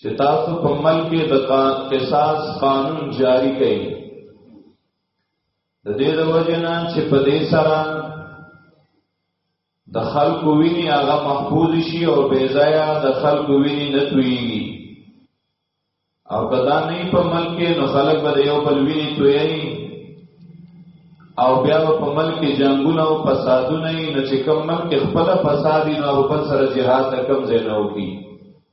چې تاسو په ملک کې د قصاص قانون جاری کړئ د دې د وجنه چې په دې سره د خلکو ویني هغه محفوظ شي او بې ځایه د خلکو ویني نه تویږي او کدا نه په ملک کې نو خلک به یو بل ویني تویي او بیا په ملک کې جنگونه او فسادونه نه چې کوم ملک خپل فسادي نو په سره جهاد کم ځای نه وکړي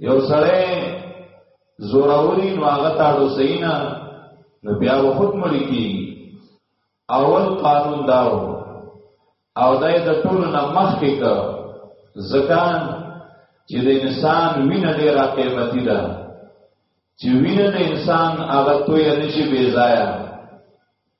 یو سره زوراوري نو هغه تاړو سینا نو بیا و خود مړی کی اول قانون داو او دای د ټولو نه مخکې کا زکان چې د انسان وینه ډیره قیمتي ده چې وینه د انسان هغه توی نشي بې ځایه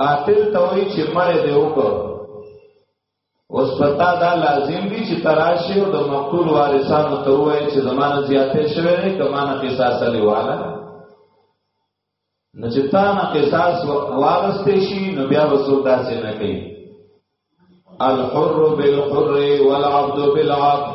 قاتل ته وی چې مړې دی وکړ اوس پتا دا لازم دي چې تراشی او د مقتول وارثانو ته وایي چې زمانه زیاتې شوه نه کمانه قصاص لیواله نه چې تا نه قصاص وارسته شي نو بیا وسو داسې نه کوي الحر بالحر والعبد بالعبد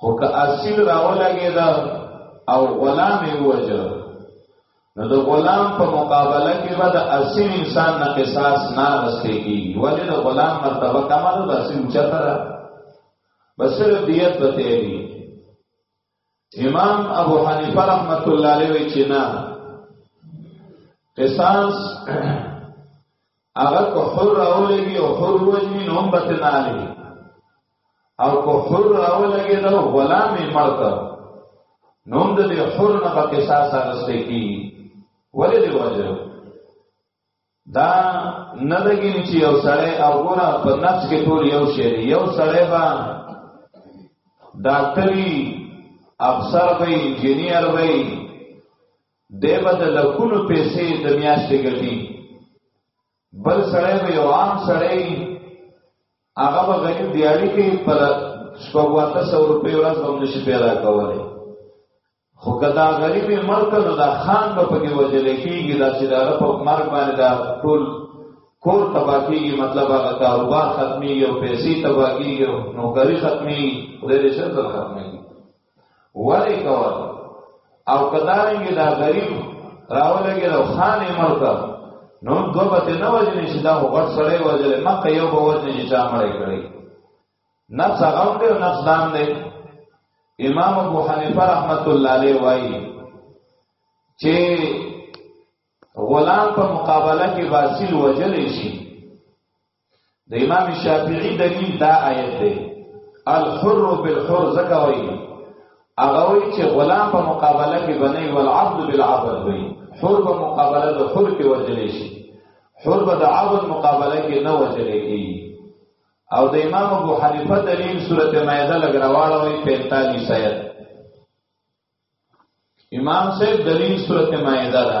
خو که اصل راولګې دا او غلام یې وجه نو د غلام په مقابله کې به د اصل انسان نه قصاص نه رسته کی ولې د غلام مرتبه کمه ده د اصل چتر بس صرف دیت به دی امام ابو حنیفه رحمت الله علیه وی چې نه قصاص هغه کو حر راولېږي او حر وجني نوم بتنالي او کو حر راولګې نو غلام یې مړ کړ نو د دې حر نه په قصاص راستې کی ولې دی وجه دا نه لګی چې یو سړی او ګره په نفس کې ټول یو شی دی یو سړی با ډاکټري افسر وي انجنیر وي دیو د لکونو پیسې د میاشتې ګټي بل سړی به یو عام سړی هغه به غریب دیاری کې په شپږواته سو روپۍ ورځ به نشي پیدا کولی خو کدا غریب مرګ نو دا خان به پکې وجل کېږي دا چې دا په مرګ باندې دا ټول کور تبا کېږي مطلب هغه کاروبار ختمي او پیسې تبا کېږي نو غری ختمي خدای دې شر ختمي ولی کول او کدارنګ دا غریب راولګي او خان یې مرکه نو دو بته نه وجنې چې دا غړ سره وجل مکه یو به وجنې چې چا مړې کړې نفس هغه دې نفس دان دې امام ابو حنیفه رحمت الله علیه وایي چې غلام په مقابله کې باسل وجل شي د امام شافعی دلیل دا آیت دی الحر بالحر زکه وایي هغه وایي چې غلام په مقابله کې بنئ والعبد بالعبد وایي حر په مقابله د حر کې وجلې شي حر به د عبد مقابله کې نه وجلې کیږي او د امام ابو حنیفه دلیل سورته مائده لګراواله وایي 45 آیت امام صاحب دلیل سورته مائده ده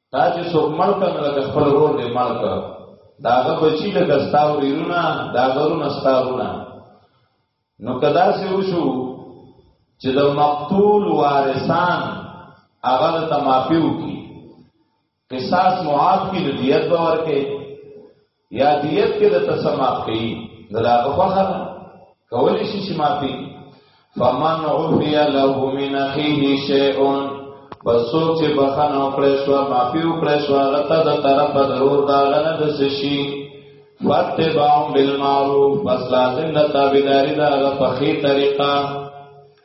دا چې څوک مړ کړه لکه خپل ورور دې مړ کړه دا هغه بچی لکه ستا وریرونه دا غرونه ستا ورونه نو کدا سه وشو چې د مقتول وارثان هغه ته معافیو کی قصاص معاف کی ندیت باور کې یا دیت کې د تسماق کوي دا په خوخه کولی شي چې معافي فمن عفی له من اخیه شیء پس څوک چې بخنه وکړې شو معافي وکړې شو هغه ته د طرف ضرور دا غنه د شي فاتبعهم بالمعروف پس لازم د تابعداري دا په خې طریقه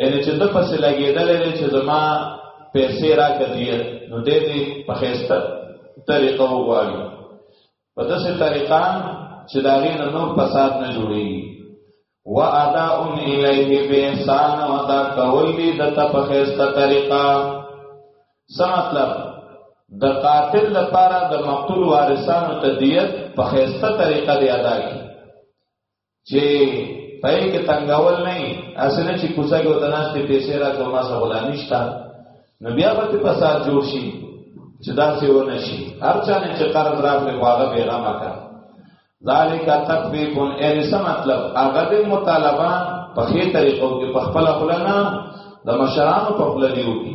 یعنی چې د پسې لګېدلې دی چې زما پیسې راکړه دیت نو دې دې په خسته طریقه وغواړي په داسې طریقه چې دا غي نه نور فساد نه جوړيږي و ادا ان الیه به احسان او ادا کول دي د ته په خسته طریقه څه مطلب د قاتل لپاره د مقتول وارثانو ته دیت په خسته طریقه دی ادا کی چې پای کې تنگول نه اسنه چې کوڅه کې وتناس په پیسې را کومه سره غلامي شته نو بیا به په فساد جوړ شي چې دا څه و نه شي هر چا نه چې قرض راغلی واغه بیغه مکه ذالک تطبیق ان ایسا مطلب هغه د مطالبه په خې طریقو کې په خپل خپل نه د مشرانو په خپل دیو کې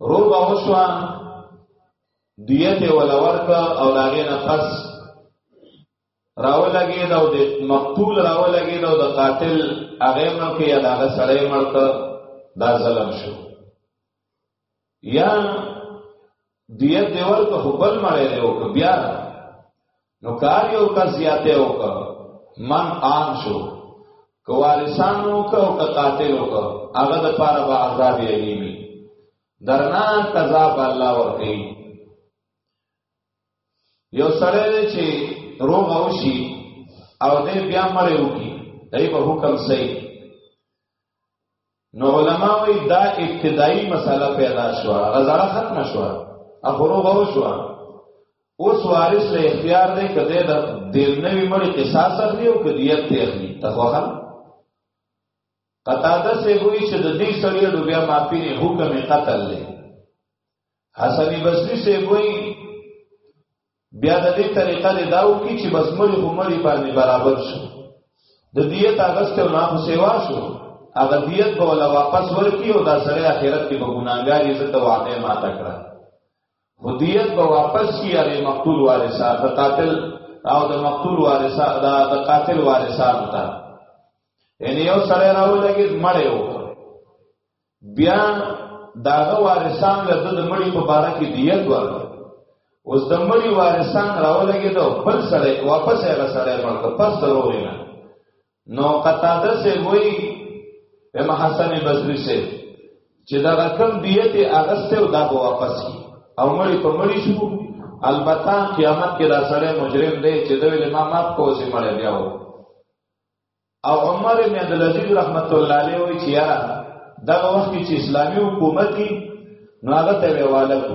روبه وشوه دیت ولورکا او داغه نه پس راولګي دا د مقتول راولګي دا د قاتل هغه مړ کې یا داغه سړی مړ ک دا ظلم شو یا دیت دیور کو خپل مړی دی او بیا نو کار یو کس زیاته وکړ من عام شو که وارثان وکړ او که قاتل وکړ هغه د پاره به عذاب الیمی درنا قضا به الله ورکړي یو سره چې روغ او شي او دې بیا مړ وکړي دای په حکم صحیح نو علما وی دا ابتدایي مسله پیدا شو غزړه ختم شو اخرو غو شو اوس وارث له اختیار دی کده د دل نوی مړي قصاص اخلي او کدیت ته اخلي تخوخه قطاده سے ہوئی چې د دې سړی د بیا معافی نه حکم قتل لې حسن بصری سے کوئی بیا د دې طریقه دی داو کی چې بس مړي خو مړي باندې برابر شو د دیت اغست او نام سیوا شو هغه دیت به ولا واپس ورکی او دا سره اخرت کې به ګناګار عزت او عاقه ما تکړه خو دیت به واپس کی هغه مقتول وارثات د قاتل او د مقتول وارثات د قاتل وارثات ته یعنی یو سره راولګي مړ یو بیا داغه وارثان له د مړي په باره کې دیت ورکړ اوس د مړي وارثان راولګي دا بل سره واپس یې غسړې مرګ پس دروغې نه نو قطاده سه وای ام حسن بصری سه چې دا رقم دیت اغسته او دا به واپس کی او مړي په مړي شو البته قیامت کې دا سره مجرم دی چې دوی امامات کوسي مړ بیا وو او عمر ابن عبد العزيز رحمت الله عليه وی چې یاره دا وخت چې اسلامي حکومت کې نو هغه ته ویواله کو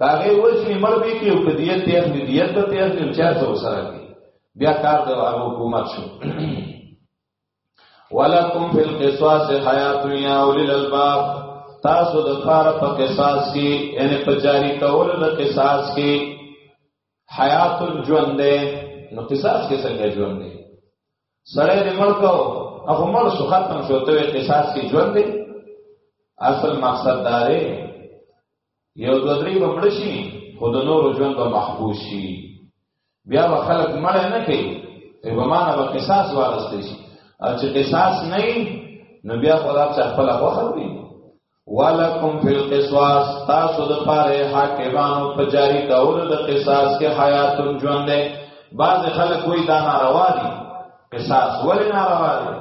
کاغه و چې مړ به کې او کدیت ته اخلي دیت ته ته اخلي چا څو سره کې بیا کار د هغه حکومت شو ولکم فی القصاص حیات یا اولی الالباب تاسو د فار په قصاص کې یعنی په جاری کول د قصاص کې حیات ژوند دی نو قصاص کې څنګه ژوند دی سړی دې مړ کو هغه مړ شو ختم شو ته قصاص کې ژوند دی اصل مقصد دا دی یو دوه درې مړ شي خو د نور ژوند به محبوس شي بیا به خلک مړ نه کوي ای به معنا به قصاص وارسته شي او چې قصاص نه نو بیا خدا چې خپل غوښه وي ولکم فی القصاص تاسو د پاره حاکمانو په جاری کولو د قصاص کې حیات ژوند دی بعض خلک وی دا ناروا دي قصاص ولې ناروا دي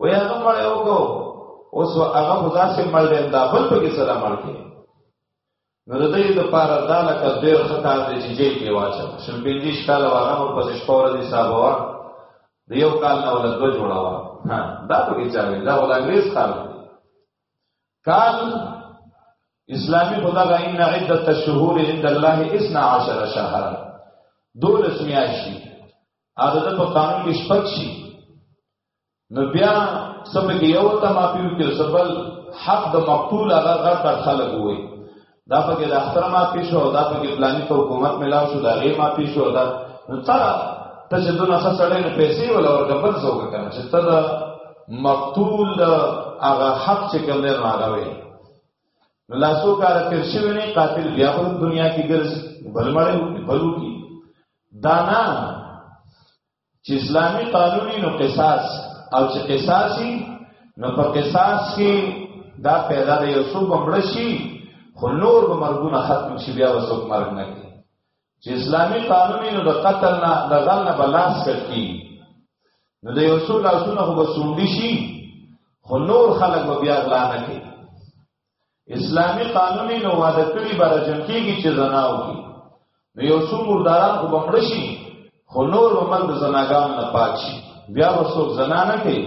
وی هغه مړ یو کو اوس هغه خدا سي مړ دی دا بل په کې سلام ورکړي نو د دې د پاره دا لکه ډېر خطر دی چې جیل کې واچو شل پنځه کاله واره مو پسې شپور دي صاحب وا د یو کال نه ولد جوړاوه ها دا په کې چا وی دا ول انګريز خلک کال اسلامی خدا کا ان عدت الشهور عند الله 12 شهر دولس میاشتي عدد په قانون کې شپږ شي نو بیا سمه کې یو ته ماپیو کې سبل حق د مقتول هغه غټ خلک وي دا پکې د اختر ما پیښو دا پکې پلاني ته حکومت ملاو شو دا غي ما پیښو دا نو تر ته چې دونه څه سړی نه پیسې ولا ورته بل څه وکړه چې ته دا مقتول دا هغه حق چې کوم دی راغوي نو لاسو کار تیر شوی نه قاتل بیا په دنیا کې ګرځي بل مړ بلو کی دانا چې اسلامي قانوني نو قصاص او چې قصاصي نو په قصاص کې دا پیدا دی یو څوک مړ شي خو نور به مرګونه ختم شي بیا وسوک مرګ نه کوي چې اسلامي قانوني نو د قتل نه د غل نه بلاس کوي نو د یو څو لاسونه خو به سونډي شي خو نور خلک به بیا غلا نه کوي اسلامی قانونی نو واده کړی بار جنگ کیږي چې زناو کی نو یو څو مرداران خو بمړشي خو نور عمل د زناګان نه پات شي بیا وسو زنا نه کوي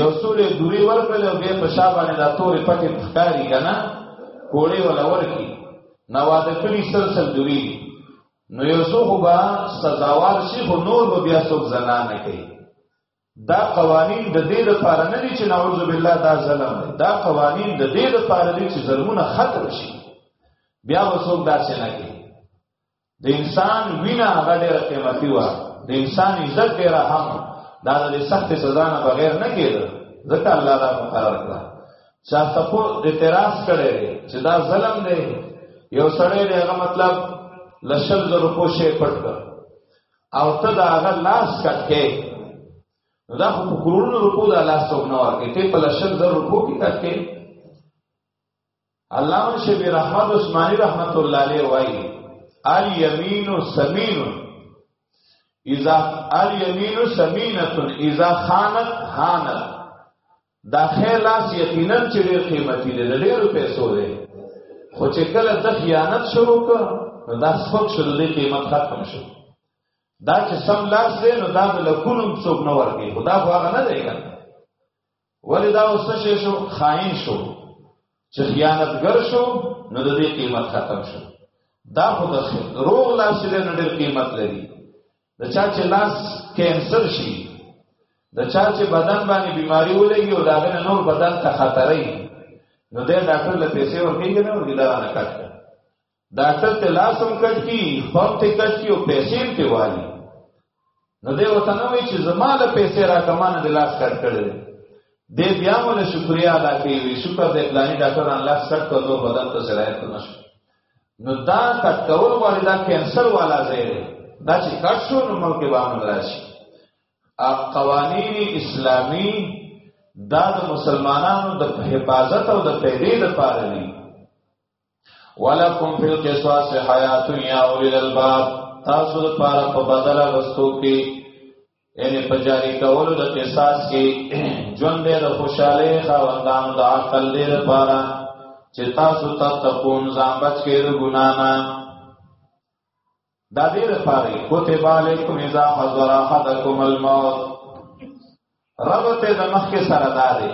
یو څو له دوری ورکړل او به په شابه نه تورې پټې ښکاری کنه کوړې ولا ورکی نو واده کړی سلسل دوری نو یو څو خو با سزاوار شي خو نور بیا څوک زنا نه کوي دا قوانین د دې لپاره نه دي چې نعوذ بالله دا ظلم دی دا قوانین د دې لپاره دي چې ظلمونه ختم شي بیا وسوک دا څنګه کوي د انسان وینا هغه ډیره قیمتي و د انسان عزت ډیره هم دا د سخت سزا نه بغیر نه کېده ځکه الله دا مقرر کړ چا سپو اعتراض کړي چې دا ظلم دی یو سړی دی هغه مطلب لشل زر روپو شی پټ کړ او ته دا هغه لاس کټکې دا خو په کورونو روپو دا لاس څوک نه ورکې ته په لشل زر روپو کې کټکې علامه شبی رحمت عثماني رحمت الله علیه وایي الیمین سمین اذا الیمین سمینه اذا خانت حانت دا خیر لاس یقینا چې ډېر قیمتي دی د ډېرو پیسو دی خو چې کله د خیانت شروع کړ نو دا سپک شو د قیمت ختم شو دا چې سم لاس دی نو دا د لکونو څوک نه ورګي خدا خو هغه نه دی ګان ولې دا اوس څه شو خائن شو چې خیانتګر شو نو د دې قیمت ختم شو دا خو د روغ لاس دی نو ډېر قیمت لري د چا چې لاس کینسر شي د چا چې بدن باندې بیماری ولګي او داغه نور بدن ته خطرې نو د ډاکټر له پیسې ورکړي نه ورګي دا نه کټ ډاکټر ته لاس هم کټ کی فون ته کټ کی او پیسې ته والی نو دی وته نو چې زما له پیسې را کمانه د لاس کټ کړل دې بیا مولا شکریا ادا کوي شکر دې پلاني ډاکټر الله سخت ته بدن ته سرایت نشو نو دا کټ کول غواړي دا کینسر والا ځای دی دا چې کټ شو نو ملک به امن راشي قوانین اسلامی دا د مسلمانانو د حفاظت او د پیدې د پاره دي ولکم فی القصاص حیات یا اولی الباب تاسو د پاره په بدل غستو کې یعنی په جاری کولو د قصاص کې ژوند د خوشاله خواندان د عقل دې لپاره چې تاسو ته تقوم ځان بچ کې د ګنا نه دا دې لپاره کوتب علیکم اذا حضر احدکم الموت رب ته د مخ کې سره داري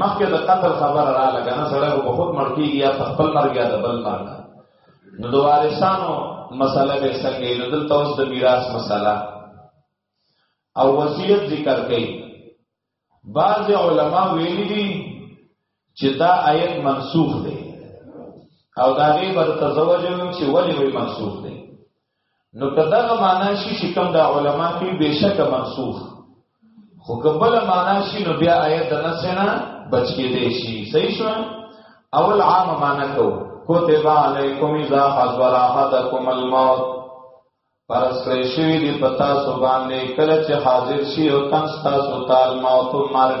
مخ کې د قتل خبر را لګنه سره په خود مرګي یا خپل مرګ یا د بل مرګ نو د وارثانو مسله به څنګه نو دلته اوس د میراث مسله او وصیت ذکر کړي بعض علما ویلي دي چې دا آیت منسوخ دی او دا غي بر تزوجم چې ولې وي منسوخ دی نو کداغه معنا شي چې کوم دا علما کوي بشک منسوخ خو کبل معنا شي نو بیا آیت د نسنا بچ کې دی شي صحیح شو اول عام معنا کو کتب علیکم اذا حضر احدکم الموت پرس کړی شوی دی پتا سو باندې کله چې حاضر شي او تاسو تاسو تعال موت مرګ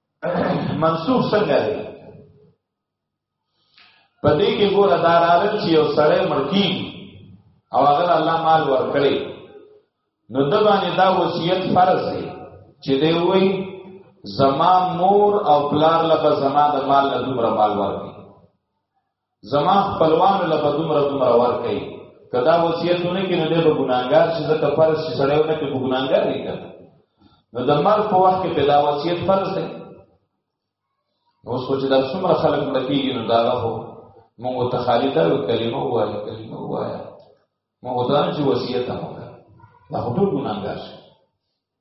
منسوخ څنګه دی په دې کې ګوره دا راغلی چې یو سړی مړ کیږي او هغه الله مال ورکړي نو د باندې دا وصیت فرض دی چې دی وایي زما مور او پلار له زما د مال له دومره مال ورکړي زما خپلوانو له دومره دومره ورکړي کدا وصیتونه کې نه دی په ګناګار چې زکه فرض چې سړیونه کې په ګناګار دی کنه نو د مرګ په وخت کې په دا وصیت فرض دی نو څه چې دا څومره خلک ملکیږي نو دا له موږ ته خالي دا کلمه وایي کلمه وایي موږ ته چې وصیت هم وکړه دا خو ټول ګناګار شي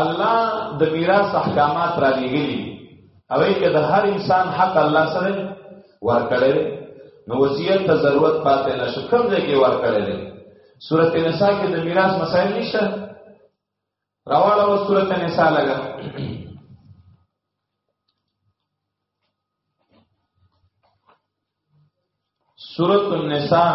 الله د میراث احکامات را لېږلي او کې د هر انسان حق الله سره ورکړی نو وصیت ته ضرورت پاتې نشو کوم ځای کې ورکړی دی سورته نساء کې د میراث مسائل نشته راواله و سورته نساء لګا سورته النساء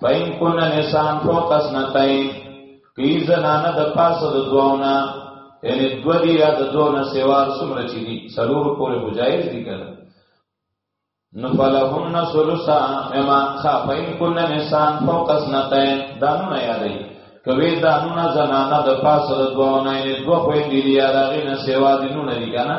فین کن نسان فوق اسنتین کی زنانه د پاسه د دوونه یعنی دو دی یا د دوونه سیوا سمره چی دی سلور پورې بجایز دی کړه نو فلهن ثلثا مما خا فین کن نسان فوق اسنتین دانو نه یادی کوي دانو نه زنانه د پاسه د دوونه یعنی دو خوې دی یا دغه نه سیوا دی نو نه دی کنه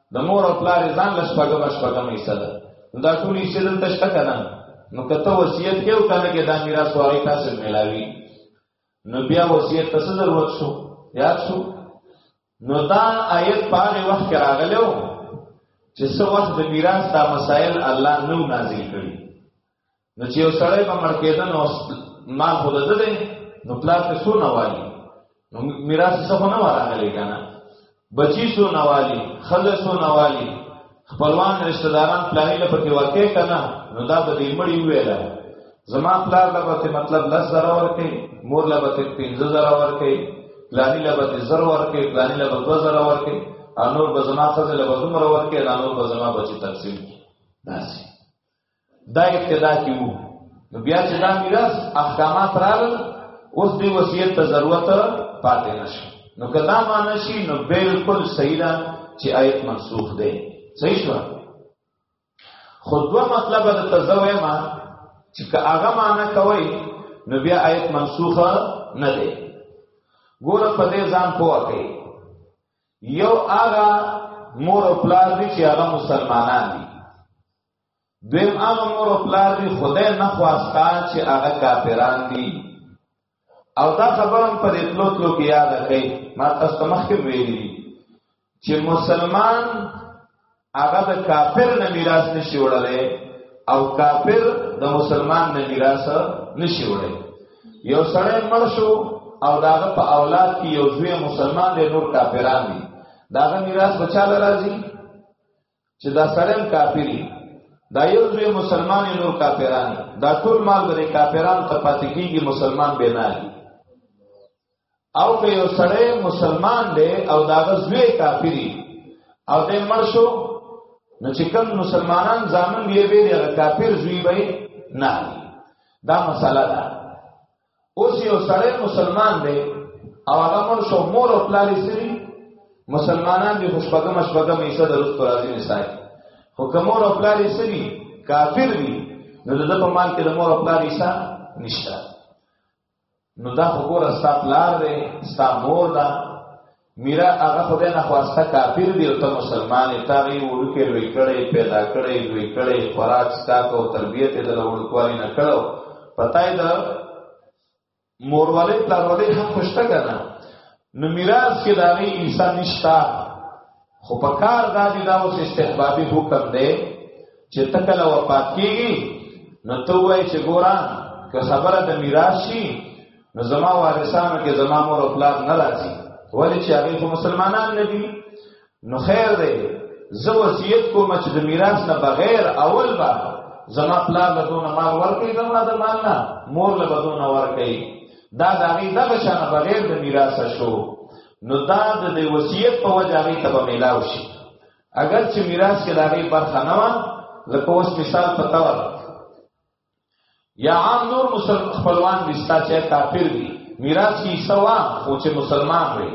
د مور او پلار ځان له شپږم شپږم حصہ ده دا ټول یې سره تشته کنه نو کته وصیت کې او کنه کې دا میراث وایي تاسو ملاوي نو بیا وصیت ته څه ضرورت شو یاد شو نو دا آیت په هغه وخت کې راغلو چې څو وخت د میراث دا مسائل الله نو نازل کړي نو چې یو سړی به مړ کېده نو مال خو د ده دی نو پلار ته څو نه والي نو میراث څه خو نه ورغلی که نه بچی څو نه والي ښځه څو نه والي خپلوان رشته داران پلاري له پکې ورکې که نه نو دا به دې مړي وویله زما پلار له به مطلب لس زره ورکې مور له به پنځه زره ورکې پلاني له به زر ورکې پلاني له به دوه زره ورکې او نور به زما ښځه له به دومره ورکې دا نور به زما بچي تقسیم داسې دا ابتدا کې وو نو بیا چې دا میراث احکامات راغل اوس دی وصیت ته ضرورت پاتې نشي نو کدا معنی شي نو بالکل صحیح ده چې آیت منسوخ ده صحیح شو خو دوه مطلب د تزوی ما چې که هغه معنی کوي نو بیا آیت منسوخ نه ده ګور په دې ځان پوه کوي یو هغه مور او پلار دي چې هغه مسلمانان دي دویم هغه مور او پلار دی خدای نه خواستا چې هغه کافران دي او دا خبرم پر اتلو تلو کې یاد کړئ ما تاسو مخکې ویلي چې مسلمان هغه د کافر نه میراث نشي وړلای او کافر د مسلمان نه میراث نشي وړلای یو سړی مړ شو او داغه په اولاد کې یو ځوی مسلمان دی نور کافران دي داغه میراث بچاله راځي چې دا سلام کافری دا یو ځوی مسلمان نور کافران دا ټول مال بری کافران ته پاتې کیږي مسلمان به نه او که یو سړی مسلمان دی او دا غزوی کافری او دې مړ شو نو چې کوم مسلمانان ځامن دی به دی کافر زوی به نه دا مسله ده اوس یو سړی مسلمان دی او هغه مور شو مور او پلار سری مسلمانان دی خوشبګم شبګم ایسه د رسول راځي نسای خو کومور او پلار سری کافر دی نو د په مال کې د مور او پلار ایسه نشته نو دا خو ګوره ستا پلار دی ستا مور ده میرا هغه خدای نه خواسته کافر دی او ته مسلمان یې تا غي ورکه لوی کړي پیدا کړي لوی کړي خوراک ستا کو تربیت یې د ورکوالي نه کړو پتاي دا مورواله پلارواله حق خوشته کنه نو میراث کې دا غي انسان نشتا خو په کار دا دی دا اوس استحبابي حکم دی چې تکل وفات کیږي نو ته وای چې ګورا که خبره د میراث شي نو زما وارثانو کې زما مور او پلار نه راځي ولی چې هغه خو مسلمانان نه دي نو خیر دی زه وصیت کوم چې د میراث نه بغیر اول با زما پلار له دونه مال ورکړي زما د مال نه مور له دونه ورکړي دا د هغه دغه شان بغیر د میراث شو نو دا د وصیت په وجه هغه ته به ملاو شي اگر چې میراث کې دغه برخه نه و لکه اوس مثال پتا و یا عام نور مسلمان خپلوان دي ستا چې کافر دي میراث کی سوا خو چې مسلمان وي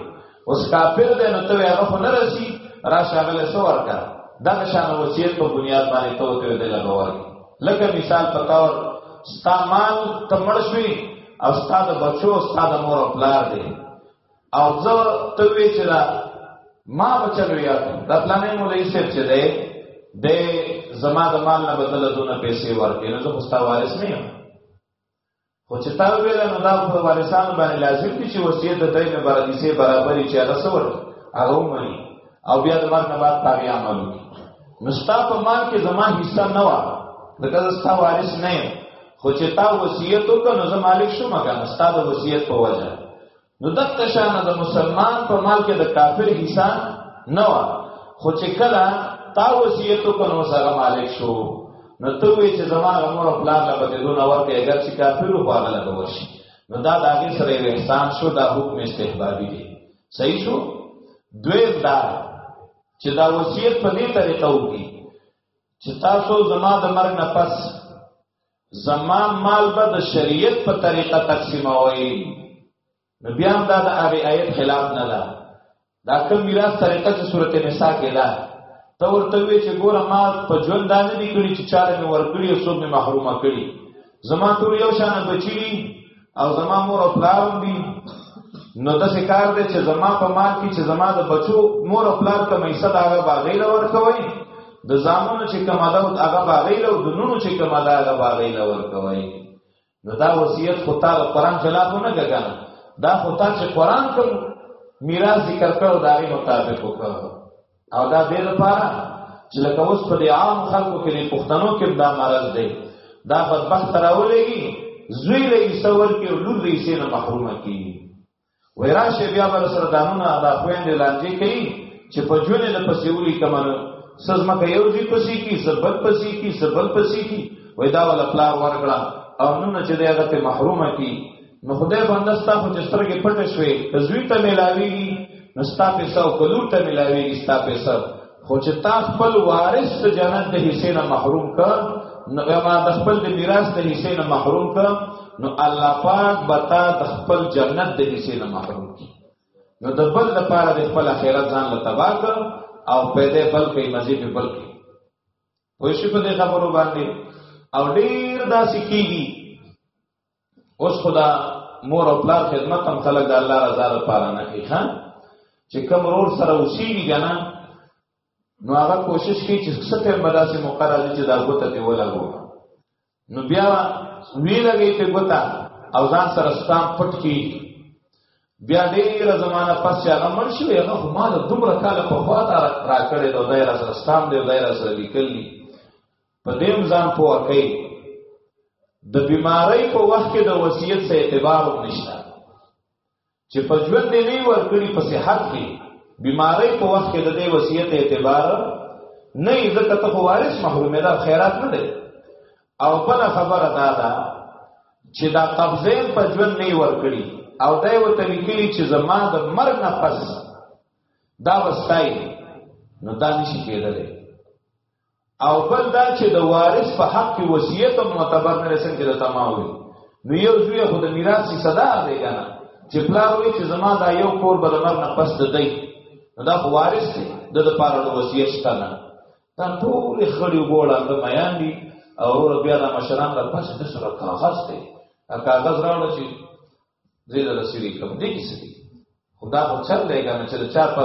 اوس کافر دی نو ته هغه خو نه رسی را شاغله سو ورکا دا شان وصیت په بنیاد باندې ته وته دی لګور لکه مثال پتاور ستا مال تمړ شوی او ستا د بچو ستا د مور او پلار دی او زه ته وی چې دا ما بچلو یا دا پلانې مو لې سر چې ده د زما د مال نه بدل دونه پیسې ورکې نو زه خوستا وارث نه یم خو چې تا ویل نو دا په وارثان باندې لازم دي چې وصیت د دې نه برابرې برابرې چې هغه څور هغه ومني او بیا د مرګ نه بعد پاوی عمل وکړي نو ستا په مال کې زما حصہ نه و لکه زه ستا وارث نه یم خو چې تا وصیت وکړ نو زه مالک شوم کنه ستا د وصیت په وجه نو دغه شان د مسلمان په مال کې د کافر حصہ نه و خو چې کله تا وصیت وکړو سره مالک شو نو ته وی چې زما عمر او پلان لا بده دون اور کې اگر چې کافر په هغه لګو ورشي نو دا د هغه سره احسان شو دا حکم استحبابي دی صحیح شو دوی دا چې دا وصیت په دې طریقه وکړي چې تاسو زما د مرګ نه پس زما مال به د شریعت په طریقه تقسیموي نو بیا هم دا د هغه آیت خلاف نه ده دا کوم میراث طریقه چې سورته نساء کې ده ته ورته وی چې ګوره ما په ژوند دا نه دي کړی چې چاره مې ورکړي او څوک مې محرومه کړي زما ټول یو شان بچی او زما مور او پلار دي نو د شکار دی چې زما په مال کې چې زما د بچو مور او پلار ته مېسه دا هغه باغې لور کوي د زامنو چې کوم ادا او هغه باغې لور د نونو چې کوم ادا هغه باغې لور کوي نو دا وصیت خو تا قرآن خلاف نه ګګنه دا خو تا چې قرآن کوم میراث ذکر کړو دا غي مطابق وکړو او دا دې لپاره چې لکه اوس په دې عام خلکو کې د پښتنو کې دا مرض دی دا بدبخت راولېږي زوی له ایسور کې لور له ایسې نه محرومه کی وای راشه بیا بر سره دانونه ادا خويندې لانجې کوي چې په ژوند له پسې ولي کمن سزما کوي یو ځی پسې کی سبب پسې کی سبب پسې کی وای دا ولا پلار ورکړه او نو نه چې دغه ته محرومه کی نو خدای باندې ستا په سترګې پټ شوې د زوی ته ملاويږي نو ستا پیسې او کلور ته ملاويږي ستا پیسې خو چې تا خپل وارث ته جنت د حصے نه محروم کړ نو ما د خپل د میراث د حصے نه محروم کړ نو الله پاک بتا د خپل جنت د حصے نه محروم کی نو د بل لپاره د خپل آخرت ځان له تبا کړ او پیدا بل کې مزید بل کې وې شي په دې خبرو باندې او ډیر داسې کیږي اوس خدا مور او پلار خدمت هم خلک د الله رضا لپاره نه کوي ښا چې کوم رور سره اوسېږي کنه نو هغه کوشش کوي چې څه ټیم به داسې موقع راځي چې دا ګوته دې ولګو نو بیا وی لګي ته ګوته او ځان سره ستام پټ کی بیا ډیره زمانہ پس چې هغه مړ شوی هغه خو ما له دومره کاله په خوا ته راکړې دا دایره سره ستام دی دایره سره لیکلی په دې ځان پوه کوي د بیماری په وخت کې د وصیت څخه اعتبار نشته چې په ژوند دی نه ورکړي په صحت کې بیماری په وخت کې د دې وصیت اعتبار نه ځکه ته وارث محروم ده خیرات نه دی او بل خبره دا ده چې دا قبضه په ژوند نه ورکړي او دا یو طریقې چې زما د مرګ نه پس دا وستای نو دا نشي کېدلی او بل دا چې د وارث په حق کې وصیت هم معتبر نه رسن کې د تماوي نو یو زوی خو د میراث صدا دی کنه چې پلار وی چې زما دا یو کور به د مر نه پس د دی نو دا وارث دی د د پاره د وصیت شته نه دا ټول خړی بوله د میان دی او بیا د مشران د پس د سره کاغذ دی کاغذ راوړل چې دې له رسېږي کوم دې کې څه دي خدا خو چل دی کنه چې چا په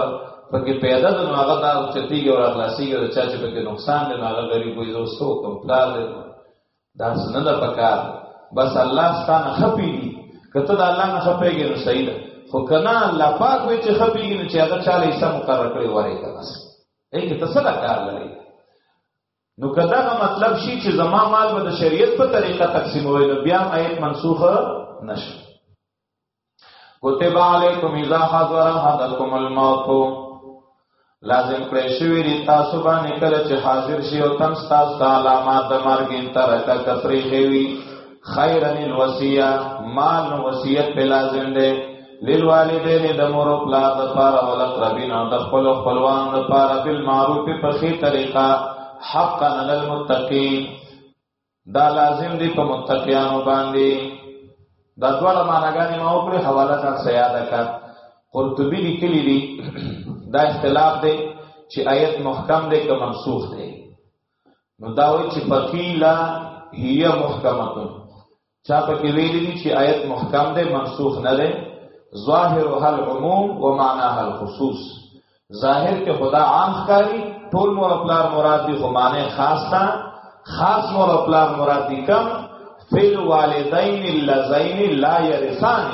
پکې پیدا د نو هغه دا چتیږي او خلاصيږي او چا چې پکې نقصان دی هغه غریب وي زو سو کوم پلار دی دا څنګه ده پکار بس الله ستانه خپي دي کته دا الله نه خپيږي نو صحیح ده خو کنا الله پاک وي چې خپيږي نو چې هغه چاله یې سم مقرر کړی وره کړه اې کې تسلا کار لري نو کدا مطلب شي چې زما مال به د شریعت په طریقه تقسیموي نو بیا آیت منسوخ نشي کتب علیکم اذا حضر احدکم الموت لازم کړی شوی دی تاسو باندې کله چې حاضر شي او تم تاسو ته علامات د مرګ ان ترکه تفریح وي خیرن الوصیه مال وصیت په لازم دی للوالدین د مور او پلار د پاره ول اقربین او د خپل خپلوان د پاره بالمعروف په ښه طریقه حقا للمتقین دا لازم دی په متقیانو باندې دا ډول معناګانې ما په حواله ځان سیاده کړ قرطبی لیکلی دی دا اختلاف دی چې آیت محکم دی که منسوخ دی نو دا وایي چې فقیلا هي محکمه چا پکې ویلي دي چې آیت محکم دی منسوخ نه دی ظاهر هل عموم و معنا هل خصوص ظاهر کې خدا عام ښکاری ټول مور پلار مراد دي خو معنی خاص تا خاص مور پلار مراد دي کم فی الوالدین اللذین لا یرثان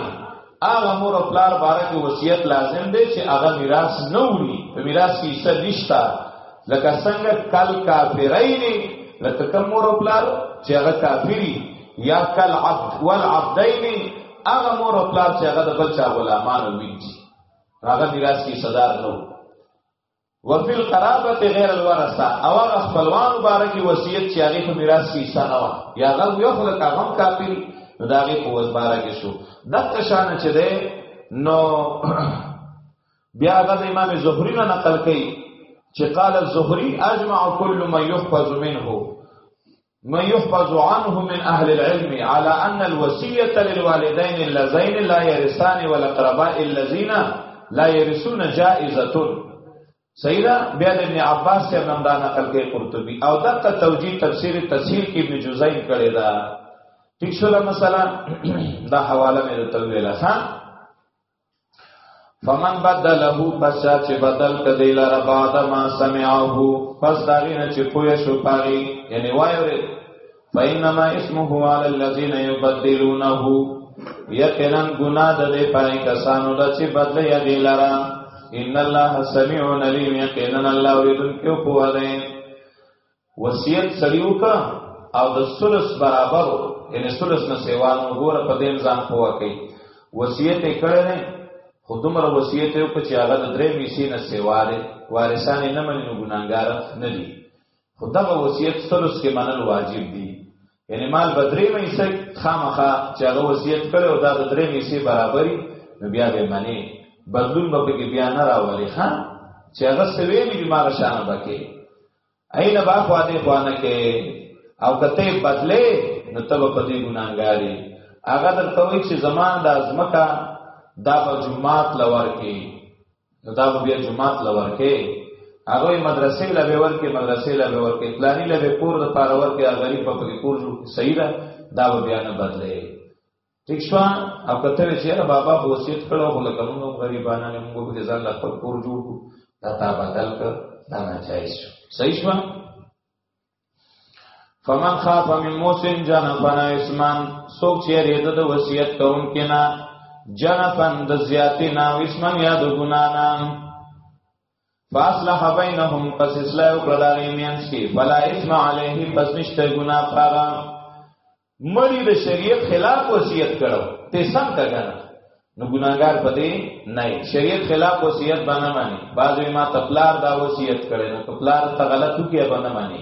هغه مور او پلار باره کې وصیت لازم دی چې هغه میراث نه وړي په میراث کې حصہ نشته لکه څنګه کل کافرین لکه کوم مور او پلار چې هغه کافری یا کل عبد والعبدین هغه مور او پلار چې هغه د بل چا غلامان ویني هغه میراث کې صدر نه وفي القرابه غیر الورثه او هغه خپلوان مبارک وصیت چې هغه په میراث کې حصہ نه و یا غل یو خلک هغه کافر نو دا هغه په وزباره کې شو دغه شان چې ده نو بیا هغه د امام زهری نه نقل کړي چې قال الزهری اجمع كل ما يحفظ منه من يحفظ عنه من اهل العلم على ان الوصيه للوالدين اللذين لا يرثان والاقرباء الذين لا يرثون جائزه سیدا بیا ابن عباس سے نن دا نقل کې قرطبي او دا ته توجیه تفسیر تفسیر کې ابن جزین کړی دا ټیک شو مثلا دا حواله مې ته ویلا ها فمن بدله پس چې بدل کدی لره بعد ما سمعه پس داغی نه چې پوه شو پاری یعنی وایره فینما اسمه علی الذین یبدلونه یقینا ګناه د دې پای کسانو د چې بدل یا دی لره ان الله سميع عليم یقینا الله اوریدونکو په وره وصیت سړی وکړه او د ثلث برابر یعنی ثلث نه سیوا نو ګوره په دې ځان پوه کوي وصیت یې کړی نه خو دومره وصیت یې وکړ چې هغه د درې میسي نه سیوا دی وارثان نه مني نو ګناګار نه دي خو دغه وصیت ثلث کې منل واجب دي یعنی مال به درې میسي خامخا چې هغه وصیت کړی او دا د درې میسي برابرۍ نو بیا به منی بدلون به کې بیا نه راولي ها چې هغه سوي دي مار شان بکې عین با خوانه خوانه کې او کته بدله نو تب په دې ګناګاری هغه درته وی چې زمان د ازمکا دا په جمعات لور کې نو دا بیا جمعات لور کې هغه مدرسې لوي ور کې مدرسې لوي ور کې پلاني لوي کور د پاره ور کې غریب په کې کور جوړ صحیح ده دا بیا نه بدله ټیک شو او کته وی چې بابا په وصیت کړو خو لکه موږ غریبانه نه موږ به ځان له خپل کور جوړ کو دا تا بدل کړ دا نه جایز شو صحیح شو فمن خاف من موسن جنفنا اسمان سوک چه رید د وصیت کون کنا جنفن د زیاتی نا اسمان یا د گنانا فاصلح بینهم پس اصلاح وکړه دا غي مینس کې فلا اسم علیه پس نشته ګناه پاغا مړی د شریعت خلاف وصیت کړو ته سم کګنه نو ګناګار پدې نه شریعت خلاف وصیت باندې مانی بعضی ما تپلار دا وصیت کړي نو تپلار ته غلطو کې باندې مانی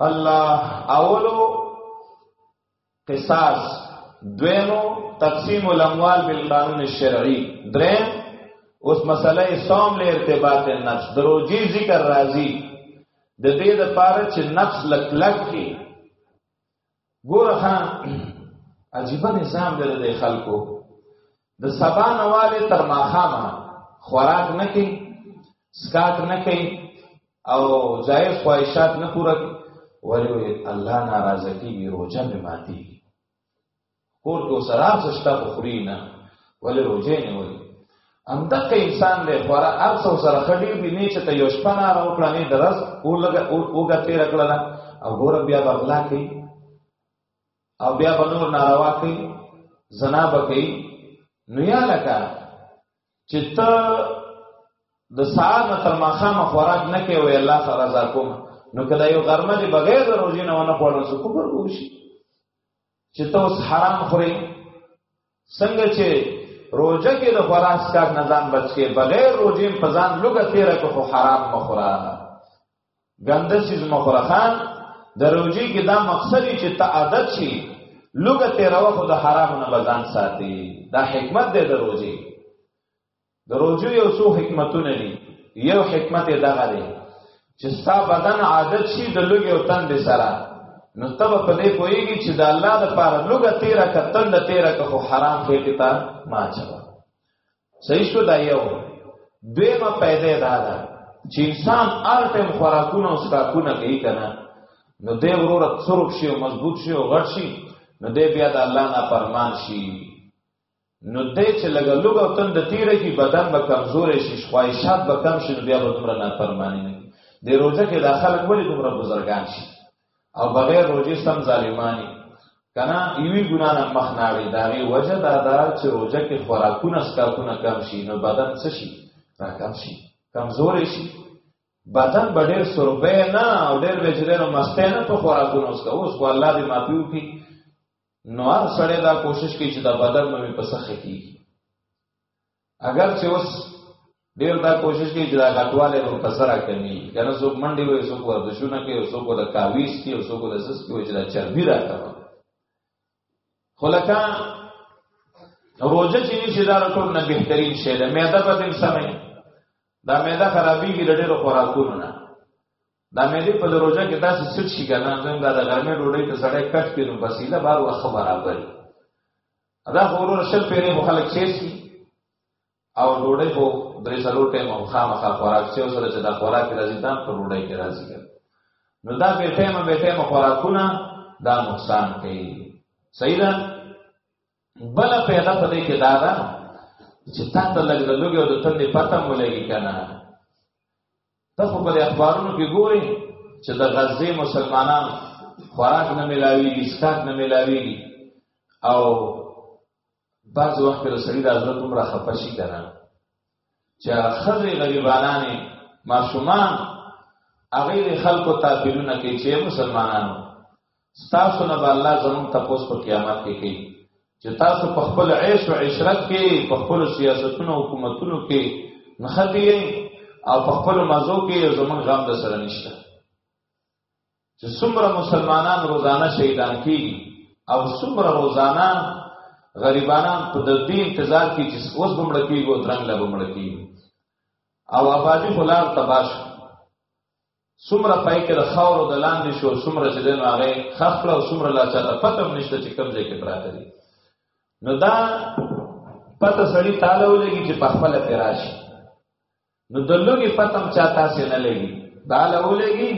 الله اولو قصاص دویمو تقسیم الاموال بالقانون الشرعی درم اوس مسله سوم له ارتباط نفس دروجی ذکر راضی د دې د پاره چې نفس لکلک کی ګوره خان عجیب نظام دی د خلکو د سبا نواله تر ماخامه خوراک نه کوي سکات نه کوي او جایز خواهشات نه پوره کوي ولی الله ناراضه کیږي روزه به ماتي کور کې سراب زشتا بخوري نه ولې روزه نه ولې ام دغه انسان له خورا ارڅو سره خډي به نه چې ته یو شپه نه راو کړه نه درس او لګ اوګه تیر کړل او ګور بیا بغلا کوي او بیا بنور ناروا کوي زنا بکې نو یا لکه چې ته د سار نه تر ماخام خوراک نه کوي او الله سره رضا کوم نو کله یو غرمه دی بغیر د روزي نه ونه خوړل سو کوبر وشي چې ته اوس حرام خوري څنګه چې روزه کې د خلاص کار نظام بچي بغیر روزې په ځان لوګه تیرا کو خو حرام مخوره ګنده چیز مخوره خان د روزې کې دا مقصد چې ته عادت شي لوګه تیرا خو د حرام نه بزان ساتي دا حکمت دی د روزې د روجو یو څو حکمتونه دي یو حکمت یې دغه دی چې ستا بدن عادت شي د لوګي او تند سره نو تب په دې کویږي چې د الله د پاره لوګه تیرا ک تند تیرا ک خو حرام کې کتا ما چوا صحیح شو دا یو دیمه پیدا دا ده چې انسان ارتم خوراکونه او سکاکونه کوي کنه نو دې وروره څورب شي او مضبوط شي او غټ شي نو دې بیا د الله نه پرمان شي نو دې چې لګا لګا تن د تیر کی بدن به کمزور شي خواهشات به کم شي بیا به دومره نافرمانی نه د روزه کې داخله کولی دومره بزرگان شي او بغیر روزي سم ظالمانی کنا یوی ګنا نه مخ نه وي دا وی وجه دا دا چې روزه کې خوراکونه سکاتونه کم شي نو بدن څه شي را کم شي کمزور شي بدن به ډېر سربه نه او ډېر وجره نه مسته نه په خوراکونو اوس اوس کو الله دې معافيو کی نو هر سړی دا کوشش کوي چې دا بدن مې په سخه کیږي اگر چې اوس ډیر دا کوشش کوي چې دا غټواله په پسرا کوي کنه څوک منډي وي څوک ورزشونه کوي څوک د کاویس کوي څوک د سس کوي چې دا چربي راکړه خلکا روزه چې نشي دا ټول نه بهترین شی ده معده په دې سمې دا معده خرابېږي د ډېرو خوراکونو نه دا مې دې په دروځه کې تاسو څه شي کنه زم دا د غرمې ډوډۍ ته سړی کټ کې نو بسیله بار وخت برابر دا خورو شل پیرې مو خلک چیس کی او ډوډۍ په درې سلو ټیم او خامخا خوراک چې سره چې دا خوراک راځي دا په ډوډۍ کې راځي نو دا به ټیم به ټیم خوراکونه دا نقصان کوي صحیح ده بل پیدا پدې کې دا ده چې تاسو لګ د لوګي او د تندې پته مولېږي کنه ته خو په اخبارونو کې ګوري چې د غزې مسلمانان خوراک نه ملاويږي سکات نه ملاويږي او بعض وخت له سړي د حضرت عمر خپشي کنه چې خزې غریبانانې ماشومان هغه خلکو ته بیرونه کوي چې مسلمانانو ستاسو نه به الله زموږ تپوس په قیامت کې کوي چې تاسو په خپل عیش او عشرت کې په خپل سیاستونو او حکومتونو کې نختی او په خپل مزو کې یو زمون غم د سره نشته چې څومره مسلمانان روزانه شهیدان کیږي او څومره روزانه غریبانان په د دې انتظار کې چې اوس بمړ کیږي او درنګ لا بمړ کیږي او آبادی خلار تباش څومره پای کې د خاورو د لاندې شو څومره چې دنو هغه خخ کړ او څومره لا چاته پته هم نشته چې کوم ځای کې پراته دي نو دا پته سړی تاله ولګي چې په خپل پیراش نو د لوګي پتم چاته سي نه لګي دا له ولګي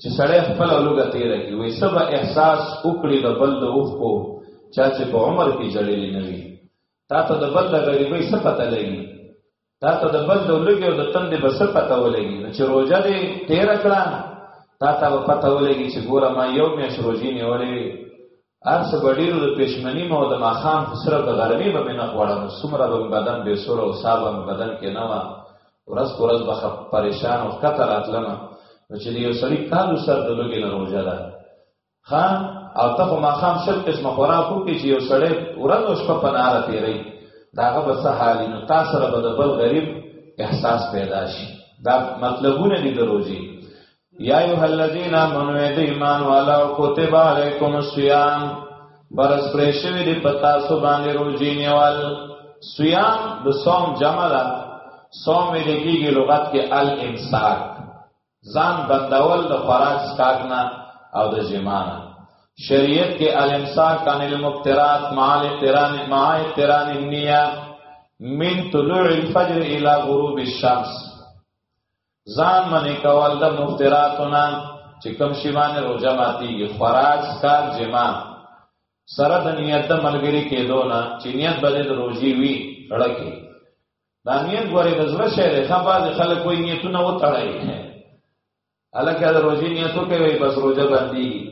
چې سړی خپل لوګه تیر کی وې سبا احساس وکړي د بل د اوف کو چا چې په عمر کې جړلې نه وي تا ته د بل د غریبۍ څه پته لګي تا ته د بل د لګي او د تندې بس پته ولګي نو چې روزه دې تیر کړه تا ته پته ولګي چې ګوره ما یو میاش روزي نیولې ارس بډیرو د پښمنی مو د ماخام سره د غرمې به نه خوړم سمره به بدن به سور او صاحب بدن کې نه و ورځ ورځ به پریشان او خطر اتلم نو چې یو سړی کالو سر د لګي نه روزه ده ها او ته په ماقام شل قسمه خوراک وکړي چې یو سړی ورځ او شپه په ناره تیری داغه به څه حال نو تاسو سره به د بل غریب احساس پیدا شي دا مطلبونه دي د روزي یا ایها الذین آمنوا ای ایمان والا کتب علیکم الصیام برس پرشوی دی پتا سو باندې روزي نیول صیام د صوم جمع ده صوم لګیږي لغت کې الامساک ځان بندول د خوراک سکاک نه او د جما نه شریعت کې الامساک عن المفترات مع الاقتران مع اقتران النیه من طلوع الفجر الى غروب الشمس ځان منې کول د مفتراتونه چې کوم شی باندې روزه ماتيږي خوراک سکاک جما سره د نیت د ملګری کېدو نه چې نیت به د روزي وي ړکه دا نیت غوري د زړه شی دی ښه بعضې خلک وایي نیتونه وتړئ هلکه د روژې نیت وکوي بس روژه بندېږي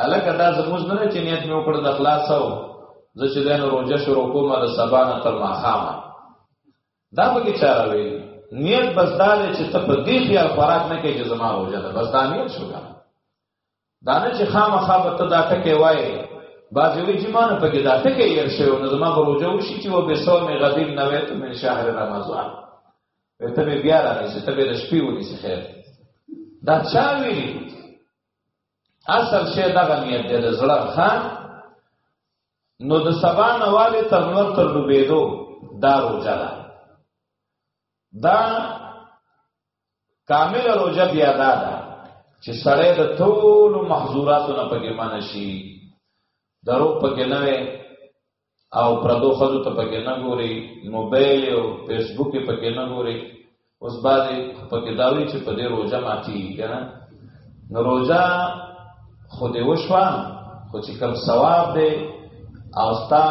هلکه دا زموږ نه دی چې نیت مې وکړ د خلاص او زه چې دی نو روژه شروع کوم د سبا نه تر ماښامه دا پکې چا راویلي نیت بس دا دی چې ته په دې خیال خوراک نه کوې چې زما روژه ده بس دا نیت شو که دا نه چې خامخا به ته دا ټکی وایې بعضې وایي چې ما نه پکې دا ټکی هېر شوی نو زما به روژه وشي چې و بصوم غدیر نویت من شهر رمضان ته به بیا رانیسې ته به د شپې ونیسې خیر دا چا ویلي اصل شی دغه نیت دی د زړه خان نو د سبا نواله تر نور تر ډوبېدو دا روژه ده دا کامل روزه بیا دا ده چې سړی د ټول محظوراتو نه پکې من شي درو پکې نه او پردو خلو ته پکې نه ګوري موبایل او فیسبوک پکې نه ګوري اوس باندې پکې داوی چې په دې روزه ماتي کنه نو روزه خو دې وشوا خو چې کوم ثواب دی او ستا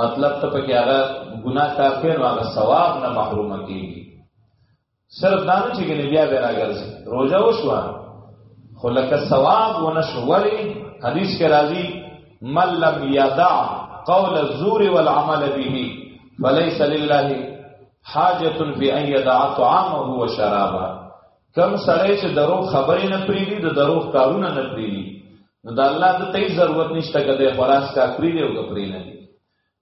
مطلب ته پکې هغه ګناه کافر او هغه ثواب نه محروم کیږي صرف دا نه چې ګنې بیا به راګرځي روزه وشوه خو لکه ثواب ونه شو ولې حدیث کې راځي من لم یدع قول الزور والعمل به فليس لله حاجت فی ان یدع طعامه و شرابه کم سړی چې درو خبرې نه پریږدي د درو کارونه نه پریږدي نو د الله د تې ضرورت نشته کده خلاص کا پریږدي او کپری نه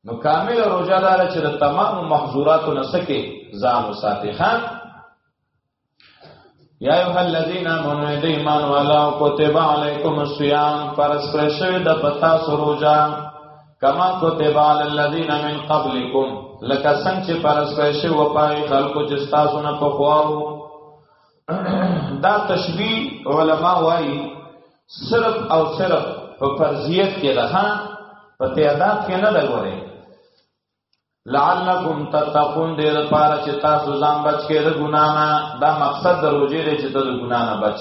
نو کامل روزه دار چې د تمام محظوراتو نه سکه ځان وساتي خان یا ایها الذین آمنوا د ایمان والا کتب علیکم الصیام فرض کړی شوی د پتا سروجا کما کتب علی الذین من قبلکم لکه څنګه چې فرض کړی شوی و پای خلکو چې تاسو نه پخواو دا تشبیه علما وایي صرف او صرف په فرضیت کې ده ها په تعداد کې نه ده ګوره لعلکم تتقون دې لپاره چې تاسو ځان بچ کې د ګنا نه دا مقصد د روزې دی چې ته د ګنا نه بچ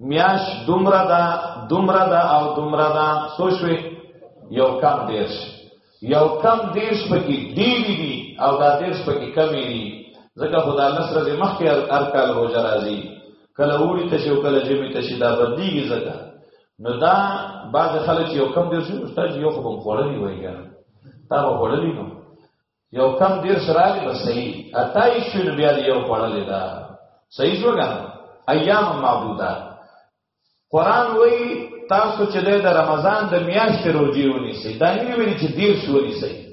میاش دومره دا دومره دا او دومره دا سوشوي یو کم دیرش یو کم دیرش پکې دی دی او دا دیرش پکې کمی دی ځکه خدا الله سره د مخکې هر کال روزه راځي کله وړي ته شو کله جمی ته شي دا بدلیږي ځکه نو دا بعض خلک یو کم دیرش مستاج یو خو بم خورلی وایي تا به خورلی نو یو کم دیر سراغی بس صحیح اتایش شوی بیا دی یو پڑھلی دا صحیح شو گا ایام معبودات قرآن وی تاسو چې د رمضان د میاشتې روزي ونیسي دا نه ویل چې دیر شو ونیسي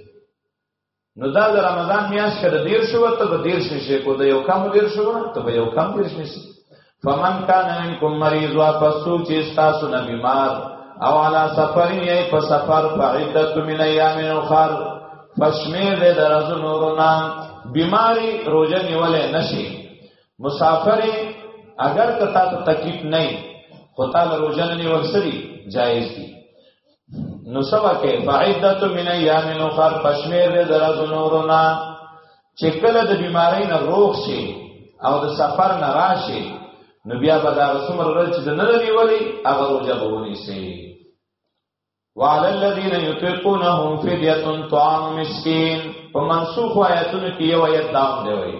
نو دا د رمضان میاشت کې د دیر شو ته به دیر شي کو د یو کم دیر شو ته به یو کم دیر شي فمن کان منکم مریض وا پسو چې تاسو نه بیمار او علا سفر یې په سفر په عدت من ایام اخر فشمیر دې درازو نورنا بیماری روزه نیولې نشي مسافر اگر کتا ته تکلیف نه خو تعالی روزه نیول سری جایز دي نو سبا کې فعدت من ایام اخر پشمیر دې درځو نورنا چې کله د بیماری نه روغ شي او د سفر نه راشي نو بیا به دا رسوم رل چې د نه نیولې هغه روزه به ونیسي وعلى الذين يطيقونهم فديه طعام مسكين په منسوخ آیاتونو کې یو آیت دام دی وایي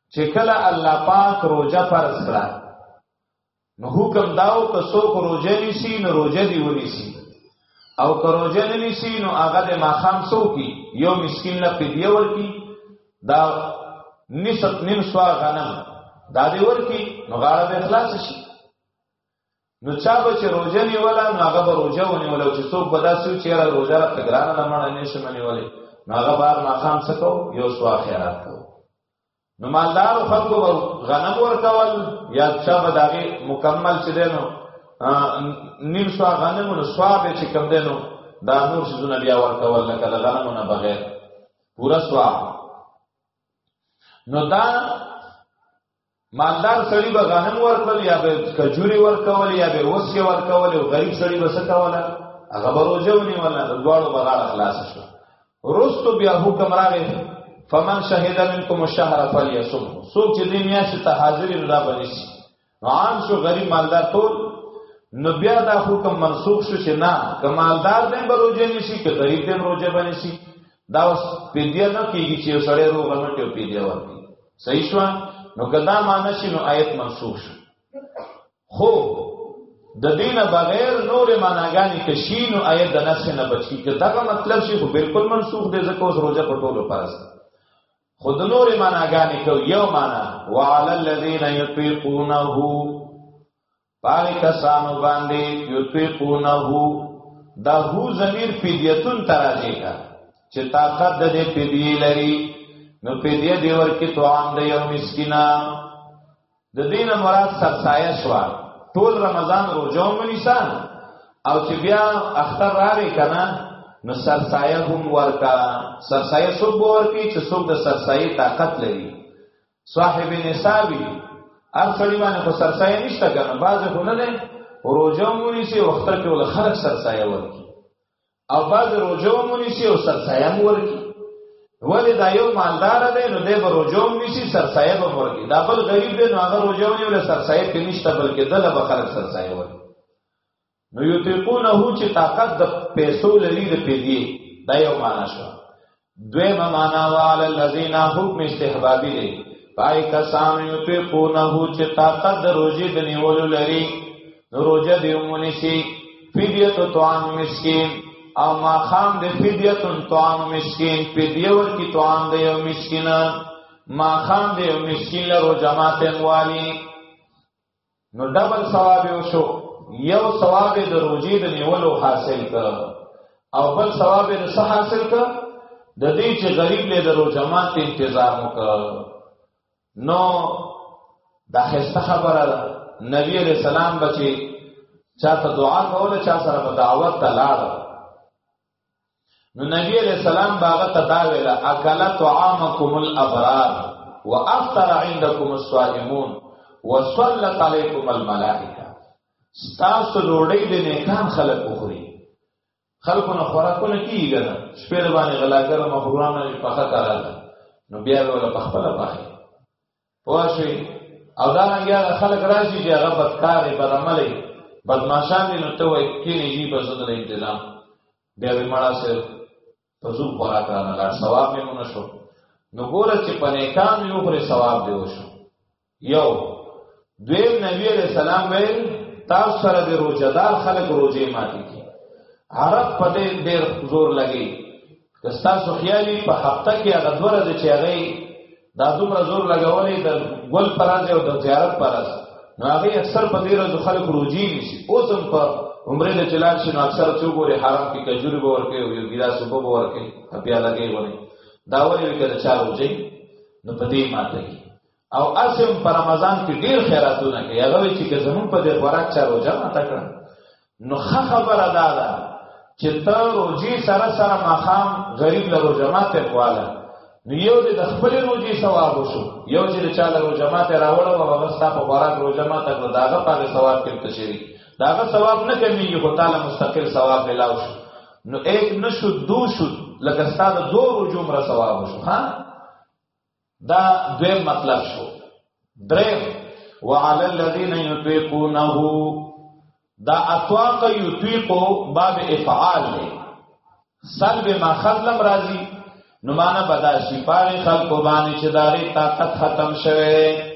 چې کله الله پاک روزه فرض کړه نو حکم داو که څوک روزه نیسی نو روزه دی ونیسی او که روزه نه نیسی نو هغه د ماخام څوکي یو مسکین له فدیه ورکی دا نصف نیم سوا غنم دا دی ورکی نو غاړه به اخلاص شي نو چا به چې روزه نیولا نو هغه به روزه ونیولا چې څوک به داسې چې را روزه را تګران نه مړ نه شي منیولې نو هغه بار ماقام سکو یو سو خیرات کو نو مالدار خلکو به غنم ورکول یا چا به داغه مکمل چې دینو نیم سو غنم نو سو به چې کم دینو دا نور شي زونه بیا ورکول لکه د غنمو نه بغیر پورا سو نو دا مالدار سړی به غنم ورکول یا به کجوري ورکول یا به وسې ورکول او غریب سړی به څه کوله هغه به روزه ونیوله د دواړو به غاړه خلاص شو رستو بیا حکم راغی فمن شهد منکم الشهر فليصم څوک چې دې میاشت ته حاضر نه بنسي عام شو غریب مالدار ټول نو بیا دا حکم منسوخ شو چې نه کمالدار دې بروجه نشي که غریب دې بروجه بنسي دا اوس پیډیا نه کیږي چې یو سړی روغ نه ټیو پیډیا ورکړي صحیح شو نو کدا معنی شي نو آیت منسوخ شو خو د دینه بغیر نور معناګانې کشي نو آیت د نسخ نه بچي که دا مطلب شي خو بالکل منسوخ دی ځکه اوس روزه په ټولو فرض خود نور معناګانې کو یو معنا وعلى الذين يطيقونه پاغی کسانو باندې یطیقونه دا هو ضمیر فدیتون تراجی کا چې طاقت د دې فدیه لري نو فدیه دی ورکی تو عام د یو مسکینا د دین مراد سرسایه شو ټول رمضان روزو منیسان او چې بیا اختر راغی کنه نو سرسایه هم ورکا سرسایه سو ورکی چې څوک د سرسایه طاقت لري صاحب نسابی هر سړی باندې خو سرسایه نشته کنه باز خو نه نه روزه مونی سي وخت کې ول خلک سرسایه ورکی او باز روزه مونی سي او سرسایه ورکی ولی دا یو مالدار دی نو دی به روزه مونی سي سرسایه به ورکی دا بل غریب دی نو هغه روزه مونی ول سرسایه کې نشته بلکې دله به خلک سرسایه ورکی نو یطیقونه چې طاقت د پیسو لري د پیدي دا یو معنا شو دویمه معنا وعلى الذين حکم استحبابي دي پای کسان یطیقونه چې طاقت د روزي د نیولو لري نو روزه دی مونږ شي فدیه تو طعام مسکین او ما خام د فدیه تو طعام مسکین فدیه ور کی طعام د یو مسکین ما خام د یو مسکین له جماعت انوالی نو ډبل ثواب یو شو یو ثواب د روزي د نیولو حاصل ک او بل ثواب د څه حاصل ک د دې چې غریب له درو جماعت انتظام وک نو دا خسته خبره ده نبی علیہ السلام بچي چاته دعا کوله چا سره دعوت ته لاړ نو نبی علیہ السلام باغه تداویلا اکل طعامکم الابرار وافطر عندكم الصائمون وصلت علیکم الملائکه ستاسو ډوډۍ د نیکان خلک وخوري خلکو نه خوراکونه کیږي کنه شپې باندې غلاګر مخورانه په خطر نو بیا ولا په خپل پخې پوښي او دا هغه خلک راشي چې هغه بدکارې بدعملې بدمعشان دي نو ته وایي کې نه یي بس دل انتظام بیا به مړه سره تزو پورا کړه لا ثواب مې مونږ شو نو ګور چې په نیکان یو پر ثواب دی وشو یو دوی نبی علیہ السلام ویل تاسو سره د روزدار خلک روزه ماتي کی عرب پته ډیر زور لګي که ستاسو خیال وي په هفته کې هغه دوه ورځې چې هغه دا دومره زور لګولې د ګل پر ورځ او د زیارت پر ورځ نو هغه اکثر په دې ورځو خلک روزي نیسي اوس هم په عمره د چلان شنو اکثر چې وګوري حرام کې کجوري به ورکه او یو ګیلاس وبو به ورکه بیا لګي ونه دا ولې وکړه چې روزي نو په دې ماته کې او اسیم پر رمضان کې ډیر خیراتونه کوي هغه وی چې زمون په دې خوراک چا روزه نه تکړه نو خبره دا ده چې ته روزي سره سره مخام غریب له روزه ماته واله نو یو دې د خپل روزي ثواب وشو یو چې چا له روزه ماته راوړو او هغه ستا په خوراک روزه ماته نو داغه په ثواب کې تشری داغه ثواب نه کمیږي خو تعالی مستقل ثواب ملاو شو نو ایک نشو دو شو لکه ستا د دوه روزو مر ثواب وشو ها دا دویم مطلب شو دریم وعلى الذين يطيقونه دا اطواق يطيق باب افعال دی سلب ما خلم راضی نو معنا بدا شي پاره خلق باندې چې داري طاقت ختم شوه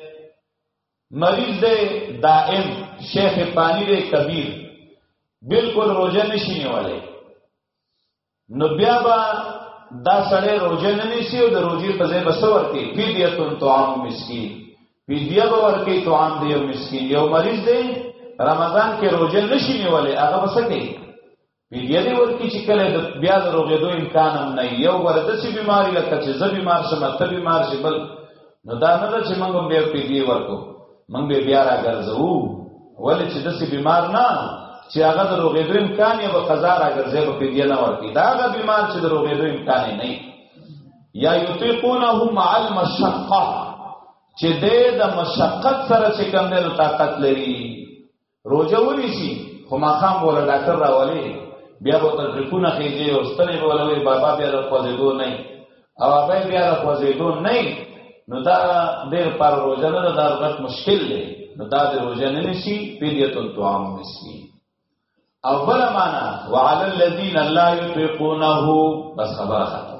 مریض دی دائم شیخ پانی دی کبیر بالکل روزه نشي نیولای نو بیا به دا سړی روزه نه نیسی او د روزي په ځای بس ورکی فدیه تون طعام مسکین فدیه به ورکی طعام دی او مسکین یو مریض دی رمضان کې روزه نشي نیولې هغه بس کوي فدیه دی ورکی چې کله د بیا د روغېدو امکان هم نه یو وردسی بیماری لکه چې زه بیمار شم ته بیمار شې بل نو دا نه چې موږ به فدیه ورکو من به بیا را ګرځو ولې چې دسه بیمار نه چې هغه د روغېدو امکان یې به قضا را ګرځي په پیډیا نه ورکی دا هغه بیمار چې د روغېدو امکان نه یا یطیقونه مع المشقه چې د مشقت سره چې کم دی نو طاقت لري روزه ونیسي خو ماښام به له ډاکټر راولي بیا به تر ټکونه خېږي او ستنې به ولوي بابا بیا د خوځېدو نه او هغه بیا د خوځېدو نه نو دا ډېر پر روزه نه دا غټ مشکل دی نو دا د روزه نه نشي پیډیت الطعام نشي او بل معنا وعلى الذين لا يطيقونه بس خبره ختم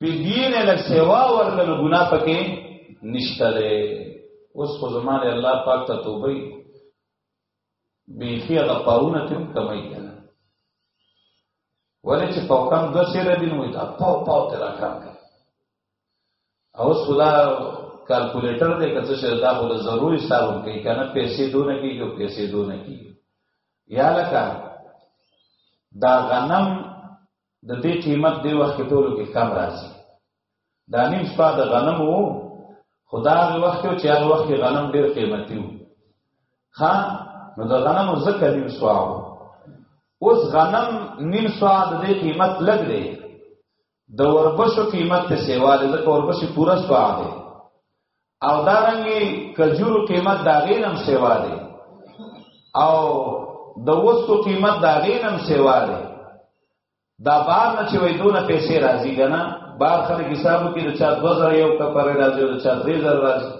په دین له سیوا ورکل ګنا پکې نشته ده اوس خو زمانه الله پاک ته توبه بیخی هغه پاونه تم کمای کنه ولې چې پاکان د سره دین وي دا پاو پاو تر کار کوي او سولا کیلکولیټر دې کڅ شه دا خو ضروري حساب کوي کنه پیسې دونه کیږي پیسې دونه کیږي یا لکه دا غنم د دې قیمت دی وخت کې ټولو کې کم راځي دا نیم شپه د غنم وو خدا غي وخت چې هغه وخت غنم ډیر قیمتي وو ها نو د غنم زکه نیم شپه وو اوس غنم نیم شپه د دې قیمت لګ دی د وربشو قیمت ته سیوا ده ځکه وربشي پوره شپه ده او دارنګي کجورو قیمت دا غینم سیوا دی او د وسو قیمت دا غینم سیوا دی دا بار نه چې وای دونه پیسې راځي کنه بار خلک حسابو کې رچا 2000 یو کا پر راځي او رچا 3000 راځي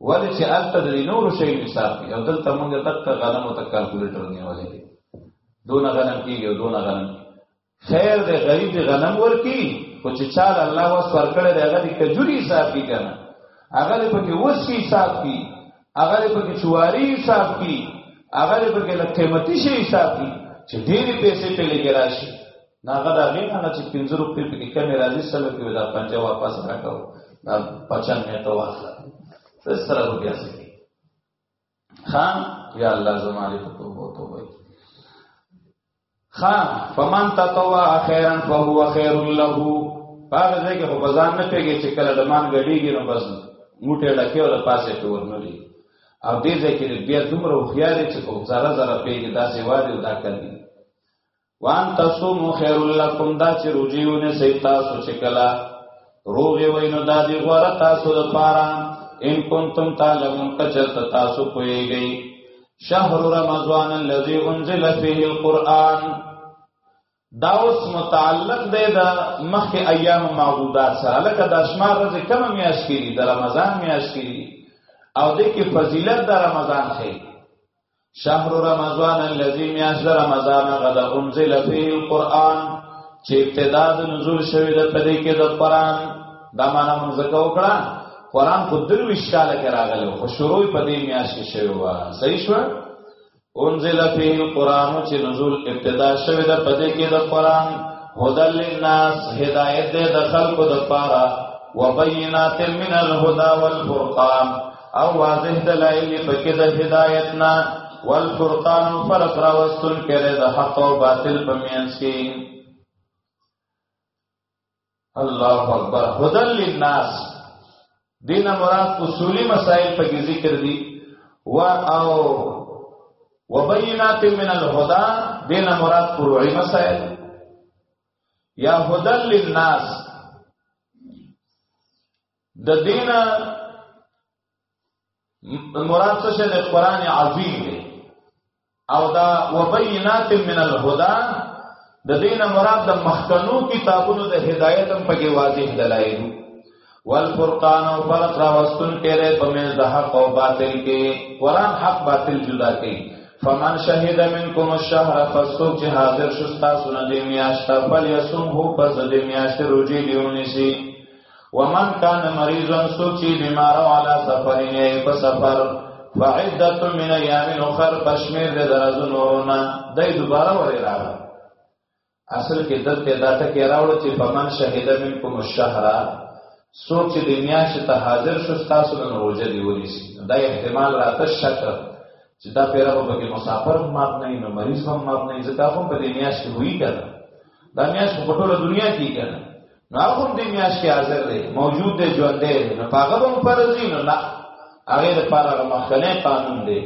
ولې چې الته د نور شی حساب کې او دلته موږ تک غنمو تک کیلکولیټر نیولې دونه غنم کیږي دونه غنم خیر دې غریب غنم ورکی خو چې چال الله وس پر کړه دې هغه دې کجوري حساب کی کنه هغه دې پکې وسی حساب کی هغه دې پکې چواری حساب کی هغه دې پکې قیمتي شي حساب کی چې ډېری پیسې په لګی راشي ناغه دا غیر نه چې 50 روپې په کې کمې راځي سلو کې دا پنځه واپس راکاو دا پچن نه ته واخله سره روپیا سي خان یا الله زماره په توبه توبه خان فمن تطوع خیرا فهو خیر له پاره دې کې په ځان نه پیږي چې کله د مان غړيږي نو بس موټه ډکه ولا پاسه ته ورنلي او دې ځکه بیا دومره خو خیال چې په زره زره پیږي دا سیوا دې دا کوي وان تصوموا خير لكم دا چې روجيونه سي تاسو چې کلا روغي وینو دا دی غوړه تاسو د پاره ان کنتم تعلمون کچرت تاسو پويږئ شهر رمضان الذي انزل فيه القرآن دا اوس متعلق دی دا مخک ایام معدودات سره لکه د اسمار رز کم میاش کیږي د رمضان میاش کیږي او د کی فضیلت د رمضان خې شهر رمضان الذي میاشت رمضان غد انزل فيه القرآن چې ابتدا د نزول شوی د پدې کې د قرآن دا معنا موږ زکو کړه قرآن خو دروي شاله کې راغلی خو شروع پدې میاشت کې شوی و صحیح شو انزل فيه القرآن چې نزول ابتدا شوی د پدې کې د قرآن هدل للناس هدایت د خلقو د پاره وبینات من الهدى والفرقان او واضح دلائل پکې د هدایت نه والفرقان فرق را وستل کړي د حق او باطل په مینځ کې الله اکبر هدل للناس دین مراد اصولی مسائل په ذکر دي و او وبینات من الهدى دین مراد فروعی مسائل یا هدل للناس د دین مراد څه شه د قران عظیم دی او دا وبینات من الهدى د دین مراد د مخکنو کتابونو د هدایت هم پکې واضح دلایل والفرقان او فرق را وستون کړي په مې د حق او باطل کې قران حق باطل جدا کوي فمن شهد منکم الشهر فسوق چې حاضر شستا سن دې میاشت بل یسوم هو پس دې میاشت روزي دیونی سي ومن کان مریضا سوچی بیمار او علا سفرین ای په سفر فعدت من ایام اخر پشمیر دې درز نورنا دای دوباره ورې راغله اصل کې دلته دا ټکی راوړ چې فمن شهید منکم الشهر سوچ دې میاشت ته حاضر شو تاسو نن روزه دی ونیسی دا احتمال راته شک چې دا پیرا په کې مسافر هم مات نه نو مریض هم مات نه ځکه هم په دې میاشت کې وی کړه دا میاشت په ټوله دنیا کې کړه نو هغه دې میاش کې حاضر دی موجود دی ژوند دی نو هغه هم فرض دی نو نه هغه لپاره مخکنه قانون دی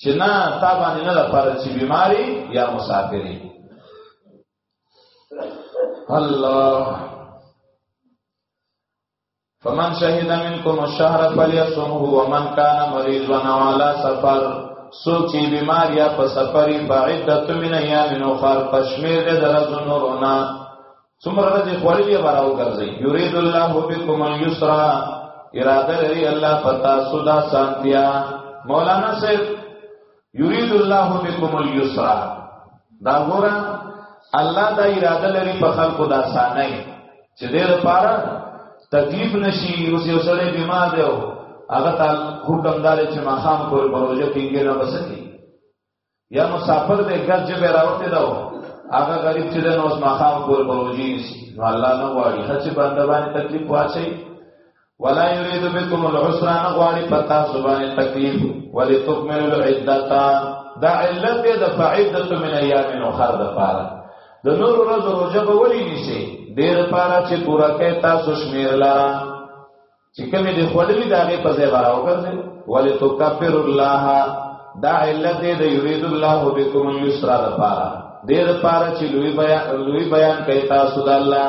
چې نه تا باندې نه لپاره چې بیماری یا مسافری الله فمن شهد منکم الشهر فلیصمه ومن کان مریضا او علی سفر سوچی بیمار یا په سفر بعدت من ایام اخر پشمیر د درځو نورونا څومره د خوړی براو ګرځي یرید الله بكم اليسر اراده لري الله پتا سودا سانتیا مولانا صاحب یرید الله بكم اليسر دا ګور الله دا اراده لري په خلکو دا سانه چې دې لپاره تکلیف نشي اوس یو سره بیمار دی او هغه تعال حکم دار چې ما خام کول پروژه کېږي نه بسکی یا مسافر دې ګرځ به راوته دا هغه غریب چې نو اوس ما خام کول پروژه نشي نو الله نو واړي چې بنده باندې تکلیف واچي ولا يريد بكم العسر نغواري پتا سبحان تکلیف ولتكمل العدتا دا علت دې د فعدت من ايام اخر د پاره د نور ورځ روزه به ولي نشي ډېر پاره چې پورا کې تاسو شمیر لا چې کومې دې خړلې دا غي په ځای وراو ګرځي ولتكبر الله دا علت دې د يريد الله بكم اليسر د پاره ډېر پاره چې لوی بیان لوی بیان کوي تاسو د الله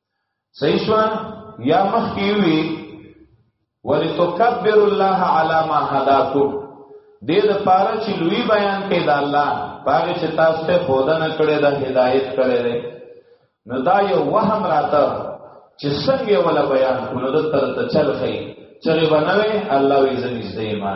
صحیح شو یا مخ کی وی ولتکبر الله علی ما هداکم دې د پاره چې لوی بیان کې د الله پاره چې تاسو ته خودنه کړې د هدایت کړې ده نو دا یو وهم راته چې څنګه ولا بیان کولو د تر ته چل خې چلې بنوي الله وی زني زېما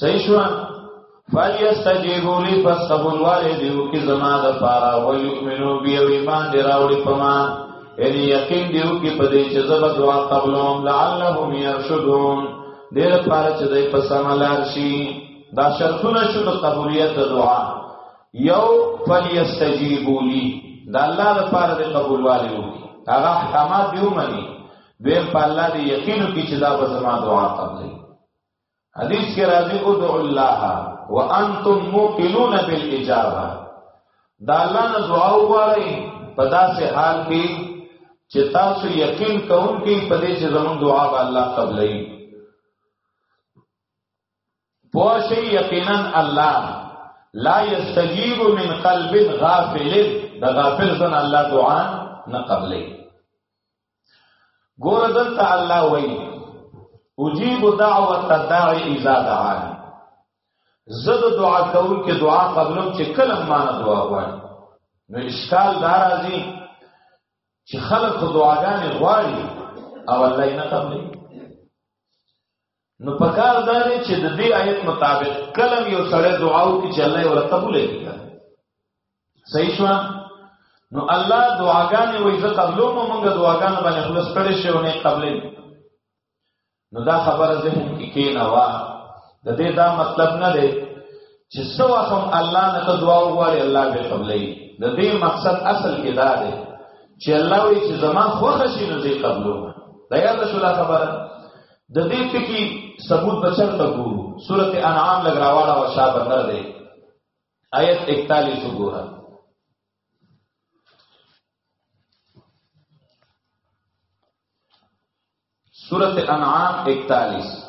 صحیح شو فلیستجیبوا لی فاستقبل والدیو کی زما د پارا ولیؤمنو بی او ایمان دی راوړي پما یعنی یقین دیو کی پدې چې زبر دعا قبلهم لعلهم يرشدون دیر پارا چې دای په سملار شي دا شرطونه شو د قبولیت دعا یو فلیستجیبوا لی دا الله د پارا د قبول والدیو هغه احکامات دیو منی دویم په الله دی یقینو کی چې دا به زما دعا قبلې حدیث کې راځي او دعو الله وانتم موقنون بالاجابه دا الله نه دعا وغواړئ په داسې حال کې چې تاسو یقین کوونکي په دې چې زموږ دعا به الله قبلې پوښي یقینا الله لا یستجیب من قلب غافل دا غافل زن الله دعا نه قبلې ګور دلته الله وایي اجيب دعوت الداعي اذا دعاني زد دعا کول کې دعا قبلم چې کله ما نه دعا غواړي نو اشکال دا راځي چې خلک دعاګانې غواړي او الله یې نه قبلې نو پکار دا دی چې د دې آیت مطابق کلم یو سړی دعا وکړي چې الله یې ورته قبول کړي صحیح شو نو الله دعاګانې وایي زه قبلو مو موږ دعاګانې باندې خلاص کړي شو نه قبلې نو دا خبره ذهن کې کې نه وا د دې دا مطلب نه دی چې څو هم الله نه ته دعا وغواړي الله به قبلې د دې مقصد اصل کې دا دی چې الله وایي چې زما خوښ شي نو دې قبلو دا یاد شو لا خبره د دې ټکی ثبوت بچر ته ګورو سورته انعام لګراواله او شاه بندر دی آیت 41 وګوره سورته انعام 41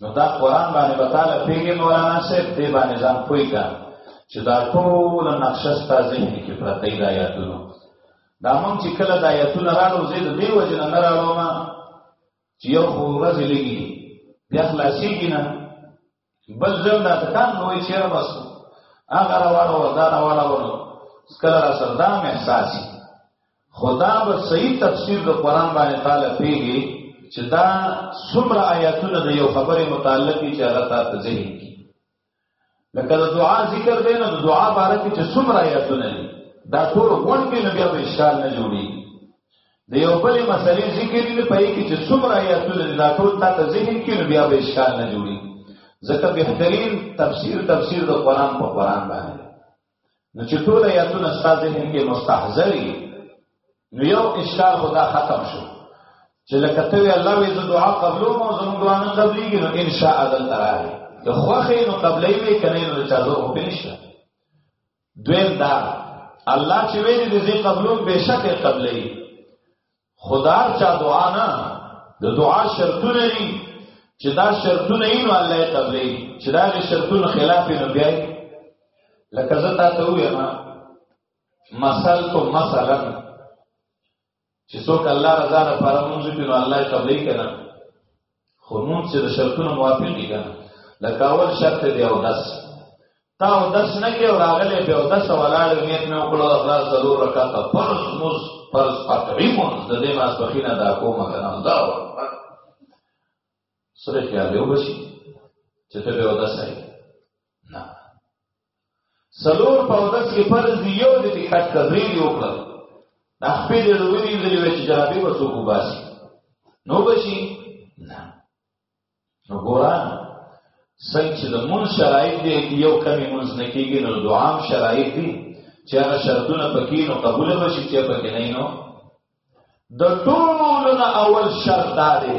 نو دا قرآن باندې به تعالی پیږي مولانا صاحب دې باندې ځان پوي کا چې دا ټول نقشه ستا ذهن کې پرته دی آیاتونو دا مونږ چې کله د آیاتونو راړو زه د دې وجه نه راړو ما چې یو خو ورځ لګي بیا خلاصيږي نه بل ځل دا تکان نوې چې را بس هغه راوړو دا راوړو کله را سره دا احساسي خدا به صحیح تفسیر د قران باندې تعالی پیږي چې دا څومره آیاتونه د یو خبره متعلق دي چې هغه تاسو ذهن کې لکه د دعا ذکر دی نو د دعا باره کې چې څومره آیاتونه دي دا ټول غون کې نو بیا به اشکال نه جوړي د یو بل مسلې ذکر دی په یوه کې چې څومره آیاتونه دي دا ټول تاسو ذهن کې نو بیا به اشکال نه جوړي ځکه بهترین تفسیر تفسیر د قران په قران باندې نو چې ټول آیاتونه ستاسو ذهن کې مستحضري نو یو اشکال خدا ختم شو چې لکه ته وی الله وی زه دعا قبلو مو زموږ دعا نه قبليږي نو ان شاء الله تعالی که خوخه نو قبلې وی کنه نو چا زه او پېښه دویم دا الله چې ویل دې زه قبلو بهشکه قبلې خدار چا دعا نه د دعا شرطونه دي چې دا شرطونه یې نو الله یې قبلې چې دا شرطونه خلاف نه بیا لکه زه تاسو وایم مثال تو مثلا چې څوک الله رضا لپاره مونږ کړي نو الله یې قبلې کړه خو نون چې د شرطونو موافق دي کنه لکه اول شرط دی او دس تا او دس نه کې او راغلې به او دس ولاړ نیت نه وکړو خلاص ضرور رکعت فرض مز فرض قطعی مز د دې ما سپخینه دا کومه کنه الله اکبر سره خیال یو بشي چې ته به او دس نه سلور په اودس کې فرض دی یو د دې کټ تدریج وکړه د خپل د لوري د لوي چې جرابې به څوک وباسي نو بشي نه نو ګوران څنګه چې د مون شرایط دی یو کمی مونږ نه کېږي نو دعا شرایط دي چې هغه شرطونه پکې نو قبول بشي چې پکې نه نو د ټولو نه اول شرط دا دی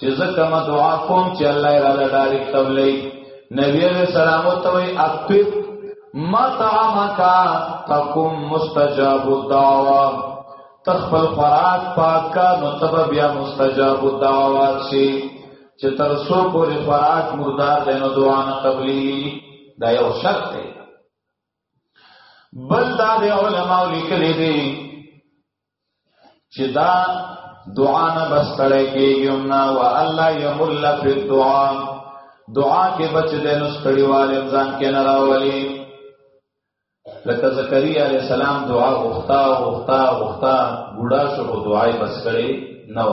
چې زه کوم دعا کوم چې الله یې راله ډایرک تولې نبی علیہ السلام ته وی اطب مطعمک تقم مستجاب الدعوه تخفل خوراک پاکا نطب بیا مستجاب الدعوه شي چې تر څو پورې خوراک مردار دی نو دعا نه قبلي دا یو شرط دی بل دا د علماء لیکلي دي چې دا دعا نه بس کړی کېږي هم نه و الله یمل فی الدعا دعا کې بچ دې نو ستړي والي ځان کې نه راولي لکه زکریا علی السلام دعا غوښتا غوښتا غوښتا بوډا شو دعای بس کړي نه و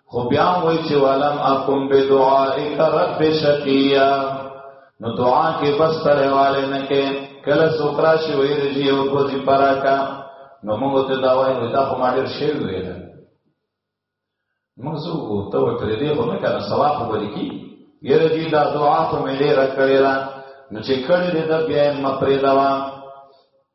خو بیا وای چې ولم اقم بدعائک رب شقیا نو دعا کې بس ترواله نه کې کله سوکرا شي وې رجی او کو دي پراکا نو موږ ته دا وای نو دا خو ما ډېر شی ویل موږ سو کو ته ترې دې خو نه کنه ثواب ولیکي یې رجی دا دعا ته مې ډېر کړې نو چې کړي دې دا بیا مې پرې دا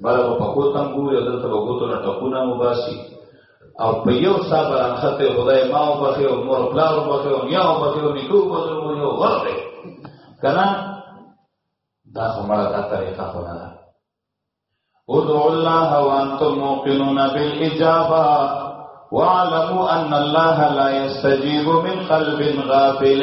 بل په پکو تم ګوري دلته په ګوتو نه ټپونه مباسي او په یو صاحب راخته خدای ما او بخي او مور پلا او بخي او نیا او بخي او نیکو په ظلم یو ورته کنا دا همړه دا طریقه خو نه ده ادعوا الله وانتم موقنون بالاجابه واعلموا ان الله لا يستجيب من قلب غافل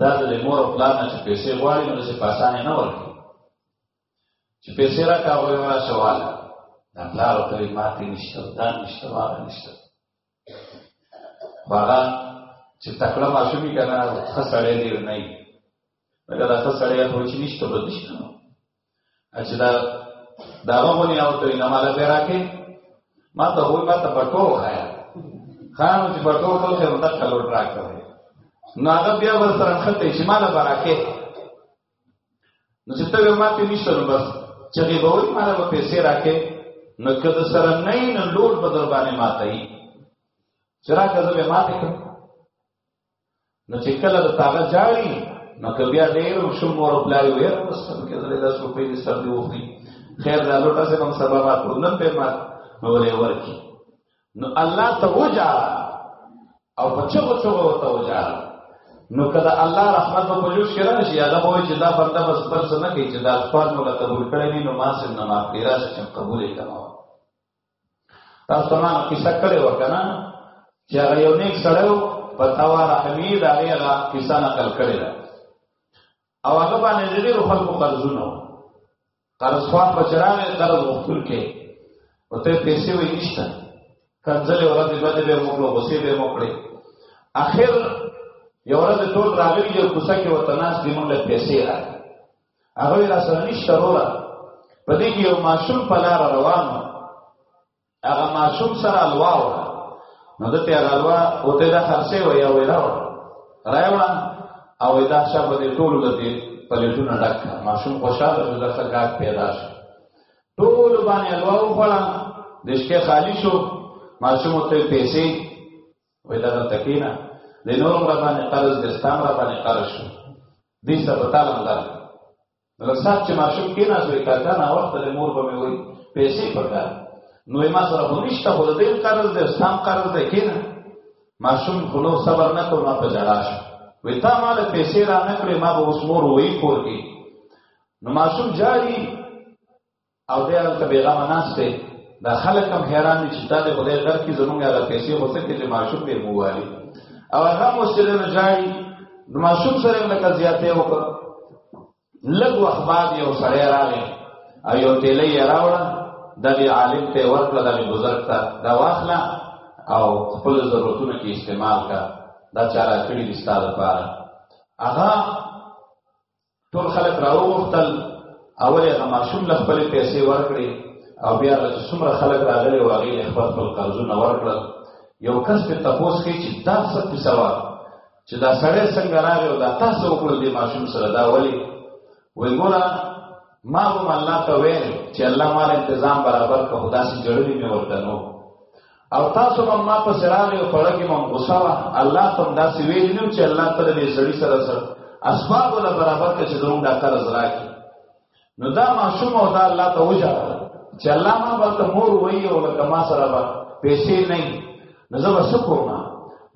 دا د مور او پلار نه چې پیسې غواړي نو داسې په اسانه نه ورکوي چې پیسې راکړه هغوی هم راشه واله دا پلار ورته وایي ما کې نشته دا نشته هغه نشته خو هغه چې تکړه ماشوم وي که نه ښه سړی ډېر نه وي لکه دا ښه سړی هغه چې نشته به نشته چې دا دا غوونی او ته نه مال به راکې ما ته وای ما ته پټو خایا خان چې پټو ټول څه ودا کلوټ راکړ نو هغه بیا ور سره خته چې مال به راکې نو چې ته ما ته نشته نو بس چې به وای مال به پیسې راکې نو کده سره نه نه لوټ بدر باندې ماته یې چرا کده به ماته کړ نو چې کله د تاغه جاړي نو که بیا ډېر شوم مور او پلار یې ویل بس سم کې درې لس روپۍ دې سر دې وخوري خیر دا لوټه سه کوم سبب ماتو نن په مات نو ولې ورکی نو الله ته وجا او په چغو چغو ورته وجا نو کله الله رحمت په پلو شرا شي دا به چې دا بنده بس پر څه نه کوي چې دا خپل نو قبول کړی نو ما سم نه مافیرا چې قبول کړه تاسو ته ما کیسه کړې و کنه چې هغه یو نیک سړی و په توا رحمی دا هغه کیسه نقل کړې ده او هغه باندې ډېر خلکو قرضونه و قرض خوا په چرانه قرض وکړ کې او ته پیسې وې نشته کنځلې ورځې باندې به موکلو غصې به موکړې اخر یو ورځ ټول راغلي یو کوڅه کې وتناس دی موږ له پیسې راغلي هغه وی را سره نشته وروره په دې کې یو ماشوم په لار روان و هغه ماشوم سره الوا و نو د ته هغه الوا او ته دا خرڅه و یا ویرا و راوړه او دا شپه دې ټول د دې پلیټونه ډک ماشوم خوشاله شو ځکه کار پیدا شو ټول باندې الوا و خړه د شکه خالی شو ماشوم ته پیسې وای دا دلته کینا د نور را باندې قرض د ستام را باندې قرض شو دې سبا تعالی الله نو سات چې ماشوم کینا زوی کا دا نه وخت له مور به مې وای پیسې پکار نو ما سره خو نشته خو دې قرض د ستام قرض دې کینا ماشوم خو نو صبر نه کول ما په جړا شو وې تا مال پیسې را نه کړې ما به اوس مور وای کور کې نو ماشوم جاری او دی هلته بېغمه ناست دی دا خلک هم حیران دي چې دا د خدای غر کې زمونږ هغه پیسې خو څه کې چې ماشوم به مو والي او هغه هم اوس چې نه ژاړي د ماشوم سره هم لکه زیاتې وکړه لږ وخت بعد یو سړی راغی او یو تیلی یې راوړه دغې عالم ته یې ورکړه دغې بزرګ ته دا واخله او خپل ضرورتونو کې استعمال کړه دا چا راکړي دي ستا لپاره هغه ټول خلک راوغوښتل اول هغه ماشوم له خپل پیسې ورکړي او بیا چې څومره خلک راغلي و هغې یې خپل خپل قرضونه ورکړل یو کس پې تپوس کوي چې دا څه کیسه وه چې دا سړی څنګه راغی او دا تاسو وکړل دې ماشوم سره دا ولې وایي ګوره ما هم الله ته ویل چې الله ما له تنظیم برابر کړو داسې جوړوي مې ورته نو او تاسو هم ما په سراغه او پړه کې مونږ غوسه وا الله ته دا سی ویل نو چې الله تعالی دې سړی سره سره اسباب ولا برابر کړي چې دوم دا قرض راکړي نو دا معصوم او دا الله ته وجا چې الله ما ورته مور وایي او لکه ما سره به پیسې نه نو زه به شکر ما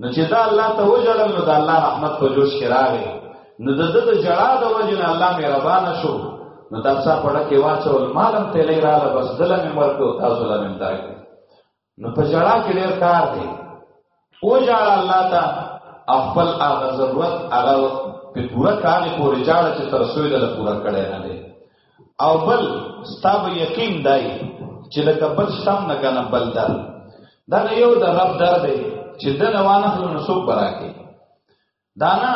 نو چې دا الله ته وجا نو دا الله رحمت په جوش کې راغی نو د دې جړا د وجه نه الله مهربان شو نو دا څه پړه کې واچول مالم تلې رااله بس دلمه ورکو تاسو لمه دای نو په جړا کې ډېر کار دی او جړا الله ته خپل هغه ضرورت هغه په پوره کار پورې جړا چې تر سوی د پوره کړي نه دی او بل ستاب یقین دی چې لکه بل شتم نه کنه بل در دا یو د رب در دی چې د نوانه نو څوک براکي دا نه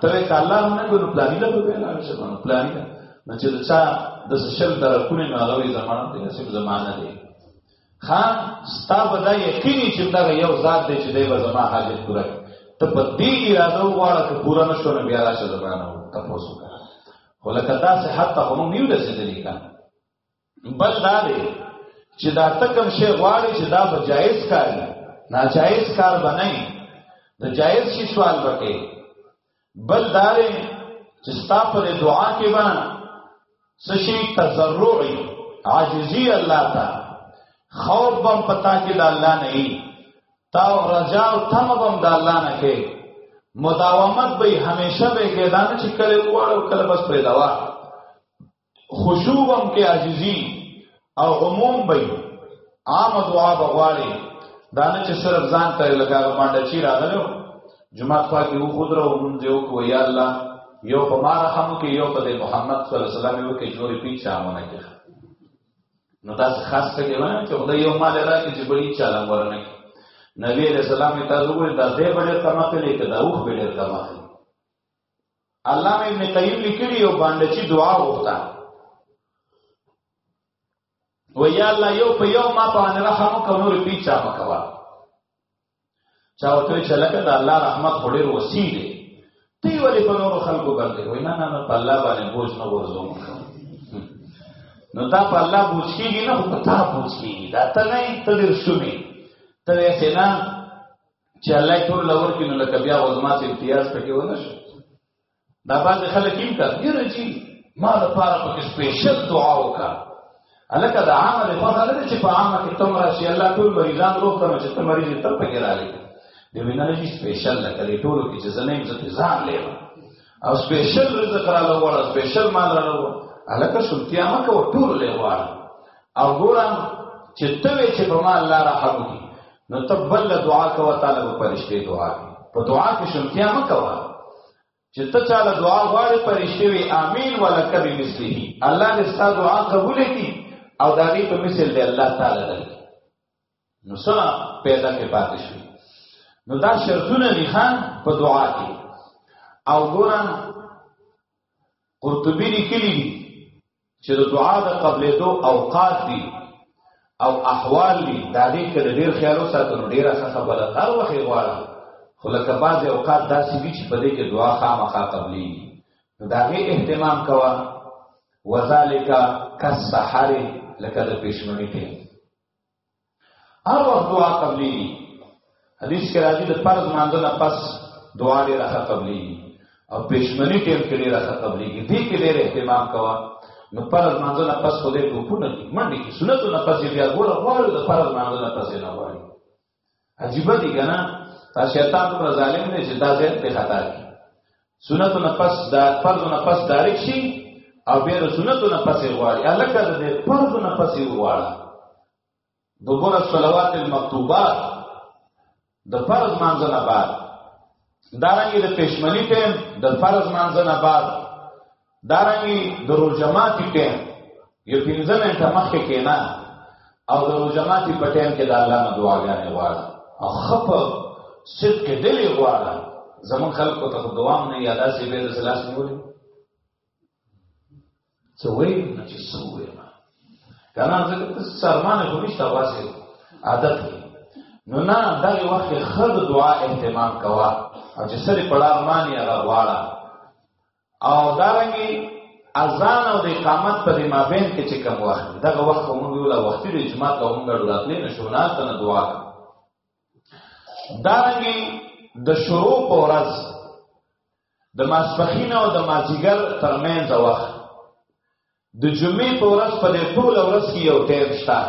ته ته الله نه ګونو پلان له به نه شي نو پلان نه چې دا د شل در کونه نه غوي زمانه دې سم زمانه دې خان ستا به دا یقیني چې دا یو ذات دی چې دی به زما حاجت پوره ته په دې اراده وغواړه چې پوره نشو نه بیا راشه زمانه تاسو کا ولکه تاسو حتی هم نیو رسیدلی کا بل دا دی چې دا تکم شی غواړي چې دا به جایز کار نه ناجایز کار بنئ د جایز شي سوال وکړي بل دا دی چې ستا پر دعا کې به سشي تزرعي عاجزي الله تا خوف بم پتا کې د الله نه ای تا او رجا او تم بم د الله نه کې مداومت به همیشه به کې دانه چې کله وړو کله بس پر دوا خشوع هم کې عاجزي او عموم به عام دعا بغواړي دا نه چې صرف ځان ته لګا باندې چی راغلو جمعه خوا کې وو خود راو مونږ یو کو یا الله یو په ما رحم کې یو په محمد صلی الله علیه وسلم یو کې جوړې پیچا مونږ کې نو دا خاص څه کې ونه چې خدای یو مال راکړي چې بلی چاله ورنه نبی علیہ السلام ته وګورئ دا دې بډې تماقلې کړه اوخ بډې تماقلې علامه ابن قیم لیکلی یو باندې چې دعا وکړه و یا الله یو په یو ما باندې رحم وکړه نور پیچا مکوا چاوته چې لکه د الله رحمت خوري وسی دی تی ولې په نور خلکو باندې وای نه نه نه په الله باندې بوج نه ورزوم نو دا په الله بوج کیږي نه په تا بوج کیږي دا ته نه تدیر شومي ته یې نه چې الله یې ټول لور کې نو لکه بیا وزما سي امتیاز پکې ونه شو دا باندې خلک یې کا یره چې ما د پاره پکې سپیشل دعا وکړه الکه د عامه د خو خلک چې په عامه کې تم راشي الله ټول مریضان روغ کړي چې ته مریض ته پکې راغلي د وینه چې سپیشل لکه د ټولو کې چې زنه یې ځته ځان لیم او سپیشل رزق را لوړ سپیشل مال را لوړ الکه شلتیا ما کو ټول له وړ او ګورم چې ته چې په ما الله رحم وکړي نو تبل دعا کوه تعالی په پرشته دعا کې په دعا کې شمتیا م کوه چې ته چاله دعا غواړې پرشته وي امين ولک بمثله الله دې ستاسو دعا قبول کړي او دا دې په مثل دې الله تعالی دې نو سره پیدا کې پاتې شي نو دا شرطونه دي خان په دعا کې او ګورم قرطبی لیکلی دی چې د دعا د قبلېدو اوقات دي او احوال دي دا دې کله ډېر خیال وساتو نو ډېر اساس خبره هر وخت غواړه خو لکه بعضې اوقات داسې دي چې په دې کې دعا خامخا قبلېږي نو د هغې اهتمام کوه وذالک کالسحر لکه د پېشمني ټیم هر وخت دعا قبلي حدیث کې راځي د فرض مانځه نه پس دعا ډیره ښه قبلي او پښمنی ټیم کې ډیره ښه قبلي دي کې ډیر اهتمام کوه نو فرض مانځه نه پس خو دې ټوپونه دي منډي کې سنت نه پس بیا ګوره غواړي د فرض مانځه نه پس نه غواړي عجیب دي کنه دا شیطان پر ظالم نه چې دا زه ته خطا کی سنت نه پس دا فرض نه پس دارک شي او بیر سنت نه پس غواړي الکه دې فرض نه پس غواړي دوبره صلوات المکتوبات د فرض مانځنه بعد دارنګي د پښمنی ټیم د فرض مانځنه بعد دارنګي د روجماتي ټیم یو پنځه منټه مخکې کېنا او د روجماتي په ټیم کې د الله نه دعاګانې غواړه او خپ صدق دلی غواړه زمون خلکو ته دوام نه یادا سی به د سلاس نیولې څه وایي نه چې څه وایي کنه ځکه ته سرمانه خو نشته واسه عادت دی نو نه دغه وخت خد دعا اهتمام کوا او چې سره پړار مانی هغه غواړه او دارنګي اذان او د اقامت په مابین کې چې کوم وخت دغه وخت موږ یو لا وخت دی جمعه ته موږ ډولاتلې نشو نه ته دعا دارنګي د دا شروع په ورځ د ماسپخین او د مازیګر ترمنځ وخت د جمعې په ورځ په دې ټول ورځ کې یو ټیم شته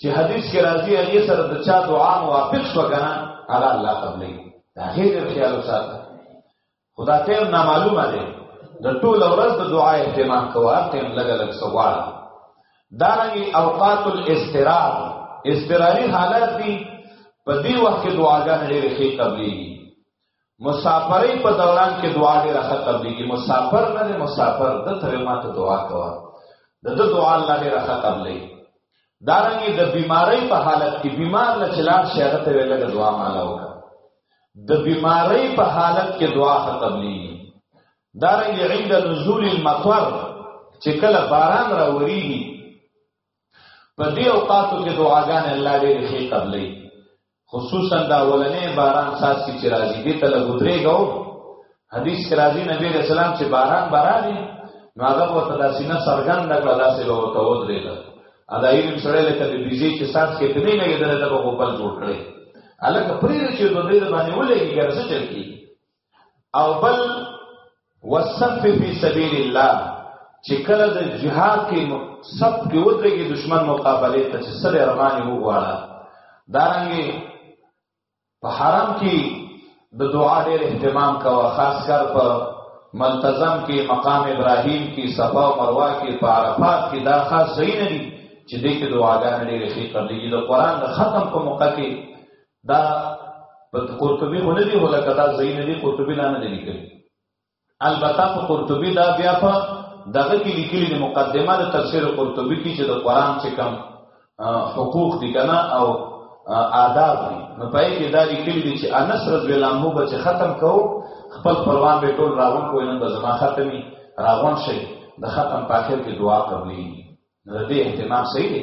چې حدیث کې راځي هغه سره د چا دعا موافق شو کنه هغه الله قبلې دا غیر خیال وساته خو دا ټیم نامعلومه دی د ټول ورځ د دعا اهتمام کوه ټیم لګ لګ سوال دارنګي اوقات الاستراح استراحي حالت دي په دې وخت کې دعاګان ډېرې ښې قبليږي مسافرۍ په دوران کې دعا ډېره ښه قبليږي مسافر نه دی مسافر د تر ماته دعا کوه د د دعا الله ډېره ښه قبليږي دارنګه د بیماری په حالت کې بیمار نه چلار شي هغه ته ویل د دعا مالا وکړه د بیماری په حالت کې دعا ختملی دارنګه عند نزول المطر چې کله باران راوري په دې اوقاتو کې دعاګانې الله دې ښه قبلې خصوصا دا ولنې باران ساس کی چې راځي دې ته لګودريګو حدیث کې راځي نبی رسول الله چې باران باراني نو هغه وته داسې نه سرګن نکړه داسې به وته ودرېده ادا یې سره لکه د بيزي چې ساس کې پني لګېدل دا په خپل جوړ کړي الکه پرې چې دوی باندې ولېږي ګرځي چل کی او بل وسف فی سبیل الله چې کله د جهاد کې سب کې ودرېږي دشمن مقابله ته چې سره رواني وغواړه دارنګي په حرم کې د دعا ډېر اهتمام کاوه خاص کر په ملتزم کې مقام ابراهیم کې صفا او مروه کې په عرفات کې دا خاص ځای نه دي چې دې کې دعاګانې ډېرې ښې قبلېږي د قران د ختم په موقع کې دا په قرطبي مونږ نه دی ولا کدا زین نه دی قرطبي لا نه دی لیکل البته په قرطبي دا بیا په دغه کې لیکلي د مقدمه د تفسیر قرطبي کې چې د قران چې کم حقوق دي کنه او آداب دي نو پای کې دا لیکلي دي چې انس رضی الله عنه به چې ختم کو خپل پروان به ټول راغون کوی نن به زما ختمي راغون شي د ختم په اخر کې دعا قبلي نو دې اهتمام صحیح دی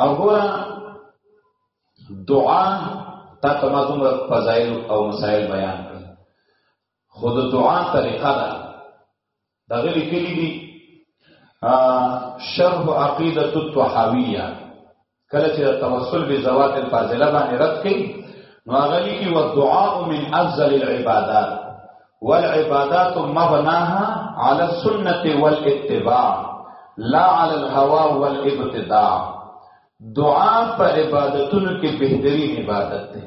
او ګوره دعا تا ته ما دومره فضایل او مسایل بیان کړ خو د دعا طریقه ده دا غیر کلی دي شرح عقیدت الطحاویه کله چې توسل به زوات الفاضله باندې رد کړي نو غلی کی و دعاء من افضل العبادات والعبادات مبناها على السنه والاتباع لا على الهوى والابتداع دعا په عبادتونو کې بهترین عبادت ده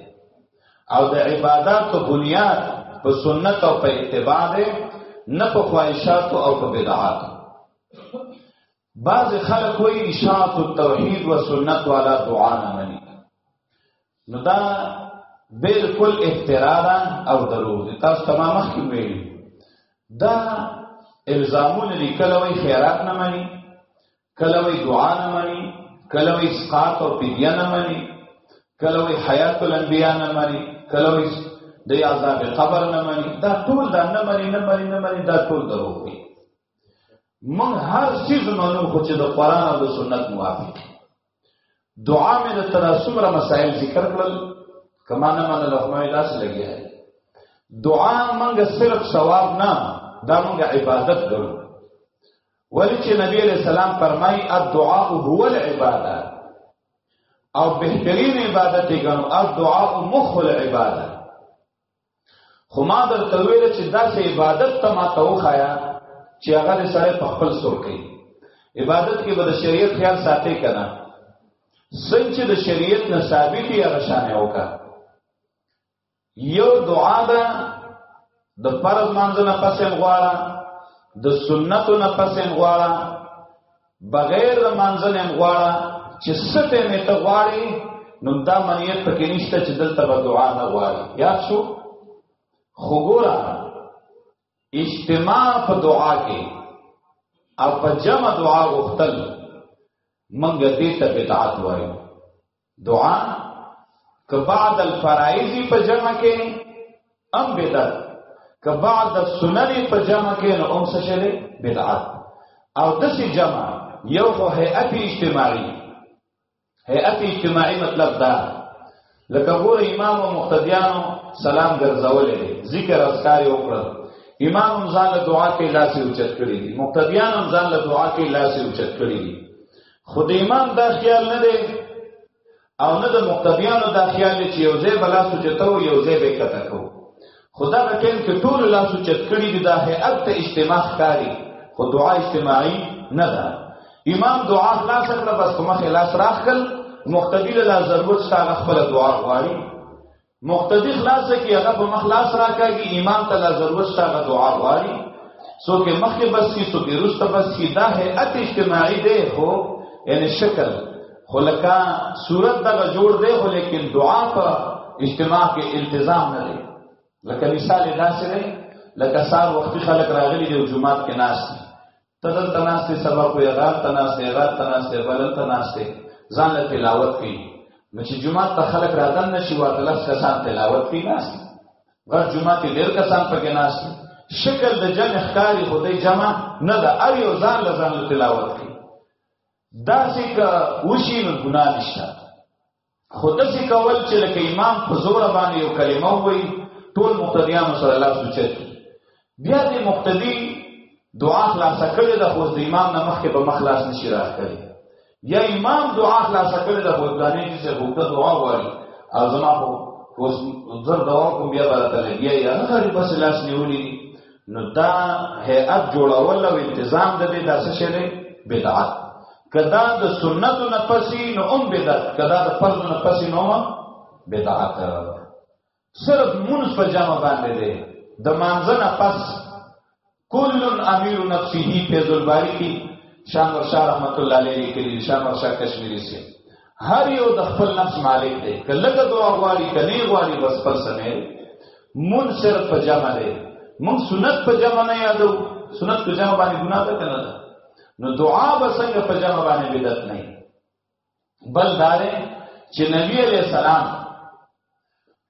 او د عبادت بنیاد په سنت او په اتباع ده نه په خواهشات او په بدعات بعض خلک وایي اشاعت التوحید و سنت والا دعا نه مني نو دا بالکل افترارا او دروغ دي تاسو تمام مخکې ویلي دا الزامونه دي کله وایي خیرات نه مني کله وایي دعا نه مني کله وایي اسقاط او فدیه نه مني کله وایي حیات الانبیاء نه مني کله وایي د عذاب قبر نه مني دا ټول دا نه مني نه مني نه مني دا ټول دروغ دي من هر چیز منو خو چې د قران او د سنت موافق دعا مې د تراسم را مسائل ذکر کړل کما نه من له ما لاس لګیا دعا منګه صرف ثواب نه دا منګه عبادت ګرو ولی چې نبی علیہ السلام فرمای الدعاء هو العباده او بهترین عبادت ګنو الدعاء مخ العباده خو ما درته ویل چې داسې عبادت ته ما ته وخایا چې هغه دې سره په خپل سور کوي عبادت کې به د شریعت خیال ساتي کنه څنګه چې د شریعت نه ثابت یا رشانه وکا یو دعا ده د فرض مانځ نه پسې غواړه د سنتو نه پسې غواړه بغیر د منځل هم غواړه چې سپه مې ته غواړي نو دا منیت پکې نشته چې دلته به دعا نه غواړي یاد شو خو ګوره اجتماع په دعا کې او په جمع دعا غوښتل منګه دې ته بدعت وایو دعا که بعد الفرائض په جمع کې ام بدعت که بعد السنن په جمع کې نو ام څه شي بدعت او دسی جمع یو خو هيئت اجتماعي هيئت اجتماعي مطلب دا لکه ګور امام او مقتدیانو سلام ګرځولې ذکر اذکار وکړل امام هم ځان له دعا کې لاس اوچت کړی دي مقتدیان هم ځان له دعا کې لاس اوچت کړی دي خو د امام دا خیال نه دی او نه د مقتدیانو دا خیال دی چې یو ځای به لاس اوچته او یو ځای به کته کو خو دا په ټیم کې ټول لاس اوچت کړي دي دا هیئت ته اجتماع ښکاري خو دعا اجتماعي نه ده امام دعا خلاص کړه بس کومه خلاص راخل مقتدی له ضرورت سره خپل دعا غواړي مقتدی خلاص کی هغه په مخلاص راکاږي امام ته لا ضرورت شته هغه دعا غواړي سو کې مخکې بس کی سو کې رسته بس کی دا هيئت اجتماعي دی خو یعنی شکل خلکا صورت دا جوړ دی خو لیکن دعا په اجتماع کې التزام نه دی لکه مثال دا سره لکه سار وختي خلک راغلي دی جمعات کې ناس ته دلته ناست یې سبا خو یې غار ته ناست یې غار ته ناست یې بل ته ناست یې ځان له تلاوت کوي نو چې جمعه ته خلک راځن نشي ورته لږ کسان تلاوت کوي ناست غر جمعه کې ډېر کسان پکې ناست شکل د جمع ښکاری خو دې جمع نه ده ار یو ځان له ځان تلاوت کوي دا چې که وشي نو ګناه نشته خو داسې کول چې لکه امام په زوره باندې یو کلمه ووایي ټول مقتدیانو سره لاس اوچت کړي بیا دې مقتدي دعا خلاصه کړې ده خو د امام نه مخکې په مخ لاس نشي راکړي یا امام دعا خلاصه کړې ده خو دانې چې غوښته دعا وایي او زما خو اوس زر دعا کوم بیا به راته لګیا یا هغه بس لاس نیولي نو دا هيئت جوړول او تنظیم د دې داسې شی دی بدعت کدا د سنت نه پسې نو هم بدعت کدا د فرض نه پسې نو هم بدعت صرف منځ په جامه باندې دی د مانځنه پس کل امیر نفسه فیض الباری کی شان ورشا رحمت الله علیه کلی شان ورشا کشمیری سے هر یو د خپل نفس مالک دی کله که دعا غواړي کني غواړي بس پر سمې مون سر په جمع دی مون سنت په جمع نه یادو سنت په جمع باندې ګناه ده کنه ده نو دعا به څنګه په جمع باندې بدعت نه بل دارې چې نبی علیہ السلام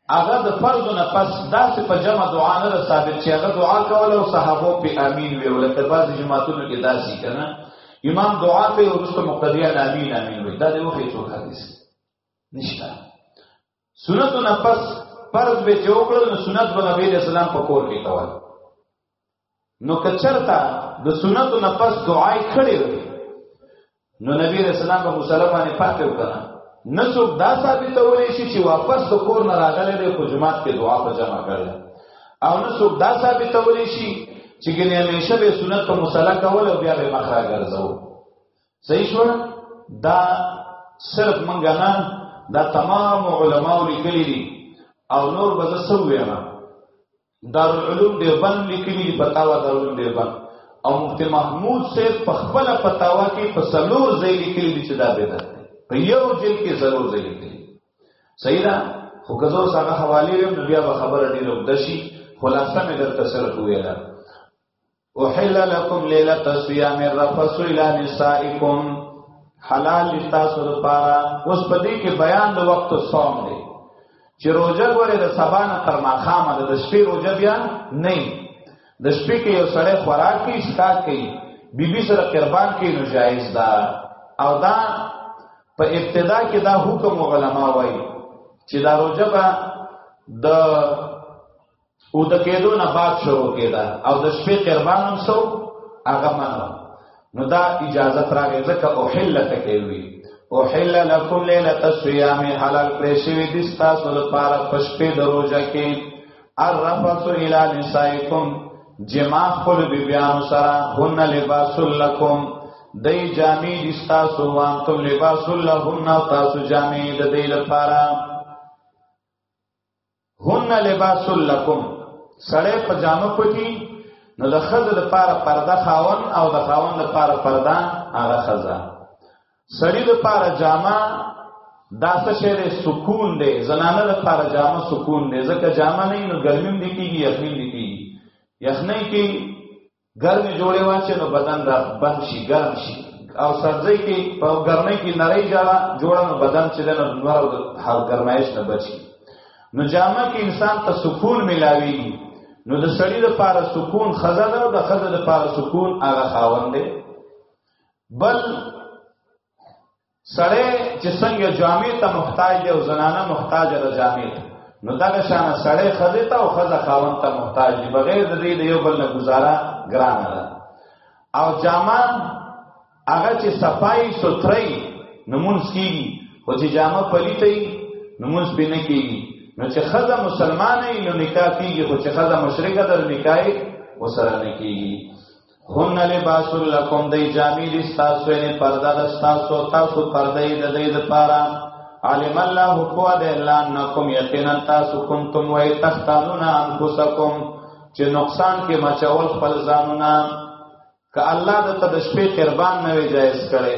هغه د فرض نه پس داسې په جمع دعا نه ثابت چې هغه دعا کوله او صحابه په امین وی ولکه بعض جماعتونو کې داسې کنه امام دعا کوي او رسول مقتدیه امین امین وی دا د یو هیڅ حدیث نشته سنت نه پس فرض به چې وکړل نو سنت به نبی اسلام په کور کې کول نو کچرتا د سنتو نه پس دعای کړي نو نبی رسول الله په مسلمانې پاتې وکړه نه څوک دا ثابتولی شي چې واپس د کور نه راغلی دی خو جماعت کې دعا په جمع کړل او نه څوک دا ثابتولی شي چې ګنې همیشه به سنت په مصلا کول او بیا به مخ راګرځو صحیح شو دا صرف منګه نه دا تمام علماو لیکلي دي او نور به زه سوې نه دارالعلوم دیوبند لیکلي فتاوا دارالعلوم دیوبند او مفتی محمود سے په خپل فتاوا کې په سلور ځای لیکلي دي چې دا بدعت دی په یو جلد کې سلور ځای لیکلي صحیح ده خو که زه اوس هغه حوالې ویم نو بیا به خبره ډېره اوږده شي خلاصه مې درته سره وویله وحل لكم ليله الصيام الرفث الى نسائكم حلال تاسو لپاره اوس په دې کې بیان د وخت صوم دی چې روزه غوړې د سبا نه تر ماخامه د شپې روزه بیا نه د شپې کې یو سړی خوراک کوي اسکار کوي بیبي سره قربان کوي نو جایز ده او دا په ابتدا کې دا حکم علما وایي چې دا روزه به د او د کېدو نه بعد شروع کېده او د شپې قربان هم سو هغه منو نو دا اجازه راغې ځکه او حلت کې وی او حل لکم لیلۃ الصیام حلال کړی شوی د تاسو لپاره پښپې دروځه کې الرفث الی نسائکم جما خپل بیبیان سره هن لباس لکم دای جامې د تاسو وان تم لباس لهن تاسو جامې د دې لپاره هن لباس لکم سړی په جامه پټي نو د خزه د پاره پرده خاون او د خاون د پاره پرده هغه خزه سړی د پاره جامه دا څه شی دی سکون دی زنانه د پاره جامه سکون دی ځکه جامه نه نو ګرمیم دی کیږي یخنی دی کیږي یخنی کې ګرمې جوړې واچې نو بدن را بند شي ګرم شي او سبزی کې په ګرمۍ کې نری جړه جوړه نو بدن چې دنه نور او هر ګرمایش نه بچي نو جامه کې انسان ته سکون ملاوي نو د سړی د پاره سکون خزه ده او د خزه د پاره سکون هغه خاوند دی بل سړی چې څنګه جامع ته محتاج دی او زنانه محتاج ده جامع ته نو دا شان سړی خزه ته او خزه خاون ته محتاج دی بغیر د دې یو بل نه گزاره ګران ده او جامع هغه چې صفای سوتري نمونس کیږي او چې جامع پلیتي نمونس به نه کیږي نو چې خزه مسلمانې نو نکاح کیږي او چې خزه مشرکه در نکاح وسره نه کیږي هن لباس لکم دی جامی دی ستاسو یعنی پرده د ستاسو تاسو پرده یې د دې لپاره علم الله هو د الله انکم یقینا تاسو کنتم و تختانون انفسکم چې نقصان کې مچول خپل ځانونه ک الله د تدشپې قربان نه وي جایز کړي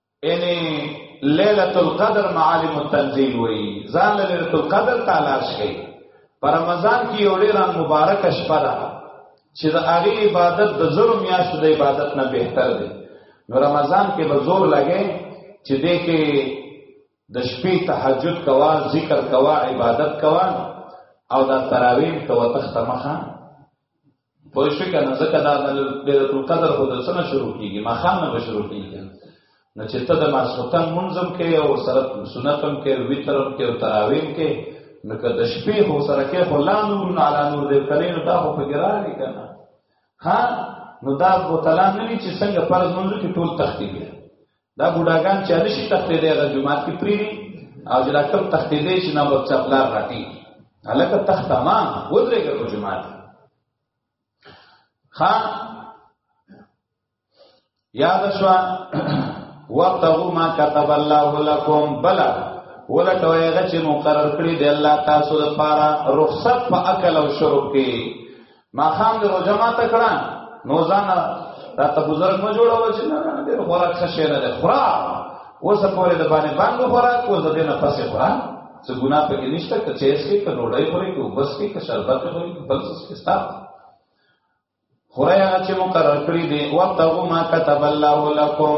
یعنی ليله القدر معالم التنزيل وی ځان ليله القدر تلاش کړي پر رمضان کې یو ډیر مبارک شپه ده چې د هغه عبادت د زرو میاشتو د عبادت نه بهتر دی نو رمضان کې به زور لګي چې دې کې د شپې تهجد کوا ذکر کوا عبادت کوا او دا تراویح کوا تخت مخه پوه شو کنه ځکه دا د ليله القدر خو د سنه شروع کیږي ما خام نه شروع کیږي نو چې ته د ماسوتن منظم کې او سره سنتم کې ویترم کې او تراویم کې نو که د شپې خو سره کې خو لا نور نه علا نور دې کړي نو دا خو په ګراري کنه ها نو دا بوتلان نه چې څنګه فرض منځ کې ټول تختی دي دا بوډاګان چې نشي تختې دی د جمعات کې پریری او چې دا کم تختې دی چې نه په چپلار راټی هلکه تخت ما ودرېږه په جمعات ها یاد شو وقتو ما كتب الله لكم بلا ولټوي هغه چې مقرر کړی دی الله تاسو لپاره رخصت په عقل او شرب کې ماخام د روزه ما تکړه نو ځان دا ته بزرګ ما جوړاو چې نه نه دې خوراک څه شي نه ده خورا اوس پورې د باندې باندې خوراک کو زده نه پسې خورا څه ګنا په کې نشته که چیس کې که ډوډۍ خوري که بس کې که شربت خوري که بل څه کې ستا خورا چې مقرر کړی دی وقته ما كتب الله لكم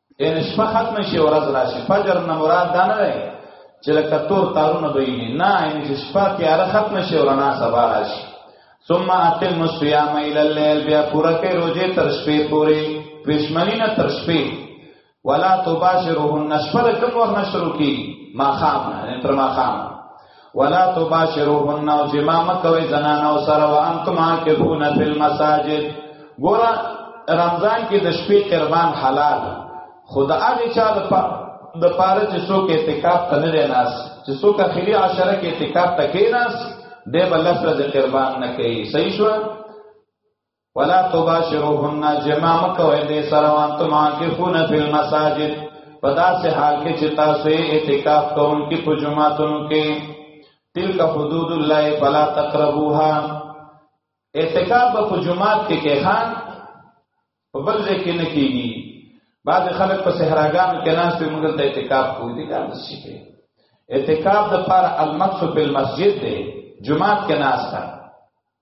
یعنی شپه ختم شي ورځ راشي فجر نه مراد دا نه دی چې لکه تور تارونه بهیږي نه یعنی چې شپه تیاره ختم شي او رڼا سبا راشي ثم اتم الصيام الى الليل بیا پورا کې روزه تر شپې پورې پښمنی نه تر شپې ولا تباشرهن شپه کوم وخت شروع کی ما خام نه تر ما خام ولا تباشروهن او جما مکوي زنان او سره وانتم عاکفون فی المساجد ګور رمضان کې د شپې قربان حلال خدا هغه چا د د پاره چې څوک اعتکاف ته نه ناس چې څوک اخیری عشره کې اعتکاف ته کې ناس دی بل سره د قربان نه کوي صحیح شو ولا تباشروهن جما مکوئ دې سره وانتم عاکفون فی المساجد پدا سے حال کې چې تاسو اعتکاف کوونکې په جمعاتونو کې تلک حدود الله فلا تقربوها اعتکاف په جمعات کې کې خان په بل ځای کې نه کیږي بعض خلک په صحراګانو کې ناس په موږ ته اعتکاف کوي دي کار نشي کوي اعتکاف د پر المقصد بالمسجد دی جمعات کې ناس تا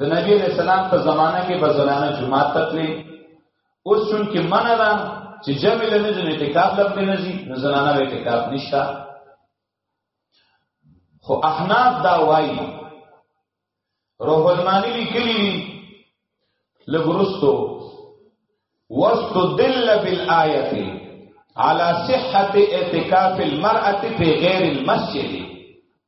د نبی علیہ السلام په زمانہ کې بزنانه جمعه تکلی اوس چون کې منه ده چې جمع له نه جنې اعتکاف لپاره نه ځي نو زنانه به اعتکاف نشتا خو احناف دا وایي روح المانی لیکلی لګرستو واستدل بالآیه على صحه اعتکاف المرأه في غیر المسجد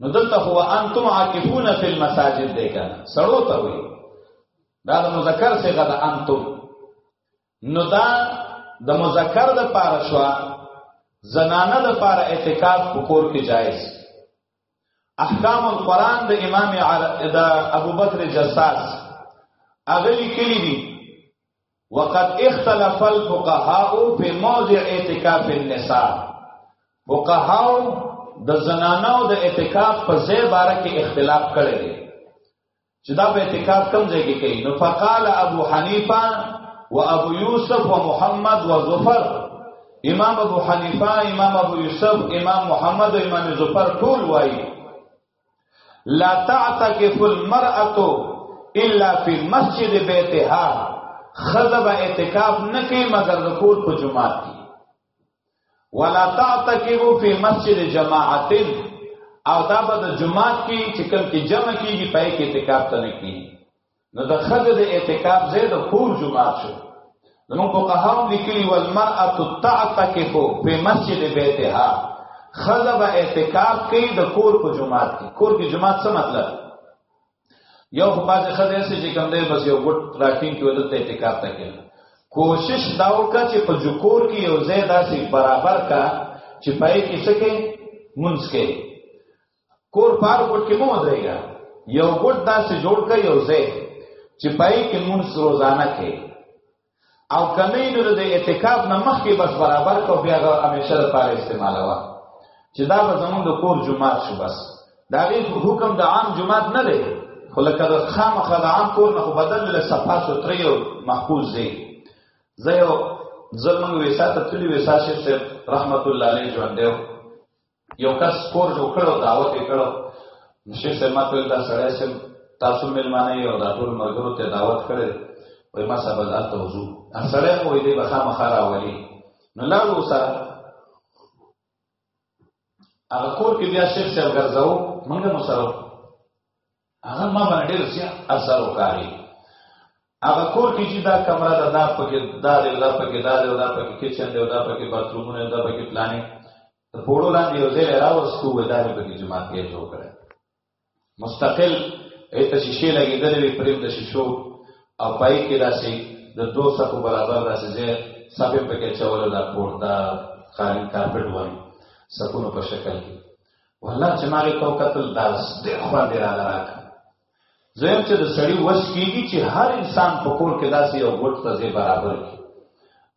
نو دلته هو انتم عاکفون فی المساجد دی کنه سړو ته وی دا د مذکر څخه د انتم نو دا د مذکر د پاره شو زنانه د پاره اعتکاف پکور کې جایز احکام القرآن د امام د ابو بکر جساس اغلی کلی دی وقد اختلف الفقهاء في موضع اعتکاف النساء فقهاء د زنانو د اعتکاف په ځای باره کې اختلاف کړی دی چې دا په اعتکاف کم ځای کې کوي نو فقال ابو حنیفه و ابو یوسف و محمد و ظفر امام ابو حنیفه امام ابو یوسف امام محمد و امام ظفر ټول وایي لا تعتکف المرأه الا فی مسجد بیتها خذب اعتکاف نکي مگر د کور په جماعت کې ولا تعتکف فی مسجد جماعت او دا به د جماعت کې چې کله کې جمع کیږي پای کې اعتکاف ته نه کیږي نو د خځه د اعتکاف ځای د کور جماعت شو زموږ په قهام لیکلي والمرأه تعتکف په مسجد بیتها خځه به اعتکاف کوي د کور په جماعت کې کور کې جماعت څه مطلب یو خو باز خځه سي چې کوم دی بس یو ګټ راټین کې ودته اعتکاف ته کوي کوشش دا وکړه چې په جکور کې یو ځای داسې برابر کا چې پای کې څه کې منځ کې کور پار کوټ کې مو ودرېګا یو کوټ داسې جوړ کړ یو ځای چې پای کې مونږ روزانه کې او کمی نو د اعتکاف نه مخکې بس برابر کو بیا غو همیشه لپاره استعمالوا چې دا به زمونږ د کور جمعات شو بس دا غي حکم د عام جمعات نه دی خو لکه د خامخه د عام کور نه بدل له صفه ستري او محفوظ دی زه یو زمونږ وساته تلی وساشه رحمت الله علیه ژوند دی یو کس کور جوړ کړو دعوت یې کړو نشه سه ماته دا سړی سم تاسو ملمانه یو دا ټول مرګرو ته دعوت کړل وای ما سبا دلته وځو سړی مو دې به خامخا راولي نو لاړو سره هغه کور کې بیا شیخ صاحب ګرځاو موږ مو سره هغه ما باندې ډېر زیات اثر وکړي هغه کور کې چې دا کمره ده دا پکې دا دی دا پکې دا دی دا پکې کچن دی دا پکې باترومونه دا پکې پلانې د پوړو لاندې یو ځای راوستو ودانې په کې جماعت یې جوړ کړ مستقل ایت شیشه لګیدلې وی پریم د شیشو او پای کې داسې د دوه صفو برابر داسې ځای سبې په کې چول دا پورته خالي کارپټ وایي سکونو په شکل کې والله چې مالې تو قتل داس ډېر خو دې را راکړه زم چې د سړی وس کیږي چې هر انسان په کور کې داسې یو ګټ ته ځای برابر کړي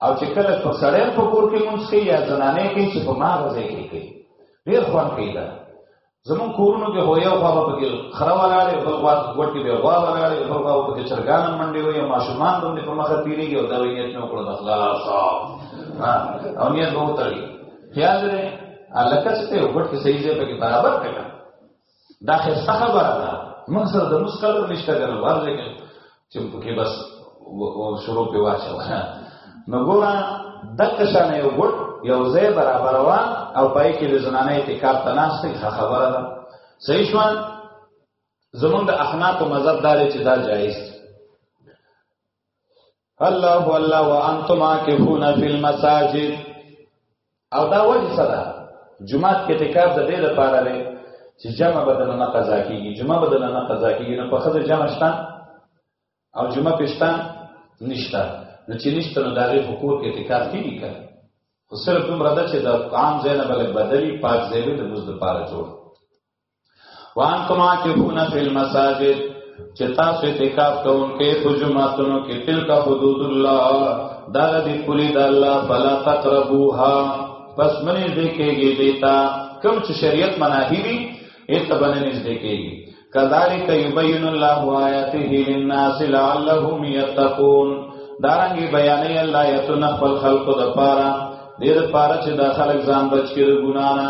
او چې کله په سړی په کور کې مونږ کې یا زنانه کې چې په ما غځې کې کې ډیر خوان کې ده زمون کورونو کې هو یو خوا په کې خره ولاړې بل خوا ګټ کې به غوا ولاړې بل خوا په کې چرګان منډي وي ماشومان باندې په مخه تیریږي او دا وینیت نو کړو خلاص او نیت وو تړي خیال لري الکه څه ته وګټ کې صحیح ځای په کې برابر کړه دا خیر څه خبره ده موږ سره د مسکل نشته کنه ورځي کې چې په کې بس شروع په واچو نو ګورا د کښانه یو ګډ یو ځای برابر وا او پای کې د زنانه اعتکاف تناسته ښه خبره ده صحیح شو زمونږ د اخناق او مذهب دار چې دا جایز الله والله وانتم عاکفون فی المساجد او دا وجه سره جمعات کې اعتکاف د دې لپاره دی چې جمع بدل نه قضا کیږي جمعه بدل نه قضا کیږي نو په خزه جمع شته او جمعه پښتان نشته نو چې نشته نو دغه حقوق اعتکاف کیږي کړه خو صرف دومره ده چې د عام ځای نه بلک بدلی پاک ځای د مزد لپاره جوړ وان کما چې خونه په مساجد چې تاسو اعتکاف کوونکې په جمعاتونو کې تلک حدود الله دا د کلی د الله فلا تقربوها پس منې دې کېږي دیتا کوم چې شریعت مناهي دي ایت باندې نږدې کېږي کذالک یبین الله آیاته للناس لعلهم یتقون دارنګي بیانې الله یتن خپل خلقو د پاره دې د پاره چې د خلک ځان بچ کړي ګنا نه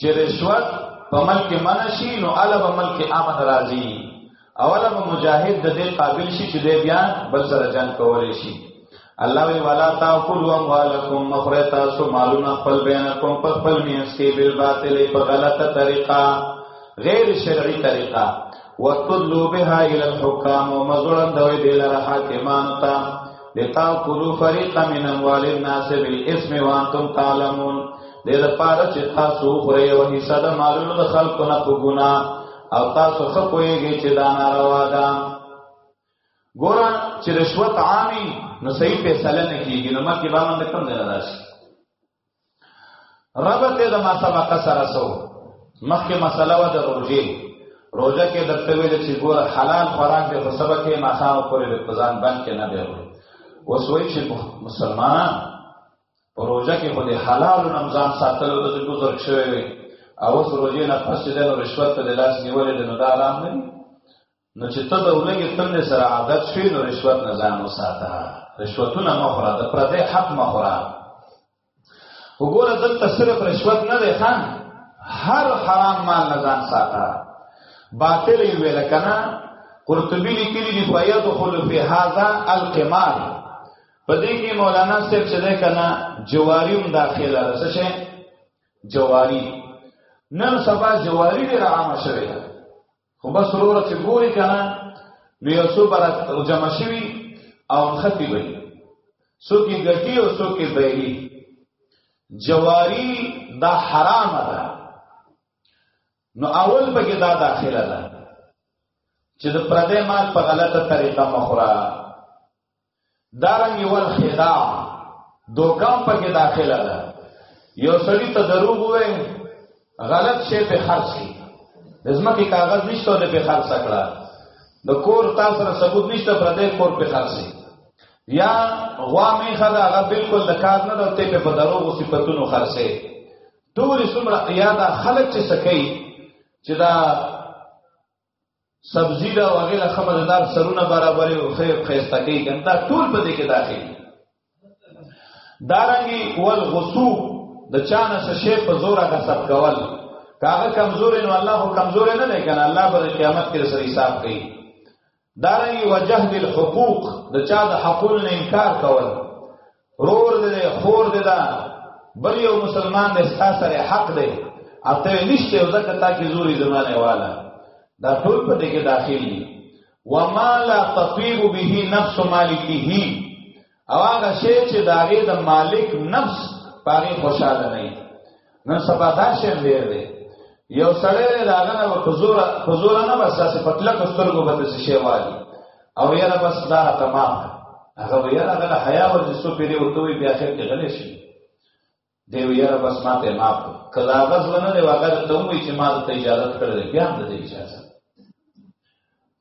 چې رشوت په ملک منشي نو الا په ملک امن راځي اوله به مجاهد د دې قابل شي چې دې بیا بل سره جنگ کولای شي الله وی والا تاکلوا اموالکم مخرتا سو مالون خپل بینکم په خپل میانس کې بل باطل په غلطه طریقه غیر شرعي طریقه وتدلو بها الى الحكام ومزلن دوی دلر حاکمان ته لتاکلوا فريقا من اموال الناس بالاسم وانتم تعلمون دې لپاره چې تاسو خوري او حصہ د مالونو د خلکو نه په ګنا او تاسو خو پوهیږئ چې دا ناروا ده ګور چې رشوت عامي نو صحیح فیصله نه کیږي نو مکه باندې کوم ځای راشي ربط د ما سبق سره سو مخکې مسله و د روزي روزه کې درته ویل چې ګوره حلال خوراک دې په سبق کې ما خام پورې د پزان باندې کې نه دی اوس وایي چې مسلمانان په روزه کې خو دې حلال او نمزان ساتلو د ګذر شوی وي او اوس روزي نه پس دې نو رشوت ته لاس نیولې نو دا آرام نه نو چې ته د ولګې تندې سره عادت شوې نو رشوت نه ځان وساته رشوتونه مه خوره د پردی حق مه خوره وګوره دلته صرف رشوت نه دی خان هر حرام مال نه ځان ساته باطل یې ویل کنه قرطبی لیکلی دی فیاد خلو فی هذا القمار په دې کې مولانا صاحب چې ده کنه جواری هم داخله ده څه جواری نن سبا جواری ډیر عام شوی ده خو بس وروره چې ګوري کنه نو یو څو بر جمع شوي او ختی وي څوک یې ګټي او څوک یې بایلي جواری دا حرام ده نو اول پکې دا داخله ده چې د پردې مال په غلطه طریقه مخوره دارنګ ول خدا دوکم پکې داخله ده یو سړی ته دروغ وې غلط شی په خرڅ کی دزما کې کاغذ نشته له په خرڅ کړه د کور تاسو سره ثبوت نشته پر دې کور په خرڅ یا غوا می خدا هغه بالکل د کار نه دوته په بدروغ صفاتونو خرڅه ټول څومره یا دا خلک چې سکی چې دا سبزی دا وغیرہ خمردار سرونه برابرې او خیر خیسته کوي کنده ټول په دې کې داخلي دارنګي ول غصو د چانه څه شی په زور غصب کول کاغه کمزور نو الله هو کمزور نه نه کنه الله پر قیامت کې سره حساب کوي دارنګي وجه بالحقوق د چا د حقوق نه انکار کول رور دې خور دې دا بل یو مسلمان دې ستاسو سره حق دی اته نشته او ځکه تا کې زوري زمانه والا دا ټول په دې کې داخل دي وما لا تطيب به نفس مالکه او هغه شی چې داغه د مالک نفس پاره خوشاله نه نن سبا دا شین ډیر دی یو سړی دی داغه نه په زور په زور نه بس داسې په کلک سترګو به څه شی والی او یاره بس دا تمام هغه به یاره هغه حیا ورته سو پیری ورته وی بیا اخر کې غلې شي دی یاره بس ما ته معاف کړه غز ونه دی واغره ته وی چې ما ته اجازه کړې بیا هم د اجازه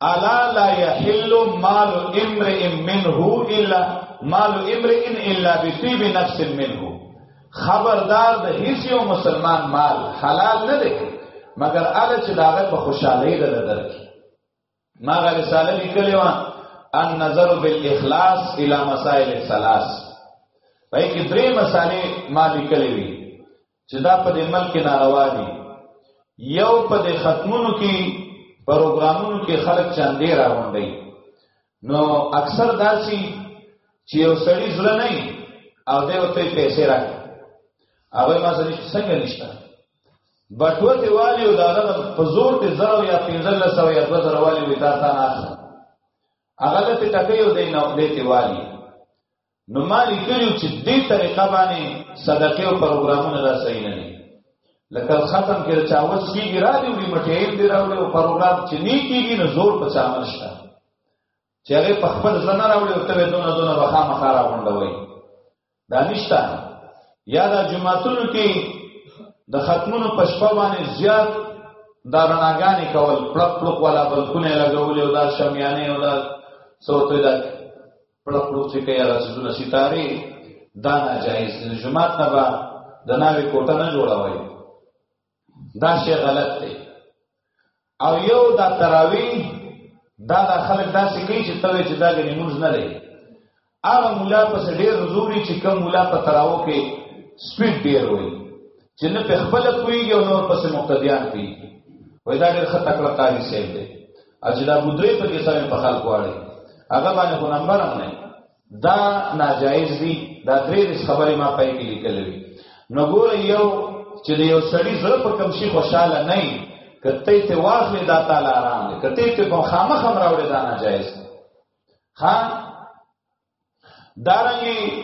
الا لا يحل مال امرئ منه الا مال امرئ الا بطيب نفس منه خبردار د هیڅ یو مسلمان مال حلال نه دی مګر اله چې داغه په خوشحالي ده درک ما غل رساله لیکلې و ان نظر بالاخلاص الى مسائل الثلاث پای کې درې مسالې ما لیکلې وي چې دا په دې ملک کې ناروا دي یو په دې ختمونو کې پروګرامونو کې خلک چاندې راوندي نو اکثر داسي چې یو سړی زړه نه او دې وته پیسې راکړي هغه ما سره څنګه نشته بټوه دی والی او دا غنم په زور دی زرو یا پینزل لسو یا دو زرو والی وی دا تا ناسا اغلا تی تکی او دی نو دی تی والی نو ما لیکلو چې دې طریقه باندې صدقه او پروګرامونه را صحیح نه دي لکه ختم کې چا وس کیږي را دی وړي مټېل دی راوړي او پروګرام چې نه کیږي نو زور په چا نشته چې هغه په خپل ځان راوړي او ته دونه دونه وخا مخا را غونډوي دا نشته یا دا جمعتونو کې د ختمونو په شپه باندې زیات دا رڼاګانې کول پړق پړق والا بلکونه لګولې او دا شمیانې او دا څو ته دا پړه پړو چې کوي هغه څونه ستاره دا ناجایز دی جماعت نه با د ناوي کوټه نه جوړوي دا شی غلط دی او یو دا تراوی دا د خلک داسې کوي چې توې چې دا غني مونږ نه لري هغه مولا پس ډېر زوري چې کم مولا په تراو کې سپیډ ډېر وایي چې نه په خپل کوي او نور پس مقتدیان کوي وای دا ډېر خطر کړه تاریخ دی اجل ابو درې په کې سره په خلق واړي هغه باندې خو نمبر هم نه دا ناجایز دي دا درې خبرې ما پای کې لیکلې نو ګور یو چې یو سړی زړه په کم شي خوشاله نه وي کته ته واخلې دا تعالی آرام دي کته ته په خامخ هم راوړې دا ناجایز ها دارنګي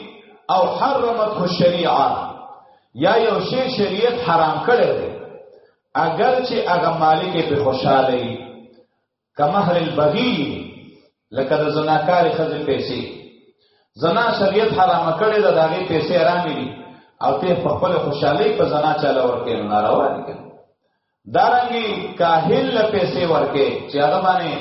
او حرمت الشریعه یا یو شی شریعت حرام کړی دی اگر چې هغه مالک په خوشاله وي کمهر البغی لکه د زناکار خزه پیسې زنا شریعت حرام کړی دا دغه پیسې حرامې دي او ته په خپل خوشحالي په زنا چاله ورکې نه راوړي دارنګي کاهل له پیسې ورکې چې هغه باندې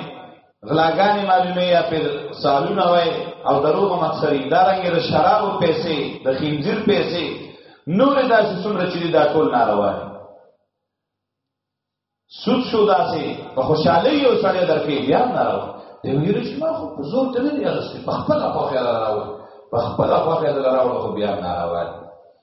غلاګانې معلومه یا پر سالونه وای او دروغ مخسري دارنګي د شرابو پیسې د خنجر پیسې نور داسې څومره چې دا ټول ناروا دي سود شو داسې په خوشحالي یو سړی درکې بیا ناروا دی ویل چې ما خو په زور ته نه دی راځي په خپل خو خیال راوړ په خپل خو خیال راوړ خو بیا ناروا دي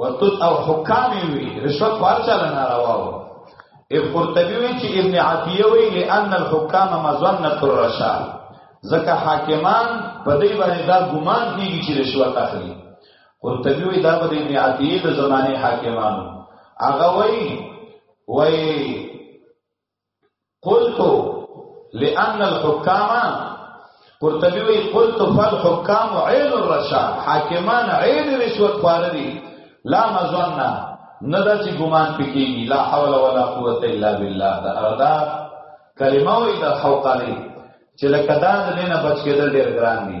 ورتد او حکام وی رشوت ورچا لنا رواو اب قرطبی وی چې ابن عطیه وی لئن الحکام مظنه الرشا ځکه حاکمان په دې باندې دا ګمان کیږي چې رشوت اخلي قرطبی وی دا په ابن عطیه د زمانه حاکمانو هغه وی وی قلت لان الحكام قرطبي وی قلت فالحكام عين الرشاد حاکمان عين رشوت خواردي لا مزنا نه دا چې ګمان پکېږي لا حول ولا قوت الا بالله دا اردا کلمه وي دا حوقالي چې لکه دا د نه بچ کېدل ډېر ګران دي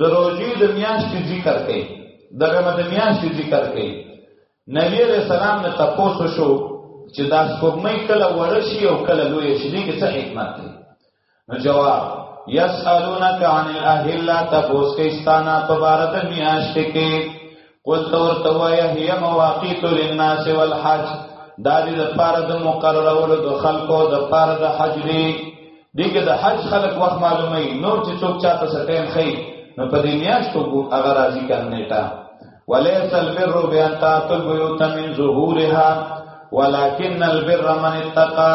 د روزي د میاشتې ذکر کوي دغه د میاشتې ذکر کوي نبی علیہ السلام نه تاسو شو چې دا سپوږمۍ کله ورشي او کله لوی شي دغه څه حکمت دی نو جواب یسالونک عن الاهله تاسو کې ستانه په بار د میاشتې کې قل تور توایا هی مواقیت للناس والحج دا دې د پاره د مقررولو د خلکو د پاره د حج دی دغه د حج خلک وخت معلومه نور چې څوک چاته ستین خي نو په دې میاشتو کو هغه راضی کرنے تا وليس البر بان تات البيوت من ظهورها ولكن البر من اتقى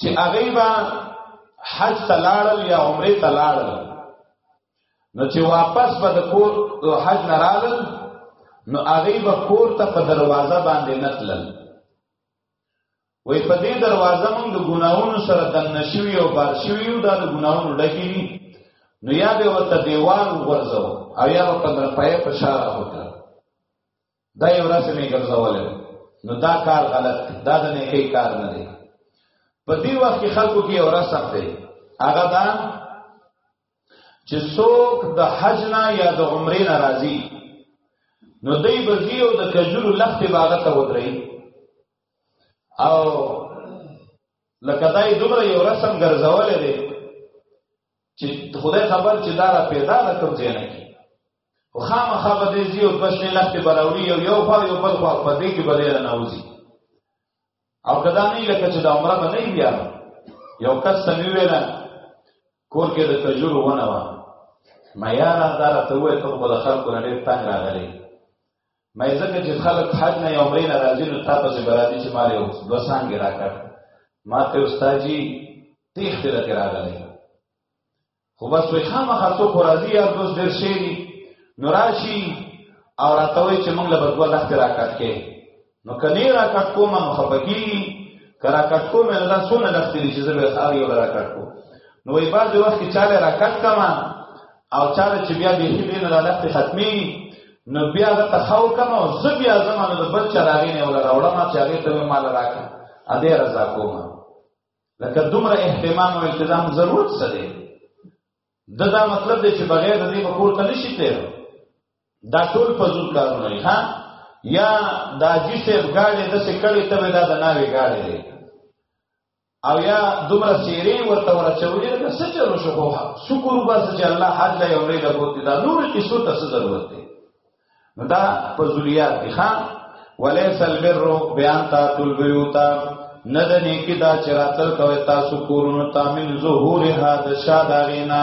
چې هغه به حج تلاړل یا عمره تلاړل نو چې واپس به د کور د حج نه راغل نو هغه به کور ته په دروازه باندې نتلل وې په دې دروازه موږ د ګناونو سره دنه شوی او بار شوی او د ګناونو ډکی نو یا به وته دیوال ورځو او یا په در پای په شاره وکړه دا یو ورځ مې ګرځول نو دا کار غلط دی دا د نیکی کار نه دی په دې وخت کې خلکو کې یو ورځ سخت دی هغه دا چې څوک د حج نه یا د عمرې نه راځي نو دی بزی او د کجورو لخت باغه ته ودرې او لکه دای دومره یو رسم ګرځولې دی چې خدای خبر چې دا را پیدا د کوم ځای نه کی خو خامخا به دې زیو د بشنې لختې براوړي یو یو خوا یو بل خوا په دې کې به دې رانوځي او کدا نه لکه چې د عمره به نه بیا یو کس سمې ویل کور کې د کجور ونه و ما یاره دا راته وې ته په خلکو نه ډېر تنګ راغلی مې ځکه چې خلک حج نه یو بین راځي نو تا پسې برادي چې مال یو دوه څنګه راکړ ما ته استاد جی تیخ ته لکه راغلی خو بس وي خامہ خاصو کو راځي یا دوس ډیر شي دي نو راشي او راتوي چې موږ له بدو لخت راکټ کې نو کني راکټ کوم نو خپکی کرا کټ کوم نه دا سونه لخت دي چې زه به خاري ولا راکټ کو نو یې بعد وخت کې چاله راکټ کما او چاره چې بیا به هیڅ نه لالخت ختمي نو بیا د تخاو کما او زه بیا زمانه د بل چراغې نه ولا راوړم چې هغه ته مال راکړه ا دې رضا کوم لکه دومره اهتمام او التزام ضرورت څه دی دا, دا مطلب دی چې بغیر د دې بکور ته نشي تیر دا ټول فزول کارونه دي ها یا دا جسه غاړې د څه کړي ته دا د ناوي غاړې دی او یا دومره سیری ورته ورچولې نه څه چلو شو خو شکر بس چې الله حد له عمرې له بوتي دا نور کیسو ته څه ضرورت دی نو دا په ذلیات کې ښا وليس البر بیان تا تل بیوتا نه د نیکی دا چې راتل کوي تاسو کورونو تامن ظهور ها د شادارینا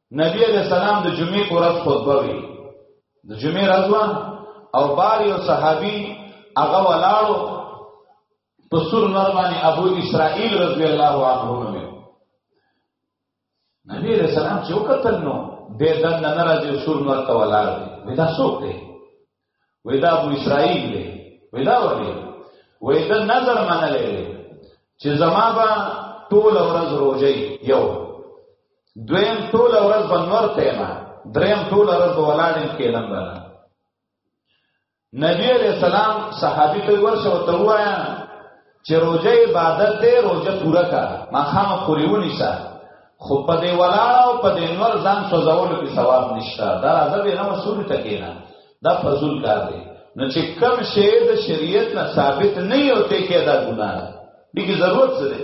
نبی علیہ السلام د جمعې پر ورځ خطبه وی د جمعې ورځ او بار یو صحابي هغه ولاړو په سور نور باندې ابو اسرائیل رضی الله عنه نومې نبی علیہ السلام چې وکتل نو د دن نه راځي سور نور ته ولاړ دی دا څوک دی وې دا ابو اسرائیل دی وې دا ولې وې دا نظر منلې چې زما به ټول ورځ روزي یو دویم ټول ورځ بنور تیمه دریم ټول ورځ ولاړم کېلم بنا نبی علیہ السلام صحابي ته ورسو ته وایا چې روزه عبادت دی روزه پوره کا ما خام پوری ونیسا خو په دې ولا او په دې نور ځان سوزول کې ثواب نشته دا عذاب نه مسول تکینا دا فضل کار دی نو چې کم شی د شریعت نه ثابت نه یو ته کې دا ګناه دي کې ضرورت څه دی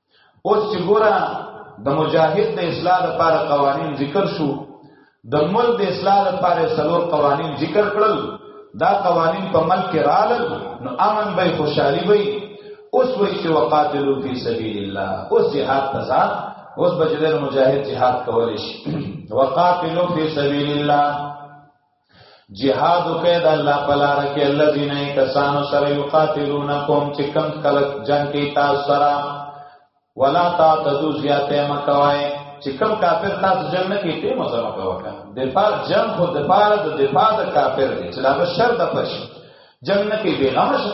اوس چې ګوره د مجاهد د اصلاح لپاره قوانین ذکر شو د ملک د اصلاح لپاره څلور قوانین ذکر کړل دا قوانین په ملک کې رالل نو امن به خوشحالي وي اوس وایي چې وقاتلو فی سبیل الله اوس جهاد تزا اوس بجلر مجاهد جهاد کول شي وقاتلو فی سبیل الله جهاد کوي د الله په لار کې الذين کسانو سره یقاتلونکم چې کم کله جنگ کې تاسو سره ولا تعتدو زیاته مکوای چې کم کافر تاسو جنگ نه کې ته مزه مکوکا دفاع جنگ خو دفاع د دفاع د کافر دی چې دا شر د پښ جنگ نه کې بیغمه شي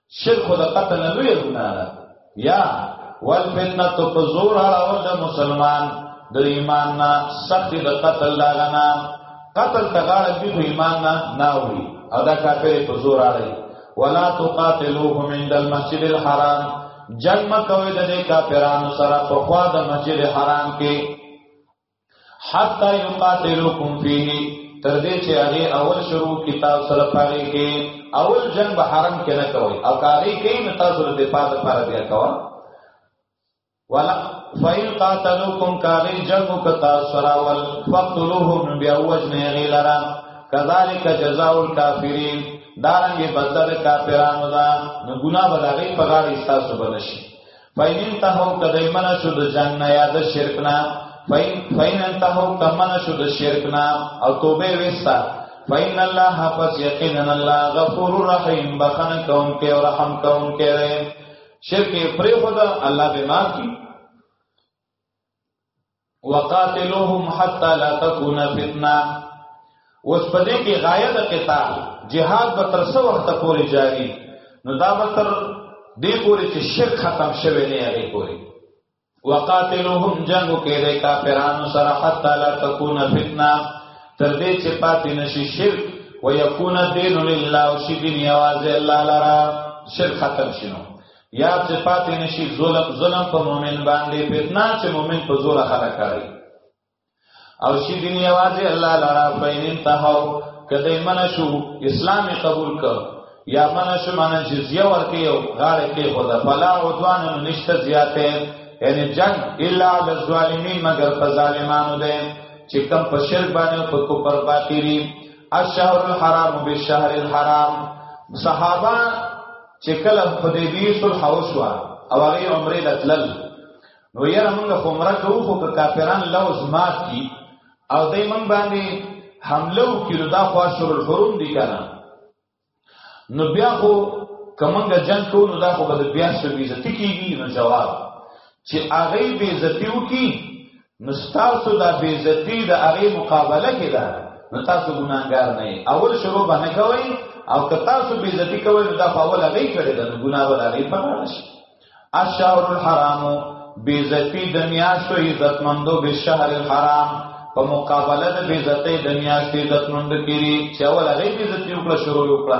شرک د قتل لوی ګناه ده یا والفتنه په زور اړول د مسلمان د ایمان نه سخت د قتل لاغنا قتل تغاړه به ایمان نه ناوړي او دا کافر په زور اړي ولا تقاتلوهم عند المسجد الحرام جنگ مکوې د دې کافرانو سره په خوا د مسجد حرام کې حتا یقاتلوکم فیه تر دې چې هغه اول شروع کتاب سره پاره کې اول جنگ به حرم کې نه کوي او کاری کې نه تاسو د دفاع لپاره بیا کوه ولا فإن قاتلوكم کاری جنگ کتا سراول فقتلوهم بیا وجنه غیلرا کذالک جزاء الکافرین دارنګ بدل کافرانو دا نو ګنا بلاغي پغار ایستا سبنشي فین انتهو کدی منع شو د جنگ نه یا د شرک نه فین فین انتهو کمن شو د شرک نه او توبه وستا فین الله پس یقینا الله غفور رحیم بخن کون کې او رحم کون کې شرک پرې خدا الله به معاف کی وقاتلوهم حتا لا تكون فتنه اوس په دې کې غایه د قتال جهاد به تر څو وخت پورې جاری نو دا به تر دې پورې چې شرک ختم شوی نه هغه پورې وقاتلوهم جنگ کې د کافرانو سره حتا لا تكون فتنه تر دې چې پاتې نشي شرک ويكون الدين لله او شي دین یوازې الله لرا شرک ختم شنو یا چې پاتې نشي ظلم ظلم په مؤمن باندې فتنه چې مؤمن په زور خلک کوي او شي دین یوازې الله لرا فین انتهو کله من شو اسلام قبول کړ یا من شو من جزیه ورکې او غاړه کې خدا فلا عدوان نشته زیاته یعنی جنگ الا علی الظالمین مگر په ظالمانو ده چې کم په شرک باندې په کوپر باطلی الشهر الحرام بالشهر الحرام صحابه چې کله حدیبی صلح وشوه او هغه عمره لتلل نو یې موږ خو عمره کوو خو کافران لوز مات کی او دای موږ باندې حمله وکړو دا خو اشهر الحرم دي کنه نو بیا خو کومنګ جنگ کوو نو دا خو به بیا شو بي عزت کیږي نو جواب چې هغه بي عزت وکي نو ستاسو دا بیزتی د هغه مقابله کې ده نو تاسو ګناګار نه یې اول شروع باندې کوي او که تاسو بیزتی کوي نو دا په اول هغه کړی ده نو ګناه ولا نه پاره شي الشهر الحرام بیزتی د میاشتو عزت مندو به شهر الحرام په مقابله د بیزتی د میاشتې عزت مند کړي چې اول هغه بیزتی وکړه شروع وکړه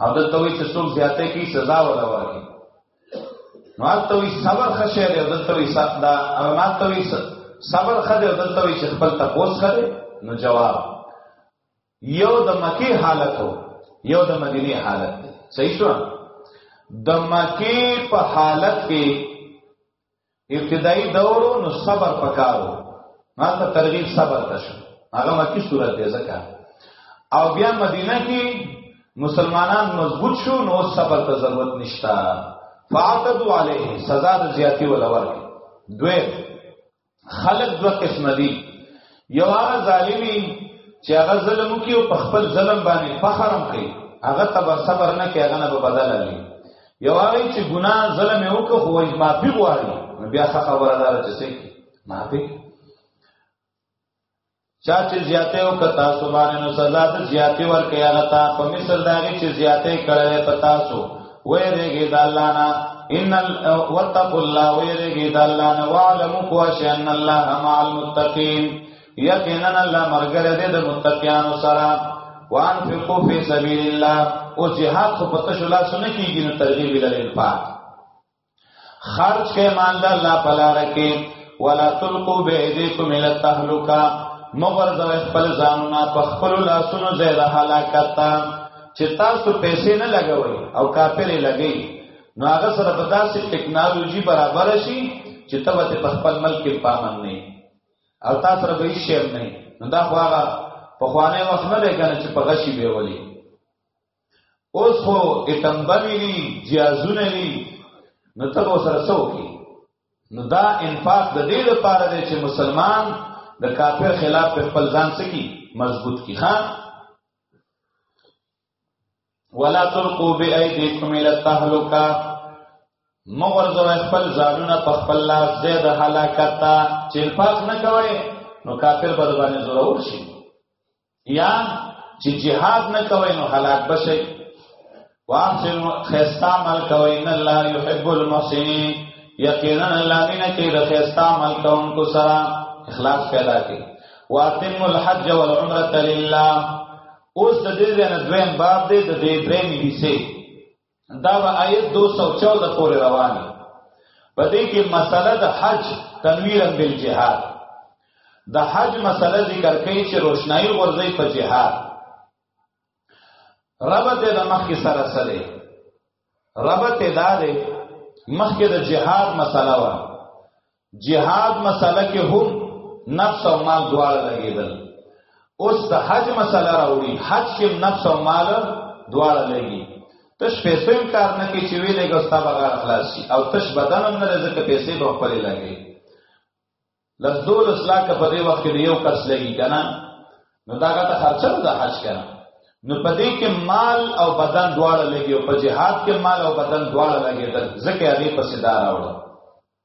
او دلته وی چې څوک زیاته کی سزا ولا ورکړي نو دلته وی صبر خشه دی دلته وی صدا او دلته وی صبر خده او دلته وی چې خپل تپوس کړي نو جواب یو د مکی حالت هو یو د مدینی حالت دی صحیح شو د مکی په حالت کې ابتدایي دور نو صبر پکارو ما ته ترغیب صبر تش هغه مکی صورت دی زکه او بیا مدینه کې مسلمانان مضبوط شو نو صبر ته ضرورت نشتا فاعتدوا علیه سزا د زیاتی ولور دوی خلق دو قسم دي یو هغه ظالمي چې هغه ظلم کوي او په خپل ظلم باندې فخر هم کوي هغه تبر صبر نه کوي هغه نه به بدل لري یو هغه چې ګناه ظلم یې وکړ خو یې معافي غواړي بیا خبره ده چې څه معافي چا چې زیاته او کتا سبحان نو سزا د زیاته ور کوي هغه ته په مثل داږي چې زیاته کړي پتا سو وې رګي د الله نه ان وتقوا الله وې رګي د الله نه وعلم کو ان الله مع المتقين یقینا الله مرګره دې د متقینانو سره وانفقوا فی سبیل الله او جهاد خو پته شو لا سن کیږي نو ترغیب ال انفاق خرج کې مال د الله په لار کې ولا تلقوا بأيديكم الى التهلكه مگر د خپل ځانونه په خپل لاسونو ځای د هلاکت ته چې تاسو پیسې نه لګوي او کاپرې لګي نو هغه سره په داسې ټکنالوژي برابر شي چې ته به په خپل ملک کې پامن نه او تاسو سره به شي نه نو دا خو هغه په خوانه وخت نه دی کنه چې په غشي به ولي اوس خو اتمبلی نی جیازونه نی نو ته به سره څو کی نو دا انفاق د دې لپاره دی چې مسلمان د کافر خلاف په خپل ځان سکی مضبوط کی ها ولا تلقوا بأيديكم الى التهلكه مغرزو خپل ځانونه په خپل لاس دې د هلاکت ته چې انفاق نه کوي نو کافر به باندې زور شي یا چې جهاد نه کوي نو هلاک بشي واحسن خيستا عمل کوي ان الله يحب المحسنين یقینا الله دینه کې د خيستا عمل کوونکو سره اخلاص پیدا کوي واتم الحج والعمره لله اوس د دې نه دویم باب دی د دې درې حصے دا به آیت 214 پورې روان دی په دې کې مسله د حج تنویرا بالجهاد د حج مسله ذکر کوي چې روشنايي ورځي په جهاد ربط د مخکې سره سره ربط دا دی مخکې د جهاد مسله و جهاد مسله کې هم نفس او مال دواړه لګیدل اوس د حج مسله راوړي حج کې نفس او مال دواړه لګي تش پیسې کار نه کې چې ویلې ګستا بغیر خلاصي او تش بدن هم نه ځکه پیسې به خپل لګي لزول اسلا کې په دې وخت کې یو کس لګي کنه نو دا غته خرچه د حج کنه نو په دې کې مال او بدن دواړه لګي او په جهاد کې مال او بدن دواړه لګي ځکه هغه په صدا راوړل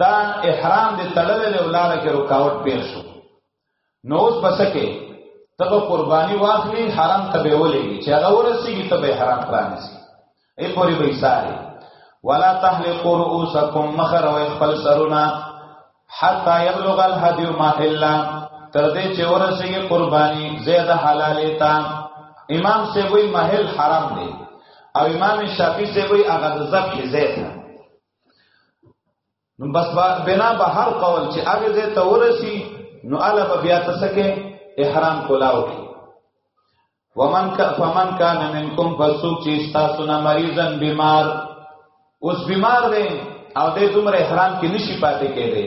دا احرام دې تړلې له ولاره کې رکاوټ پیل شو نو اوس بس کې تب قرباني واخلي حرام ته به ولېږي چې هغه ورسیږي ته به حرام پرانیسي ای پوری به ساري ولا تحلقوا رؤوسكم مخر او خپل سرونه حتا يبلغ الهدي ما الا تر دې چې ورسیږي قرباني زیاده حلالې تا امام سے وی محل حرام دی او امام شافعی سے وی هغه ذبح زیت نو بس بنا به هر قول چې هغه ځای ته ورسی نو الا به بیا تسکه احرام کولاو کی ومن ک فمن کان منکم فسوق چې تاسو نه مریضن بیمار اوس بیمار دی او دې دومره احرام کې نشي پاتې کېږي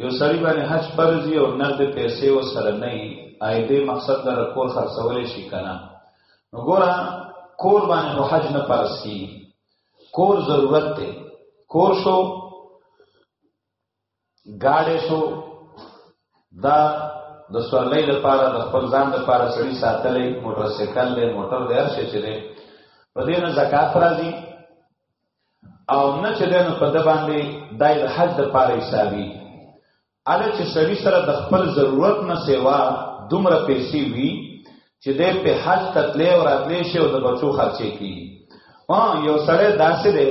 یو سړی باندې حج فرض وي او نقد پیسې و سره نه وي آی دې مقصد لپاره کور خرڅول شي کنه نو ګوره کور باندې خو حج نه فرض کی کور ضرورت دی کور شو گاډې شو دا د سورلۍ لپاره د خپل ځان لپاره سړی ساتلې موټر سایکل له موټر د هر شي چره په دې نه زکات راځي او نه چې دنه په د باندې دای د حد د پاره حسابي اله چې سړي سره د خپل ضرورت نه سیوا دومره پیسې وي چې د په حج تتلې او راتلې شي او د بچو خرچې کی ها یو سړی داسې دی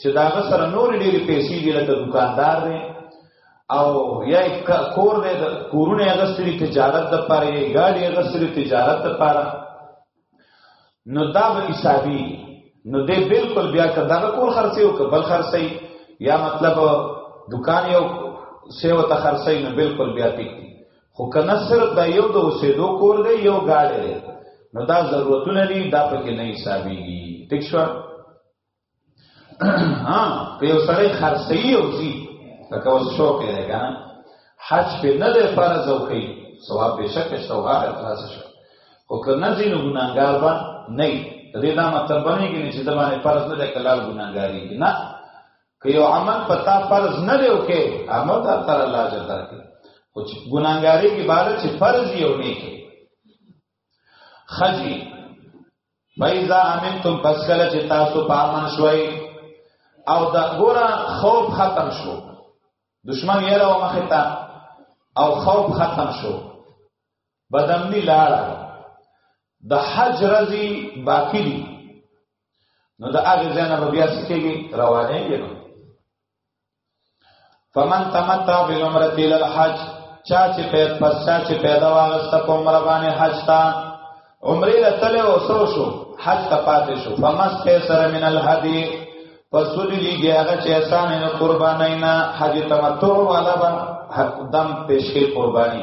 چې داغه سره نور ډېری پیسې دی لکه دکاندار دی او یا کور دی کورونه اغستري تجارت د پاره یا ګاډي اغستري تجارت د پاره نو دا به حسابي نو دې بالکل بیا که دغه کور خرڅي او که بل خرڅي یا مطلب دکان یو سیو ته خرڅي نو بالکل بیا ټیک دي خو کنه صرف دا یو د اوسېدو کور دی یو گاډی دی نو دا ضرورتونه دي دا پکې نه حسابيږي ټیک شو ها که یو سړی خرڅي او زی لکه اوس شوق یې دی کنه حج په نه دی فرض او کوي ثواب به شک شته او هغه خلاص شو او که نه ځینو ګناګار به نه د دې دا مطلب باندې کې چې د باندې فرض نه دی کلال ګناګاری نه که یو عمل پتا فرض نه دی او کې عمل ته تر الله جل درکې او چې ګناګاری کې باندې چې فرض یو نه کې خزی فیضا امنتم پس کله چې تاسو په امن شوي او دا ګورا خوف ختم شو دشمن یې راو مخه تا او خوف ختم شو بدمنی لاړه د حج رضی باقی دی نو د هغه ځای نه بیا سکیږي روانه یې نو فمن تمتع بالعمره الى الحج چا چې پیدا پس چا چې پیدا واغست په عمره باندې حج تا عمره لتل او سو شو حج ته پاتې شو فمس پیسر من الهدی پسول لیږي هغه چې احسان نه قربانای نه حج تمتع والا با دم پیش کې قرباني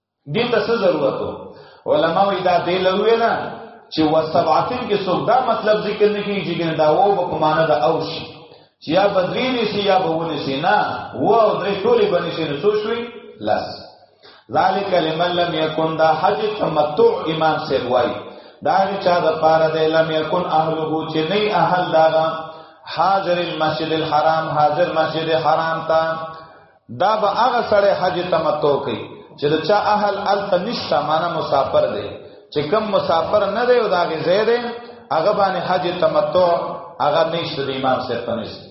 دې ته څه ضرورت وو علما وی دا دې لوي نه چې وسبعتن کې څوک دا مطلب ذکر نه کوي چې ګندا وو په معنا د او شي چې یا بدري نشي یا بهونه شي نه و او درې ټولې باندې شي نو څه شوي لاس ذالک لمن لم یکن دا حج تمتع امام سے وای دا چا د پاره د لم یکن اهله چې نه اهل دا حاضر المسجد الحرام حاضر مسجد حرام ته دا به هغه سړی حج تمتع کوي چې د چا اهل الته نشته معنا مسافر دی چې کم مسافر نه دی او دا غي زیاده هغه باندې حج تمتع هغه نشته د امام صاحب په نشته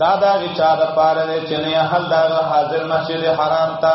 دا دا غي چا د پاره دی چې نه اهل دا حاضر مسجد حرام ته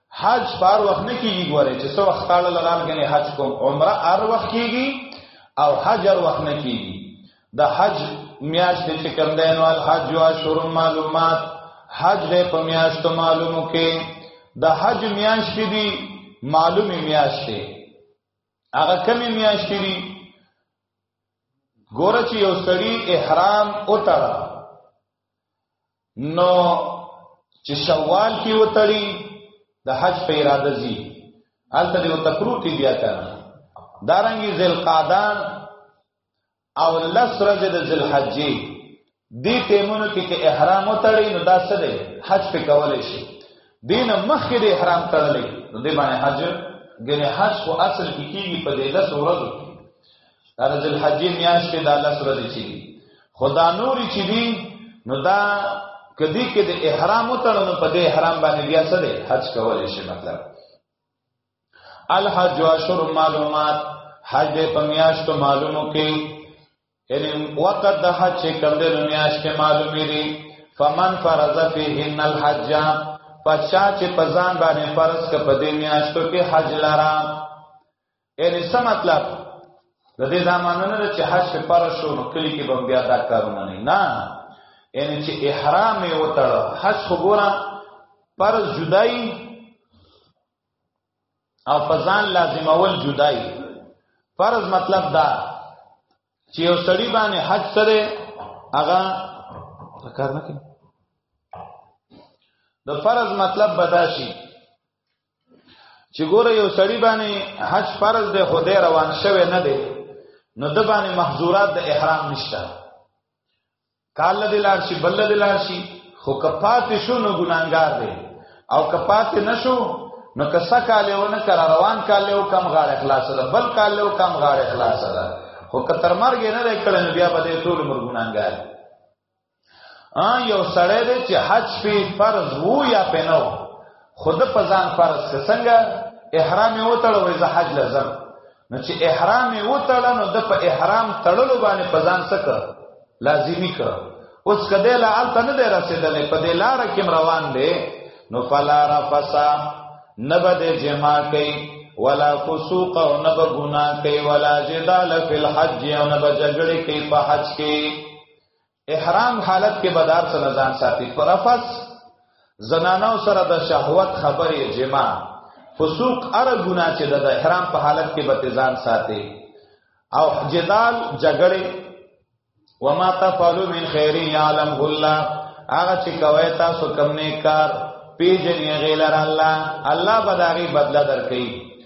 حج بار وخت نه کیږي ګوره چې څو وخت تعالی لرال غني حج کوم عمره ار وخت کیږي او حج ار وخت نه کیږي د حج میاش د چې کوم دین وال حج او شور معلومات حج د په میاش ته معلومو کې د حج میاش کې دي معلومه میاش ته هغه کمی میاش کې دي ګوره چې یو سړی احرام او تړه نو چې شوال کې وتړي د حج په اراده زی الته یو تپروتی بیا کنه دارنګي ذل قادان او لس ورځې د ذل حجې دې ټیمونو کې چې احرام وتړي نو دا څه دی حج په کولای شي دین مخکې د احرام تړلې نو دې باندې حج ګنې حج خو اصل کې کیږي په دې لس ورځو کې دا د ذوالحجې میاشت کې دا لس ورځې چې دي خو دا نورې چې دي نو دا کدی کې د احرام وتړو نو په دې احرام باندې بیا څه دی حج کولای شي مطلب الحج اشهر معلومات حج دې په میاشتو معلومو کې یعنی وخت د حج چې کوم دې میاشت کې معلومې دي فمن فرض فيهن الحج پچا چې پزان باندې فرض ک په دې میاشتو کې حج لرا یعنی څه مطلب د دې دا معنی نه چې حج پر شو نو کلی کې بم بیا دا کارونه نه نه یعنی چې احرام یې وتړ حج خو ګورا پر جدای او فزان لازم اول جدای فرض مطلب دا چې یو سړی باندې حج سره هغه کار نه کوي د فرض مطلب بداشي چې ګوره یو سړی باندې حج فرض دی خو دی روان شوی نه دی نو د باندې محظورات د احرام نشته کال د لار شي بل د لار شي خو کپات شو نو ګناګار دی او کپات نشو نو کسا کال یو نه کر روان کال یو کم غاړ اخلاص ده بل کال یو کم غاړ اخلاص ده خو کتر مرګ نه لري کړه نو بیا به ټول مرګ ګناګار آن یو سړی دی چې حج پی فرض وو یا پی نو خود په ځان فرض که څنګه احرام یې وتړو وای زه حج لازم نو چې احرام یې وتړل نو د په احرام تړلو باندې په ځان څه کړ لازمی کړ اوس کده لا الته نه دی رسیدلې په دې لار کې روان دی نو فلا رفسا نبد جما کوي ولا فسوق او نب گناہ کوي ولا جدال فی الحج او نب جګړه کوي په حج کې احرام حالت کې بدار سره ځان ساتي پر افس زنانو سره د شهوت خبرې جما فسوق ار ګنا چې د احرام په حالت کې به ځان ساتي او جدال جګړه وما تفعلوا من خير يعلم الله هغه چې کوي تاسو کوم نه کار پیجن غیلر الله الله بداغي بدلا درکې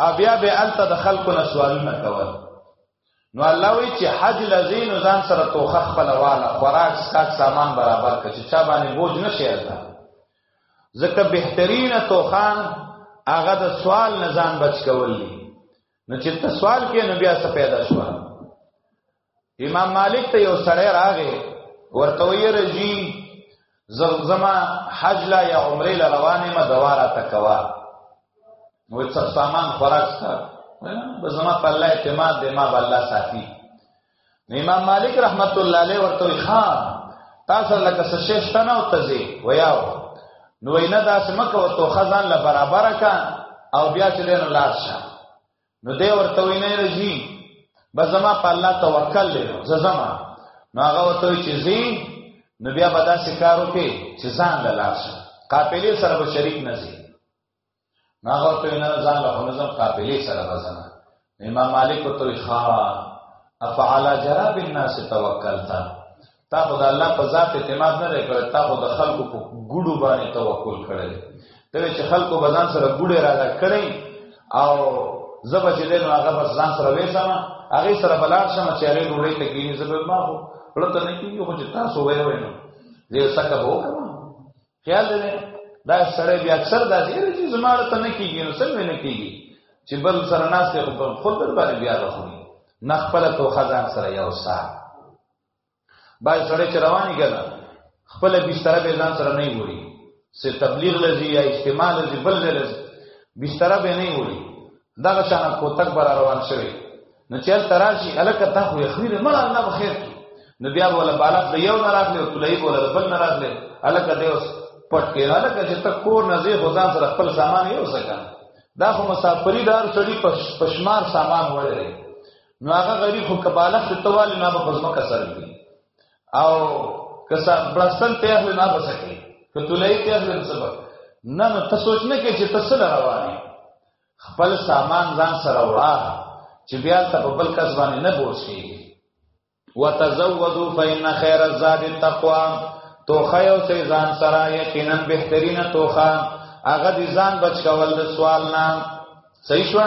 او بیا به الته د خلکو نه سوالونه کول نو الله وی چې حج لذین ځان سره توخه خپل والا خوراک سات سامان برابر کړي چې چا باندې بوج نشي راځه ځکه بهترین توخان هغه د سوال نه ځان بچ کول دي نو چې ته سوال کې نو بیا څه پیدا شو امام مالک ته یو سړی راغی ورته وی رجی زما حج لا یا عمره لا روانه ما دواره تکوا نو څه سامان خرج تا به زما په الله اعتماد دی ما به الله ساتي امام مالک رحمت الله علیه ورته وی ها تاسو لکه څه شیشته نه وتځي ویاو نو وینا داسې مکه وته خزان لا برابر کا او بیا چې لنو لاړ شه نو دی ورته وی نه رځي بس زما په الله توکل لرم زما نو هغه وته چې زی نو بیا به دا سکارو کې چې ځان له لاس قافلې سره به شریک نه زی نو هغه ته نه ځان له نظم قافلې سره وزن امام مالک ته ښا افعل جراب الناس توکلتا تا خو د الله په ذات اعتماد نه لري کړی تا خو د خلکو په ګډو باندې توکل کړی ته چې خلکو بزان سره ګډه را دا کړی او زبا چې دین هغه بس ځان سره وېسم هغه سره بلار شم چې هغه ډوړې ته کینې زبا ما خو ولته نه کیږي خو چې تاسو وې وې نو دې سکه به وکړم خیال دې دا سره بیا اکثر دا دې چې زماره ته نه کیږي نو سم نه کیږي چې بل سره ناس ته خپل خپل باندې بیا راخوني نه خپل تو خزان سره یو سات باید سره چې رواني کړه خپل بستر به ځان سره نه وړي سه تبلیغ لږی یا اجتماع لږی بل لږی بستر به نه وړي دا شان کوتک بر روان شوی نو چې تراشی الکه تا خو یخیر مړ الله بخیر کی نو بیا ولا بالغ د یو نه راغلی او تلای ولا بل نه راغلی الکه دی اوس پټ کې الکه چې ته کور نه زی خدان سره خپل سامان یو سکه دا خو مسافری دار سړي پښمار سامان وړي نو هغه غریب خو کباله ستوال نه به پسما کسر دی او کسا بلستان ته اهل نه بسکی کتلای ته اهل سبب نه نو ته سوچ نه کې چې تاسو رواني خپل سامان ځان سره وړه چې بیا ته په بل کس باندې نه بوج کیږي وتزودوا فإن خير الزاد التقوى توخه یو سي ځان سره یقینا بهترینه توخه هغه دي ځان بچ کول د سوال نه صحیح شو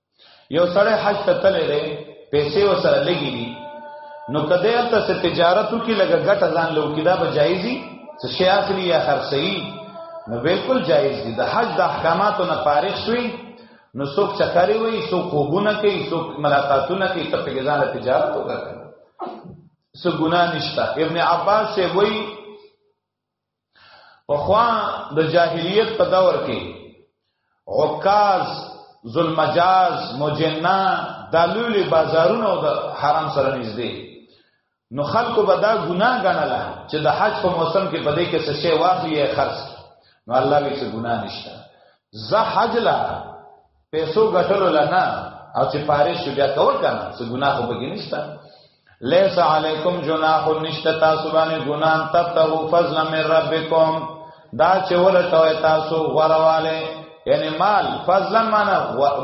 یو سړی حج ته تللی دی پیسې وسره لګي دي نو کده ته څه تجارت وکي لګه ګټه ځان لو کې دا به جایزي څه شي اخلي یا خرڅي نو بالکل جایز دي د حج د احکاماتو نه فارغ شوي نو څوک چکرې وي څوک خوبونه کوي څوک ملاقاتونه کوي ته په ځان تجارت وکړي څه ګنا نشته ابن عباس سے وای په خوا د جاهلیت په دور کې عکاز ظلمجاز مجنه دالول بازارونه او د حرام سره نږدې نو خلکو به دا ګناه ګڼله چې د حج په موسم کې په دې کې څه شی واخلي خرڅ نو الله به څه ګناه نشته زه حج لا پیسو ګټلو لنا او چې پاره شو بیا کول کنه څه ګناه خو بګی نشته لیس علیکم جناح نشته تاسو باندې ګناه تبتغوا فضلا من ربکم دا چې ولټوي تاسو غرواله یعنی مال فضلا معنا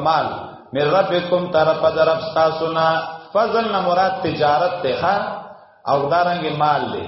مال من ربکم طرف درف تاسو نه فضل نه مراد تجارت ته او دارنګ مال دی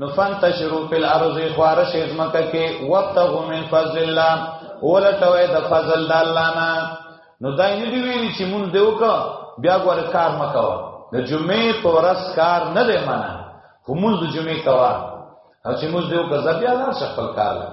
نو فانتشروا فی الارض خوار شي زمکه کې وابتغوا من فضل الله ولټوي د فضل د الله نه نو دا نه دی ویلي چې مونږ دیو کا بیا ګور کار مکو د جمعې په ورځ کار نه دی معنا خو مونږ د جمعې کوا او چې مونږ دیو کا ځبیا نه خپل کار لګ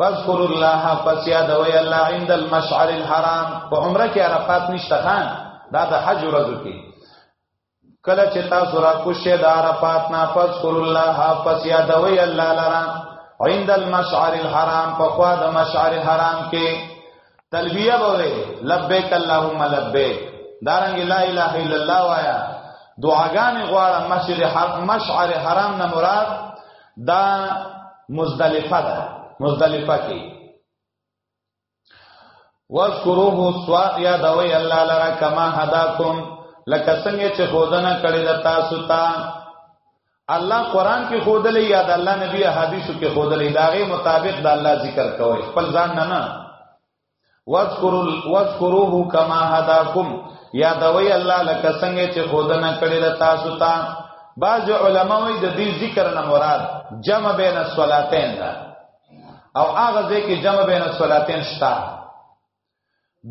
فذكر الله پس یاد وی الله عند المشعر الحرام په عمره کې عرفات نشته خان دا د حج ورځو کې کله چې تاسو را کوشه د عرفات نه فذكر الله پس یاد وی الله لرا عند المشعر الحرام په خوا د مشعر حرام کې تلبیه بوي لبیک اللهم لبیک دارنګ لا اله الا الله وایا دعاګانې غواړه مشعر حرام نه مراد دا مزدلفه ده مزدلفه کې واذکروه سوا یا دوی الله لرا کما هداکم لکه څنګه چې خودنه کړی د تاسو ته الله قران کې خودلې یا د الله نبی حدیثو کې خودلې داغه مطابق د الله ذکر کوي خپل ځان نه نه واذکروه کما هداکم یادوي الله لکه څنګه چې خودنه کړی د تاسو ته بعض علما وایي د دې ذکر نه مراد جمع بین الصلاتین ده او هغه ځکه جمع بین الصلاتین شته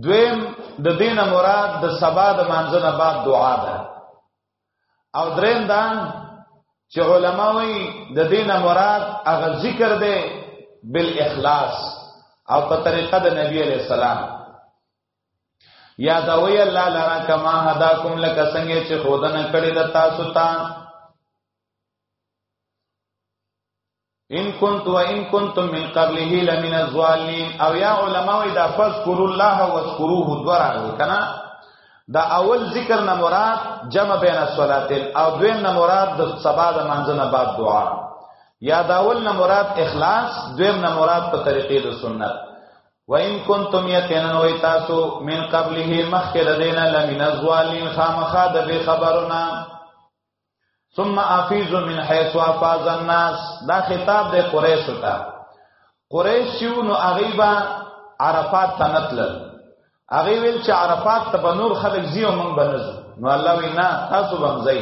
دویم د دینه مراد د سبا د مانځنه بعد دعا ده او دریم دا چې علما وایي د دین مراد هغه ذکر دی بل اخلاص او په طریقه د نبی علی السلام یا دا وی الله لرا کما هداکم لک څنګه چې خودنه کړی د تاسو ته ان كنت وان كنتم من قبله لمن الظالمين او یا علماء دا فذكر الله واذكروه دراوی کنا دا اول ذکر نه مراد جمع بین الصلاتین او دویم نه مراد د سبا د منځنه بعد دعا یا دا اول نه مراد اخلاص دویم نه مراد په طریقې د سنت وان كنتم يقينا ويتاسو من قبله مخکره دینه لمن الظالمين خامخا د به خبرنا ثم افیز من حيث افاز الناس دا خطاب د قریش ته قریش یو نو اغیبا عرفات ته نتلل اغي ویل چې عرفات ته به نور خلک زیو مونږ بنځو نو الله وینا تاسو بنځي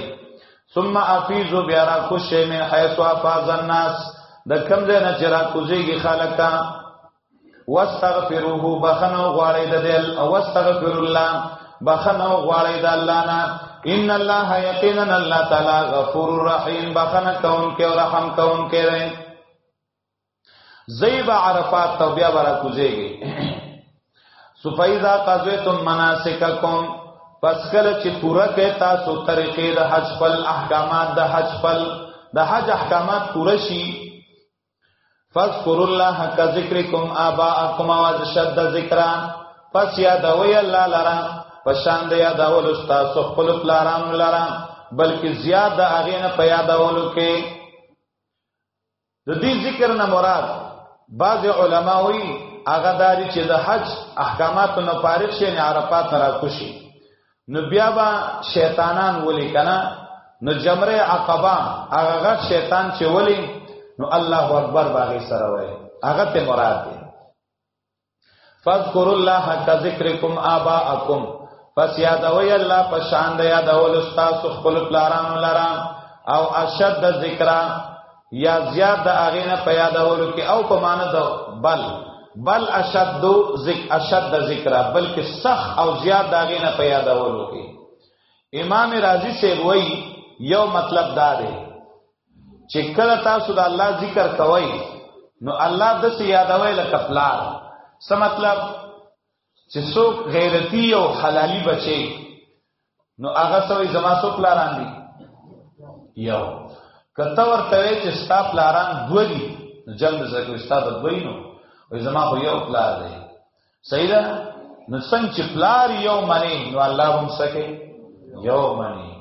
ثم افیز بیا را کوشه من حيث افاز الناس د کم ځای نه چې را کوزيږي خلک واستغفروه بخنه غواړی د دل او واستغفر الله بخنه غواړی د الله نه ان الله یقینا الله تعالی غفور رحیم بخنه کون کې او رحم کون کې رې زیب عرفات تو بیا برا کوزیږي سفیدا قضیتم مناسککم پس کله چې پورا کې تاسو طریقې د حج فل احکامات د حج فل د حج احکامات پوره شي فذكروا الله كذكركم آباءكم واشد ذکرا پس یادوي الله لرا پشان د یادول استاد خپل پلاران لرا بلکې زیاد د اغه نه په یادولو کې د دې ذکر نه مراد بعض علما وی هغه داری چې د حج احکاماتو نه فارغ شي نه عرفات نه راکوشي نو بیا با شیطانان ولی کنا نو جمره عقبه هغه غټ شیطان چې ولی نو الله اکبر باغی سره وای هغه ته مراد دی فذكر الله كذكركم آباءكم پس یادوي الله په شان د یادول استاد خپل پلارانو لرا او اشد ذکر یا زیاد د هغه نه پیادولو کې او په معنی د بل بل اشد ذکر اشد ذکر بلکې سخ او زیاد د هغه نه پیادولو کې امام رازی سے وای یو مطلب دا دی چې کله تاسو د الله ذکر کوئ نو الله د څه یادوي لکه پلار څه مطلب چې څوک غیرتی او حلالي بچي نو هغه سوې زما سو پلاران دي یو کته ورته وی چې ستا پلاران دوه دي نو جلد زکه ستا د دوی نو وې زما خو یو پلار دی صحیح ده نو څنګه چې پلار یو معنی نو الله هم سکه یو معنی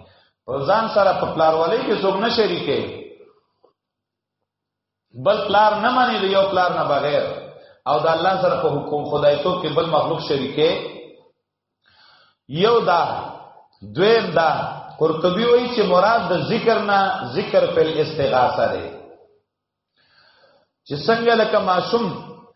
او ځان سره په پلار ولې کې څوک نه شریکه بل پلار نه مانی دی یو پلار نه بغیر او د الله سره په حکم خدای تو کې بل مخلوق شریکه یو دا دویم دا قرطبی وایي چې مراد د ذکر نه ذکر په استغاثه دی چې څنګه لکه معصوم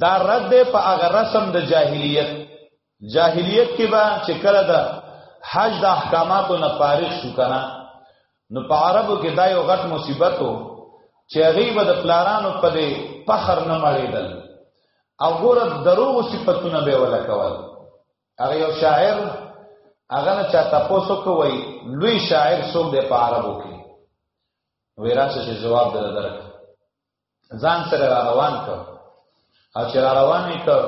دا رد ده په هغه رسم د جاهلیت جاهلیت کې با چې کله دا حج د احکاماتو نه فارغ شو کنه نو په عربو کې دا یو غټ مصیبت وو چې غیبه د پلارانو په دې فخر نه مړېدل او ګوره دروغ صفاتونه به ولا کول هغه یو شاعر هغه نه چاته پوسو کوي لوی شاعر څوک دی په عربو کې ویراسه چې جواب در درک ځان سره را روان کړ او چې را روان یې کړ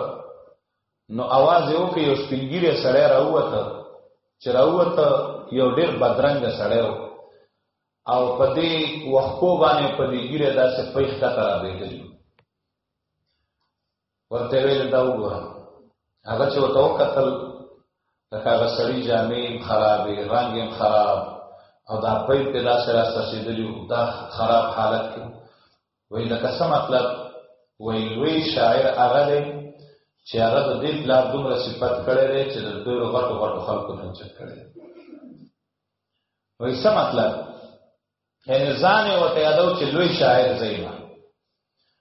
نو आवाज یې وکړ یو سپینګیره سړی راووته چې راووته یو ډیر بدرنګ سړی و او په دې وښکو باندې په دې ګیره داسې پیښ کته را بېدلی ورته ویل دا وګوره هغه چې وته وکتل لکه هغه سړی جامې خرابې رنګ یې خراب او دا پي په لاس را سسیدلی دا خراب حالت کې وای لکه څه مطلب وای لوی شاعر هغه دی چې هغه د دې بلا دومره صفت کړي دی چې د ډېر غټو غټو خلکو نه چت کړي وای څه مطلب یعنی ځان یې وته یادو چې لوی شاعر زیما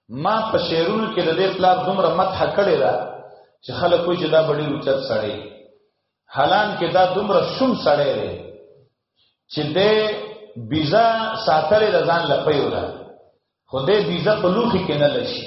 ما په شعرونو کې د دې پلار دومره مدح کړې ده چې خلک وایي چې دا بډې اوچت سړی حالان کې دا دومره شوم سړی دی چې د بیزا ساتلې د ځان لپاره ولا خو دې بیزا په لوخي کې نه لشي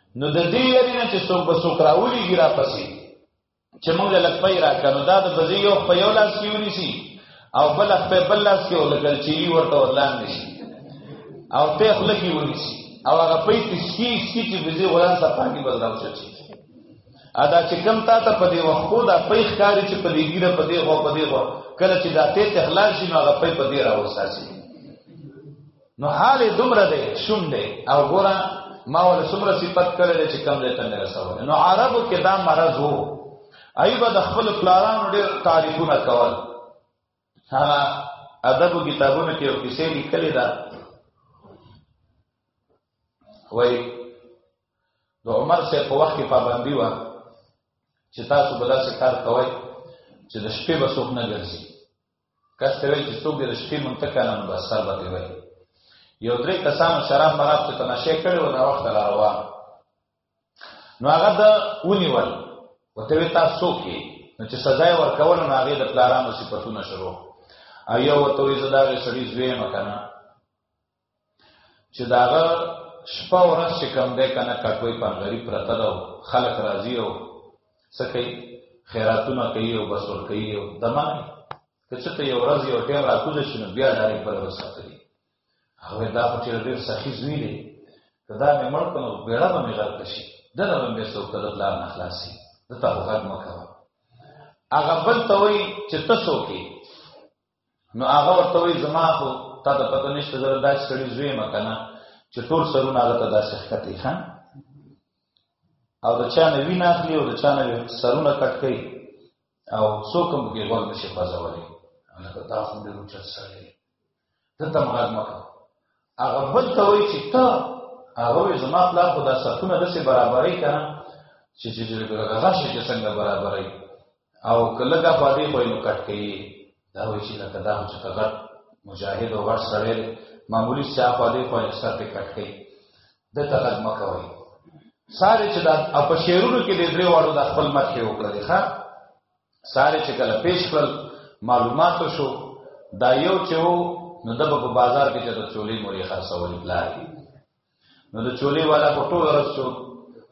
نو د دې یری نه چې څوک به څوک راولي ګرا پسې چې موږ لږ پي راکنو دا د بزی یو په یو لاس کې ونیسي او بل په بل لاس کې ولګل چې ورته ولان نشي او ته خپل کې ونیسي او هغه په دې سکی سکی چې بزی غلان صفانی بدلاو شي ادا چې کم تا ته په دې وخت دا په ښکاری چې په دې ګیره په دې غو په دې غو کله چې دا ته تخلاص شي نو هغه په دې راوساسي نو حال دومره دی شوم دی او ګوره ما ول سمره صفت کړل چې کم دی ته رسول نو عربو کې دا مرض وو ایوب د خپل پلارانو ډېر تعریفونه کول هغه ادب کتابونو کې یو کیسه لیکلې ده وای د عمر سه په وخت کې پابندي و چې تاسو بل څه کار کوئ چې د شپې به څوک نه ګرځي کښ ته ویل چې څوک دې د شپې مونته کنه نو بس سر به دې وایي یو درې کسانو شراب مراب چې ته نشه کړی و دا وخت لا روان نو هغه د ونیول وته وی تاسو څوک یې نو چې سزا یې ورکول نو هغه د پلارانو صفاتونه شروع او یو ورته وی زه دا غي سړي زوی مکنه چې داغه شپه ورځ چې کم ده کنه کټوي په غریب پرته ده خلک راضي او سکه خیراتونه کوي او بس ور کوي او دمه که چې ته یو ورځ یو ټیم راکوز شي نو بیا داري پر وساتري هغه دا په چیرې ډیر سخی زوی دی کدا مې مړ کنه بیړه به مې غلط شي دغه به مې څوک د پلان نه خلاصي د ته غږ مکوه هغه بل ته وایي چې تاسو کې نو هغه ورته وی زما خو تا ته پته نشته زره داس سړی زوی مکنه چې ټول سرونه هغه ته داسې ښکته خان او د چا نه وینا اخلي او د چا نه سرونه کټ کوي او څوک هم کې غوږ نشي خوځولې هغه دا خو ډېر چا سره ته تم غږ مکه هغه بل ته وایي چې ته هغه زما خپل خدا سرونه دسه برابرې کړه چې چې هغه شي چې څنګه برابرې او کله دا پاتې خو نو کټ کوي دا وایي چې لکه دا چې کغت مجاهد او غټ سره معمولی سیا پاتې خو یې سر په کټ کوي د تقدمه کوي ساره چې دا په شعرونو کې د درې واړو د خپل مخ یو کړی ښا ساره چې کله پیش کړل معلومات شو دا یو چې نو د په بازار کې چې د چولې موري خرڅولې بلاري نو د چولې والا په ټول ورځ شو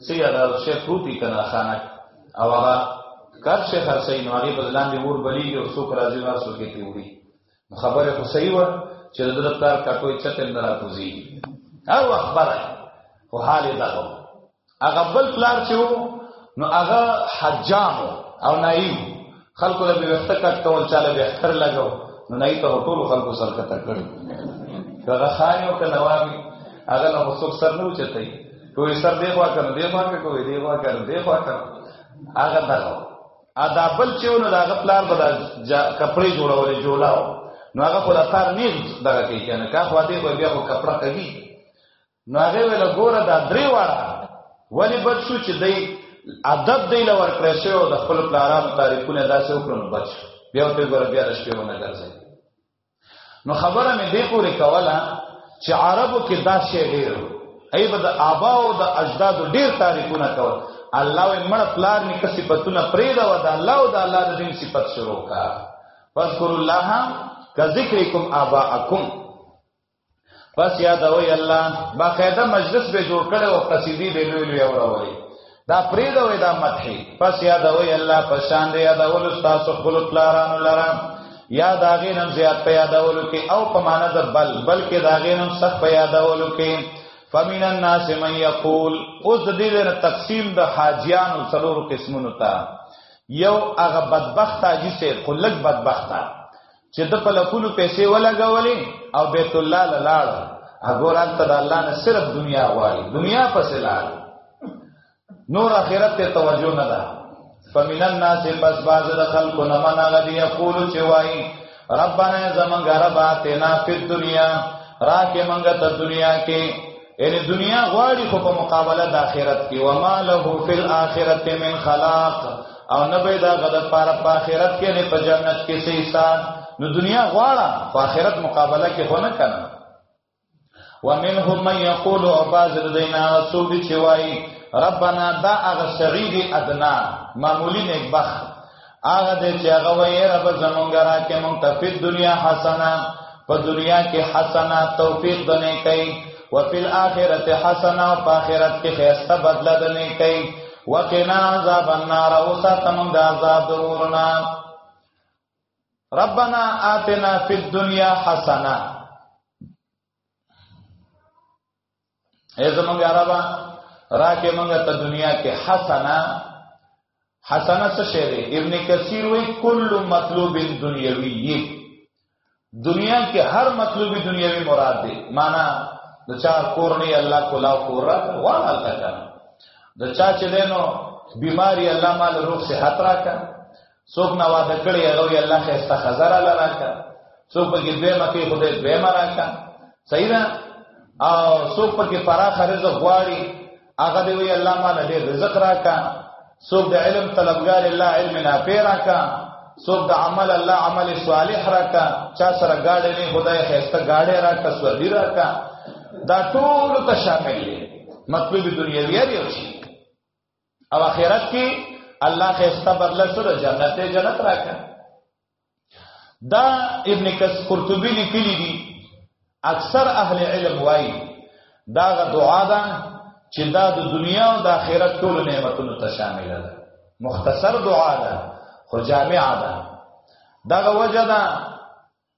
سي دا شیخ پروتي کنا خانه او هغه کار شیخ سي نو هغه بدلان دی ور بلی او سو راځي نار سو کې پیوري خبره خو صحیح و چې د دفتر کا کوئی چته نه راکوزي او خبره خو حال دا هغه بل پلار چې وو نو هغه حجام او نایب خلکو له وخته کټ کول چاله به اختر لګاو نو نای ته ټول خلکو سر کته کړ هغه خای او کنوابي هغه له مسوک سر نه وچتای کوی سر دی خوا کنه دی خوا کنه کوی دی خوا کنه دی خوا کنه هغه دغه ادا بل چې نو دا پلار بل کپڑے جوړولې جوړاو نو هغه خو لاتار نیغ دغه کې کنه کا خو دې بیا خو کپڑا کوي نو هغه ویل ګوره دا درې واړه ولی بد شو چې دی عادت دی لور کړی شو او د خپل پلارانو تاریخونه داسې وکړو نو بد شو بیا ته ګوره بیا د شپې ونه ګرځي نو خبره مې دې پورې کوله چې عربو کې دا شی ډېر ای بد آبا او د اجداد ډېر تاریخونه کول الله یې مړ پلار نه کسي پتونه پرې دا و دا الله او دا الله د دین صفت شروع کا فذكر الله کذکرکم آباءکم پس یادوي الله باقاعده مجلس به جوړ کړي او قصیدی به لوی لوی اوروي دا پرید او دا مدحي پس یادوي الله په شان دی یادول تاسو خپل پلارانو لرم یا دا غینم زیات په یادولو کې او په معنا د بل بلکې دا غینم سخت په یادولو کې فمن الناس من یقول اوس د دې لپاره تقسیم د حاجیانو څلور قسمونو ته یو هغه بدبخت حاجی سه خلک بدبخت چې د په لکونو پیسې ولګولې او بیت الله لاړ هغوران ته د الله نه صرف دنیا غواړي دنیا پسې لاړ نور اخرت ته توجه نه ده فمن الناس پس باز د خلکو نه من غدي یقول چې وایي ربانا زمنګ رب اتنا فی الدنیا راکه منګه ته دنیا کې یعنی دنیا غواړي خو په مقابله د آخرت کې و ما له فی الاخرت من خلاق او نه به دا غد پر په آخرت کې نه په جنت کې سي حساب نو دنیا غواړه په آخرت مقابله کې خو نه کنه ومنهم من يقول عباز لدينا رسول چې وای ربنا دا اغه سعید ادنا معمولی نیک بخت هغه دې چې هغه وایي رب زمونږ راکې مونږ ته په دنیا حسنه په دنیا کې حسنه توفیق دنه کوي او په آخرت حسنه او په آخرت کې خیرسته بدله دنه کوي وقنا عذاب النار او ساتم د عذاب ورنا ربنا آتنا فی الدنیا حسنه اے زمونږ عربا راکه مونږ ته دنیا کې حسنه حسنه څه شی دی ابن کثیر وی کل مطلوب دنیوی دنیا کې هر مطلوب دنیوی مراد دی معنا د چا کور نه الله کولا کور را وال الله کا د چا چې دینو بیماری الله مال روغ صحت را کا څوک نه واده کړی هغه وی الله خسته خزر الله راکا څوک پکې دوه مکه خدای دوه مراکا صحیح ده او څوک پکې فراخ رزق غواړي هغه دی وی الله ما نه دې رزق راکا څوک د علم طلبګار الله علم نافع راکا څوک د عمل الله عمل صالح راکا چا سره گاډې نه خدای خسته گاډې راکا سوري راکا دا ټول ته شامل دي مطلوب دنیوي دی او اخرت کې الله خسته بدله سره جنت ته جنت راکړه دا ابن کس قرطبی لیکلی دی اکثر اهل علم وایي دا غ دعا ده چې دا د دنیا او د آخرت ټول نعمتونو ته شامل ده مختصر دعا ده خو جامعه ده دغه وجه ده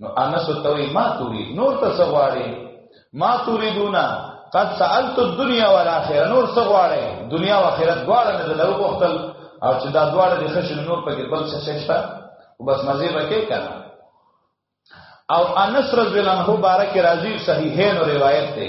نو انس توي ما توري نور ته سغواړي ما توري دونا قد سالت الدنيا والاخره نور سغواړي دنیا او آخرت دواړه نه دلو وختل او چې دا دواړه د خشن نور پکې بل څه شته او بس مزه وکې کنه او انس رضی الله عنه بارک راضی صحیحین روایت ده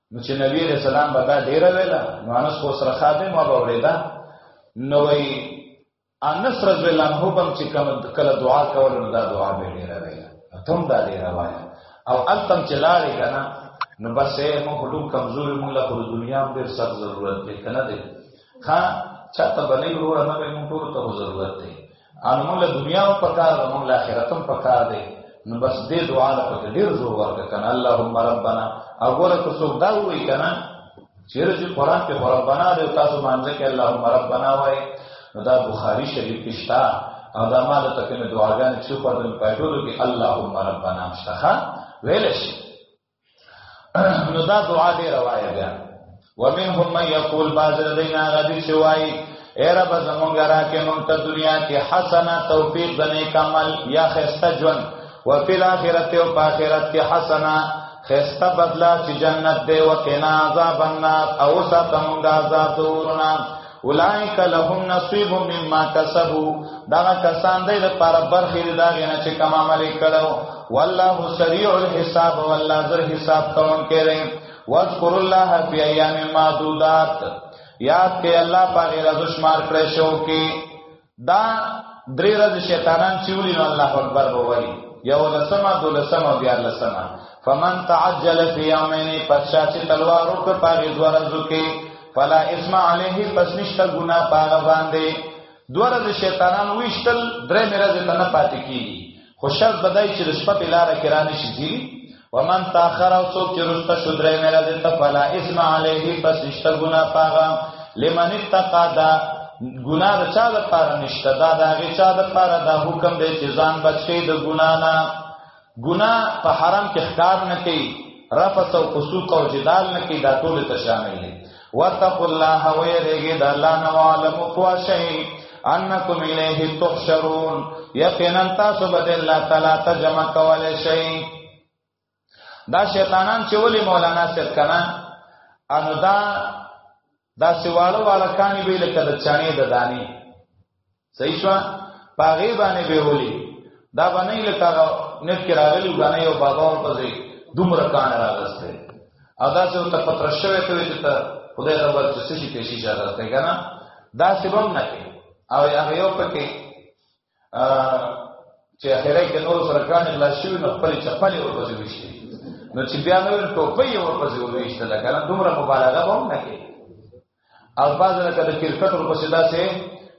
نو چې نبی علیہ السلام به دا ډیره ویلا نو انس خو سره خادم او اوریدا نو وی انس رضی الله عنه هم چې کله دعا کول نو دا دعا به ډیره ویلا تم دا ډیره وای او التم چې لارې کنه نو بس مو هډو کمزوري مونږ له دنیا ډیر سخت ضرورت دی کنه دی ها چاته بلې وروره نه به مونږ ټول ته ضرورت دی ان موږ له دنیا هم پکار ده موږ له آخرت هم پکار دی نو بس دې دعا له پکې ډېر زور ورکړه کنه اللهم ربنا او ګوره که څوک دا ووایي کنه چیرې چې قرآن کې ربنا دی تاسو باندې کې اللهم ربنا وایي نو دا بخاری شریف کې شته او دا ما د تکې دعاګانې چې په دې پېټولو کې اللهم ربنا مشتخه ویل شي نو دا دعا دی روایت ده ومنهم من یقول باز دینا غدی شوای اے رب زمونږ راکې مونږ ته دنیا کې حسنه توفیق د نیک عمل یا خسته ژوند او په آخرت او په آخرت کې حسنه خسته بدلا چې جنت دی وقنا عذاب النار او ساتمونږ عذاب دورنا اولائک لهم نصیب مما کسبوا دا کسان دې لپاره برخې دا غنه چې کما عمل کړو والله سریع الحساب والله زر حساب کون کړي واذکر الله فی ایام معدودات یاد کې الله پاک رضا شمار کړې شو کې دا درې ورځې شیطانان چې ولي نو الله اکبر به وایي یو لسمه دو لسمه بیا لسمه فمن تعجل فی یومین پس چا چې تلوار وکړ پاغې دوه ورځو کې فلا اسم علیه پس نشته ګناه پاغه باندې دوه ورځې شیطانان ویشتل درې ورځې ته نه پاتې کیږي خو شرط بدای چې رشپه په لار کې رانه شي دي ومن تاخر او څوک چې رسته شو درې مې راځي ته فلا اسم علیه پس نشته ګنا پاغه لمن اتقا دا ګنا د چا د پاره نشته دا د هغه چا د پاره دا حکم دی چې ځان بچي د ګنا نه ګنا په حرام کې ښکار نه کوي رفث او فسوق او جدال نه کوي دا ټول ته شامل دي واتقوا الله ويرګي د الله نو عالم کو شي انکم الیه تحشرون یقینا تاسو به الله تعالی ته جمع کول شي دا شیطانان چې ولی مولانا سید کنا انو دا دا سیوالو والا کانی به لکه د چانی د دانی صحیح شو پاغه باندې به ولي دا باندې لکه نت کې راغلی باندې یو بابا ور پځې دومره کان راغسته او دا څه ته پتر شوه ته چې ته خدای دا ورته څه شي کې شي راغسته کنه دا څه بم نه کې او هغه یو پکې چې اخیره کې نور سره کان لا شي نو خپل چپلې ور پځې وشي نو چې بیا نو ټوپې ور پځې وشي دا کنه دومره مبالغه به نه کې الفاظ لکه د کرکټ ور پسې داسې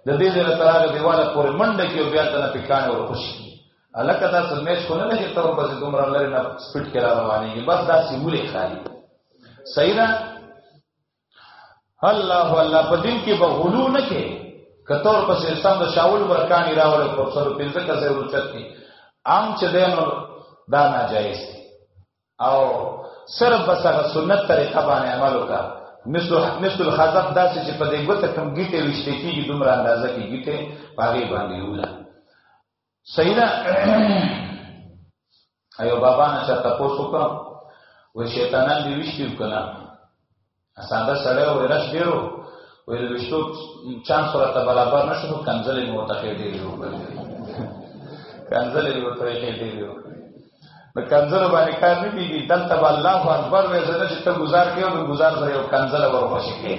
د دې د تراغ دیواله پورې منډه کې بیا ته نه پکان ور خوشي الکه دا سمیش خو نه لګي تور پسې دومره لري نه سپټ کې را روانيږي بس دا سی ولې خالي صحیح ده الله الله په دین کې به غلو نه کې کتور پسې سم د شاول ورکانی راول په سر پنځه کسه ورچت کې عام چې دینو دا ناجایز دی او صرف بس هغه سنت طریقه باندې عمل وکړه مثل مثل خزب داسې چې په دې ګوته کم ګټه وشته کیږي دومره اندازه کې ګټه پاګې باندې ولا سیدا ایو بابا نه چې تاسو کو و شیطانان دی وشتي کنا ساده سړی و رش ډیرو وې د وشتو چانس ورته برابر نشو نو کنځلې مو ته کې ډېر جوړ کړې کنځلې مو ته کې ډېر جوړ د کنځلو باندې کار نه کیږي دلته به الله اکبر وې زنه چې ته گزار کې او گزار سره یو کنځل ورپښې کې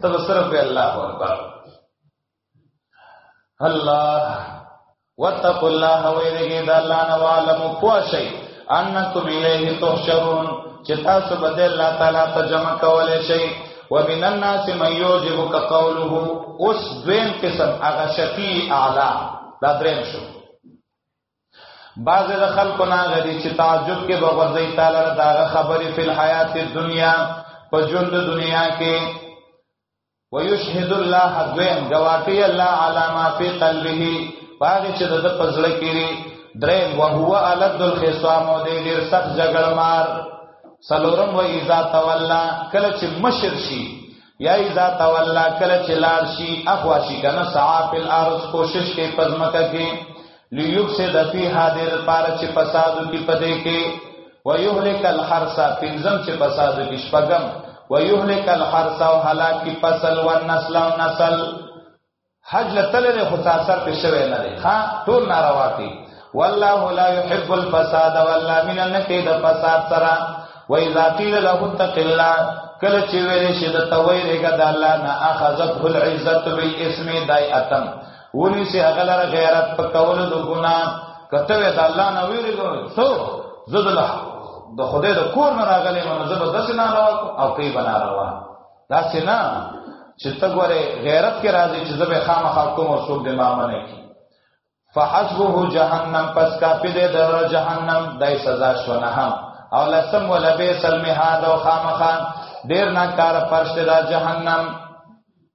ته صرف الله اکبر الله واتقوا الله ويرګي د الله نه عالم پوښي انکم الیه تحشرون چې تاسو به د الله تعالی ته جمع کولای شئ ومن الناس من يعجبك قوله اوس دویم قسم هغه شفیع اعلی دا دریم شو بعض د خلکو نه غدي چې تعجب کې به غوځي تعالی دا خبرې په حیات دنیا په ژوند دنیا کې ويشهد الله دویم گواهی الله علی ما فی قلبه پاره چې د پزړه کړي درې وهو الد الخصام او دې ډیر سخت جګړمار سلورم و اذا تولى کله چې مشر شي یا اذا تولى کله چې لار شي اخوا شي کنه سعا فی الارض کوشش کې پزمکه کې ليفسد فيها دې لپاره چې فساد کې پدې کې ويهلك الحرث پنځم چې فساد کې شپږم ويهلك الحرث او هلاک فصل والنسل او نسل حج لتل له خو تاثر په شوه نه دی ها ټول ناروا دي والله لا يحب الفساد والله من انکه د فساد سره و اذا قيل له اتق الله کله چې ویل شي د تویرګه د الله نه اخذت العزت بالاسم دای اتم ونی سي هغه لره غیرت په کول د ګنا کته وې د الله نه ویریږو سو زدل د خدای د کور نه راغلي مونږ زبر د سنا راو او کوي بنا راو دا سنا چې ته ګوره غیرت کې راځي چې زبې خامخا کوم او څوک دې مامه نه کی فحسبه جهنم پس کافی دې در جهنم دای سزا شو نه هم او لسم ولبیس المهاد او خامخان ډیر ناکار پرشته دا جهنم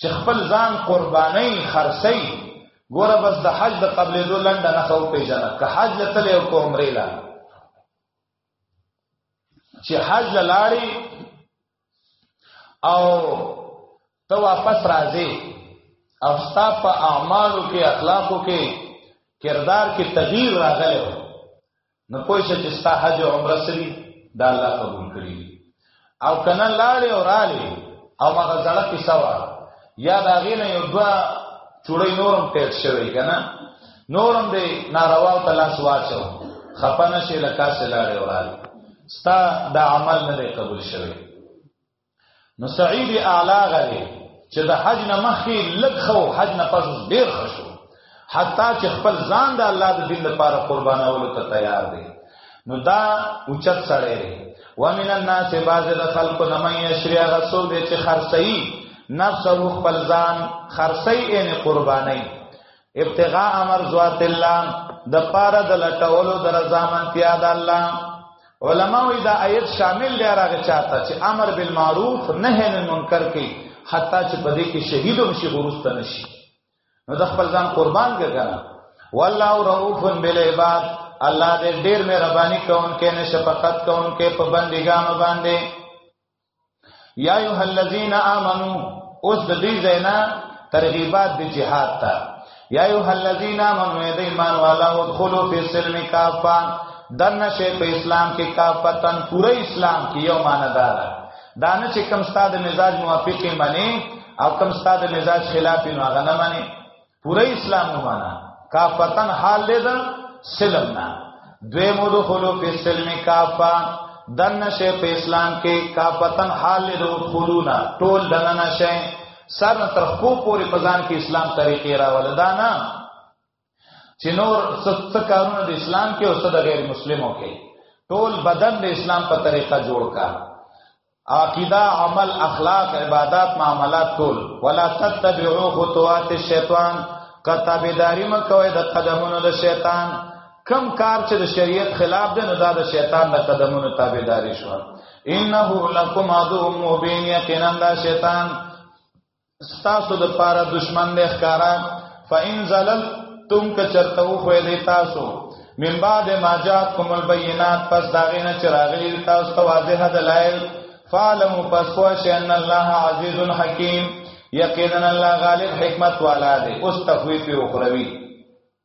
چې خپل ځان قرباني خرڅي ګوره بس د حج د قبلې دو لنډه نه خو پیژنه که حج لته او کو عمرې لا چې حج لاړی او ته واپس راځې او ستا په اعمالو کې اخلاقو کې کردار کې تغییر راغلی نو پوه شې چې ستا حج او عمره سری دا الله قبول کړي او کنه لاړې او رالې او هغه ځړه کې سوا یا دا غینه یو دوا چوړې نورم ټیټ شوی کنه نورم دې ناروا او تلاش واچو خپنه شي لکه سه لاړې او رالې ستا دا عمل نه قبول شوی نو سعید اعلی غری چې د حج نه مخکې لږ خو حج نه پس ډیر خشو حتی چې خپل ځان د الله د دین لپاره قربانولو ته تیار دی نو دا اوچت سره دی ومن الناس بعض الخلق نمن یشرع رسول دې چې خرڅي نفسه خپل ځان خرڅي ان قرباني ابتغاء امر ذات الله د پاره د لټولو د رضا منتیا د الله علما وی دا آیت شامل دی راغی چاته چې امر بالمعروف نهی عن المنکر کوي حتی چې په دې کې شهید هم شي ورسته نشي نو د خپل ځان قربان کړه والله رؤوف بالعباد الله دې ډېر مهرباني کوونکې نه شفقت کوونکې په بندګانو باندې یا ایه الذین آمنو اوس د دې زینا ترغیبات د جهاد ته یا ایه الذین آمنو د ایمان والا ادخلوا فی السلم کافا دن شی په اسلام کې کافتن پوره اسلام کې یو معنی دار دانه چې کم ستاد مزاج موافقې معنی او کم ستاد مزاج خلاف نه غنه معنی پوره اسلام ومانه کافتن حال لید سلم نه دوی مودو خلو په سلم کافا دن نشه په اسلام کې کافتن حال لید خلونا ټول دن نشه سر تر خو پوری پزان کې اسلام طریقې راول دا نه چې نور ست کارونه د اسلام کې او ست غیر مسلمانو کې ټول بدن د اسلام په طریقه جوړ کا عقیده عمل اخلاق عبادت معاملات ټول ولا تتبعوا خطوات الشیطان کته بيداری مکوې د قدمونو د شیطان کم کار چې د شریعت خلاف دی نو دا د شیطان د قدمونو تابعداري شو انه لکم عدو مبین یقینا دا شیطان تاسو د پاره دشمن دی ښکارا فإن زللتم کچرته خو دی تاسو من بعد ما جاءتكم البينات پس داغه نه چراغلی تاسو ته واضح دلایل فعلم پس واش ان الله عزیز حکیم یقینا الله غالب حکمت والا دی اوس تخویف او خروی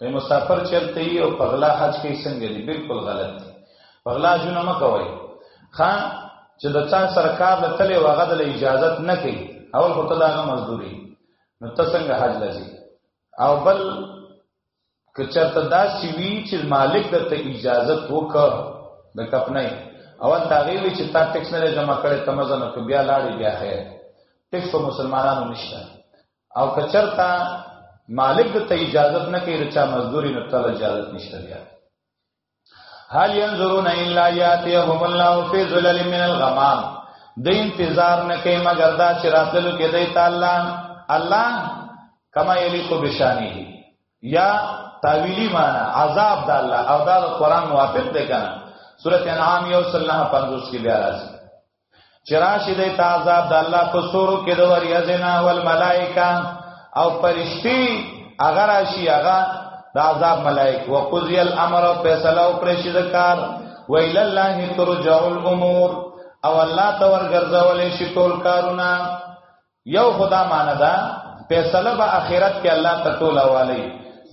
د مسافر چرته یې او پغلا حج کې څنګه دی بالکل غلط دی پغلا جون ما کوي خا چې د چا سرکار د تلې واغه د اجازه نه کوي اول خو ته داغه مزدوري نو ته څنګه حج لځي او بل که چرته دا سی وی چې مالک د ته اجازه وکړ د کپنه اول تاغي وی چې تا ټیکس نه جمع کړي تمزنه کو بیا لاړې بیا خیر ټیکس مسلمانانو نشته او کچرتا مالک د ته اجازه نه کوي چې مزدوري نه تعالی اجازه نشته بیا هل ينظرون الا ياتيهم الله في ظلل من الغمام د انتظار نه کوي مگر دا چې راتلو کې دی تعالی الله کما یلیکو بشانه یا تاویلی معنا عذاب د الله او دا د قران موافق دی کنه سورته انعام یو صلی الله 50 کې بیا راځي چې راشي د تعذاب د الله په سورو کې د وریازنا والملائکه او پرشتي اگر راشي هغه د عذاب ملائک وقضي الامر فیصله او پرشي د کار ویل الله ترجع الامور او الله تور ګرځول شي ټول کارونه یو خدا معنی دا فیصله به اخرت کې الله ته ټول والی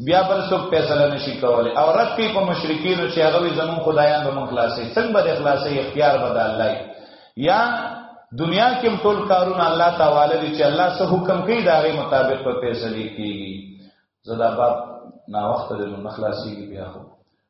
بیا بل څوک فیصله نشي کولی او رد کوي په مشرکین چې هغه وي زمون خدایان به مون خلاصي څنګه به اخلاصي اختیار به د الله یا دنیا کې ټول کارونه الله تعالی دی چې الله سه حکم کوي دا غي مطابق په فیصله کیږي زدا باب نا وخت د مخلاصي بیا خو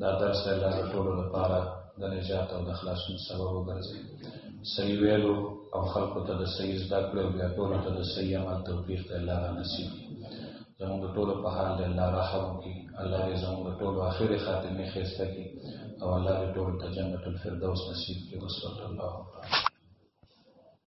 دا درس د الله ټولو لپاره د نجات او د خلاصون سبب وګرځي صحیح ویلو او خلکو ته د صحیح زده کړې او بیا ټولو ته د صحیح عمل توفیق د الله را نصیب کړي زموږ ټولو په حال د الله رحم وکړي الله دې زموږ ټولو آخرې خاتمې ښایسته کړي او الله دې ټولو ته جنت الفردوس نصیب کړي وصلی الله علیه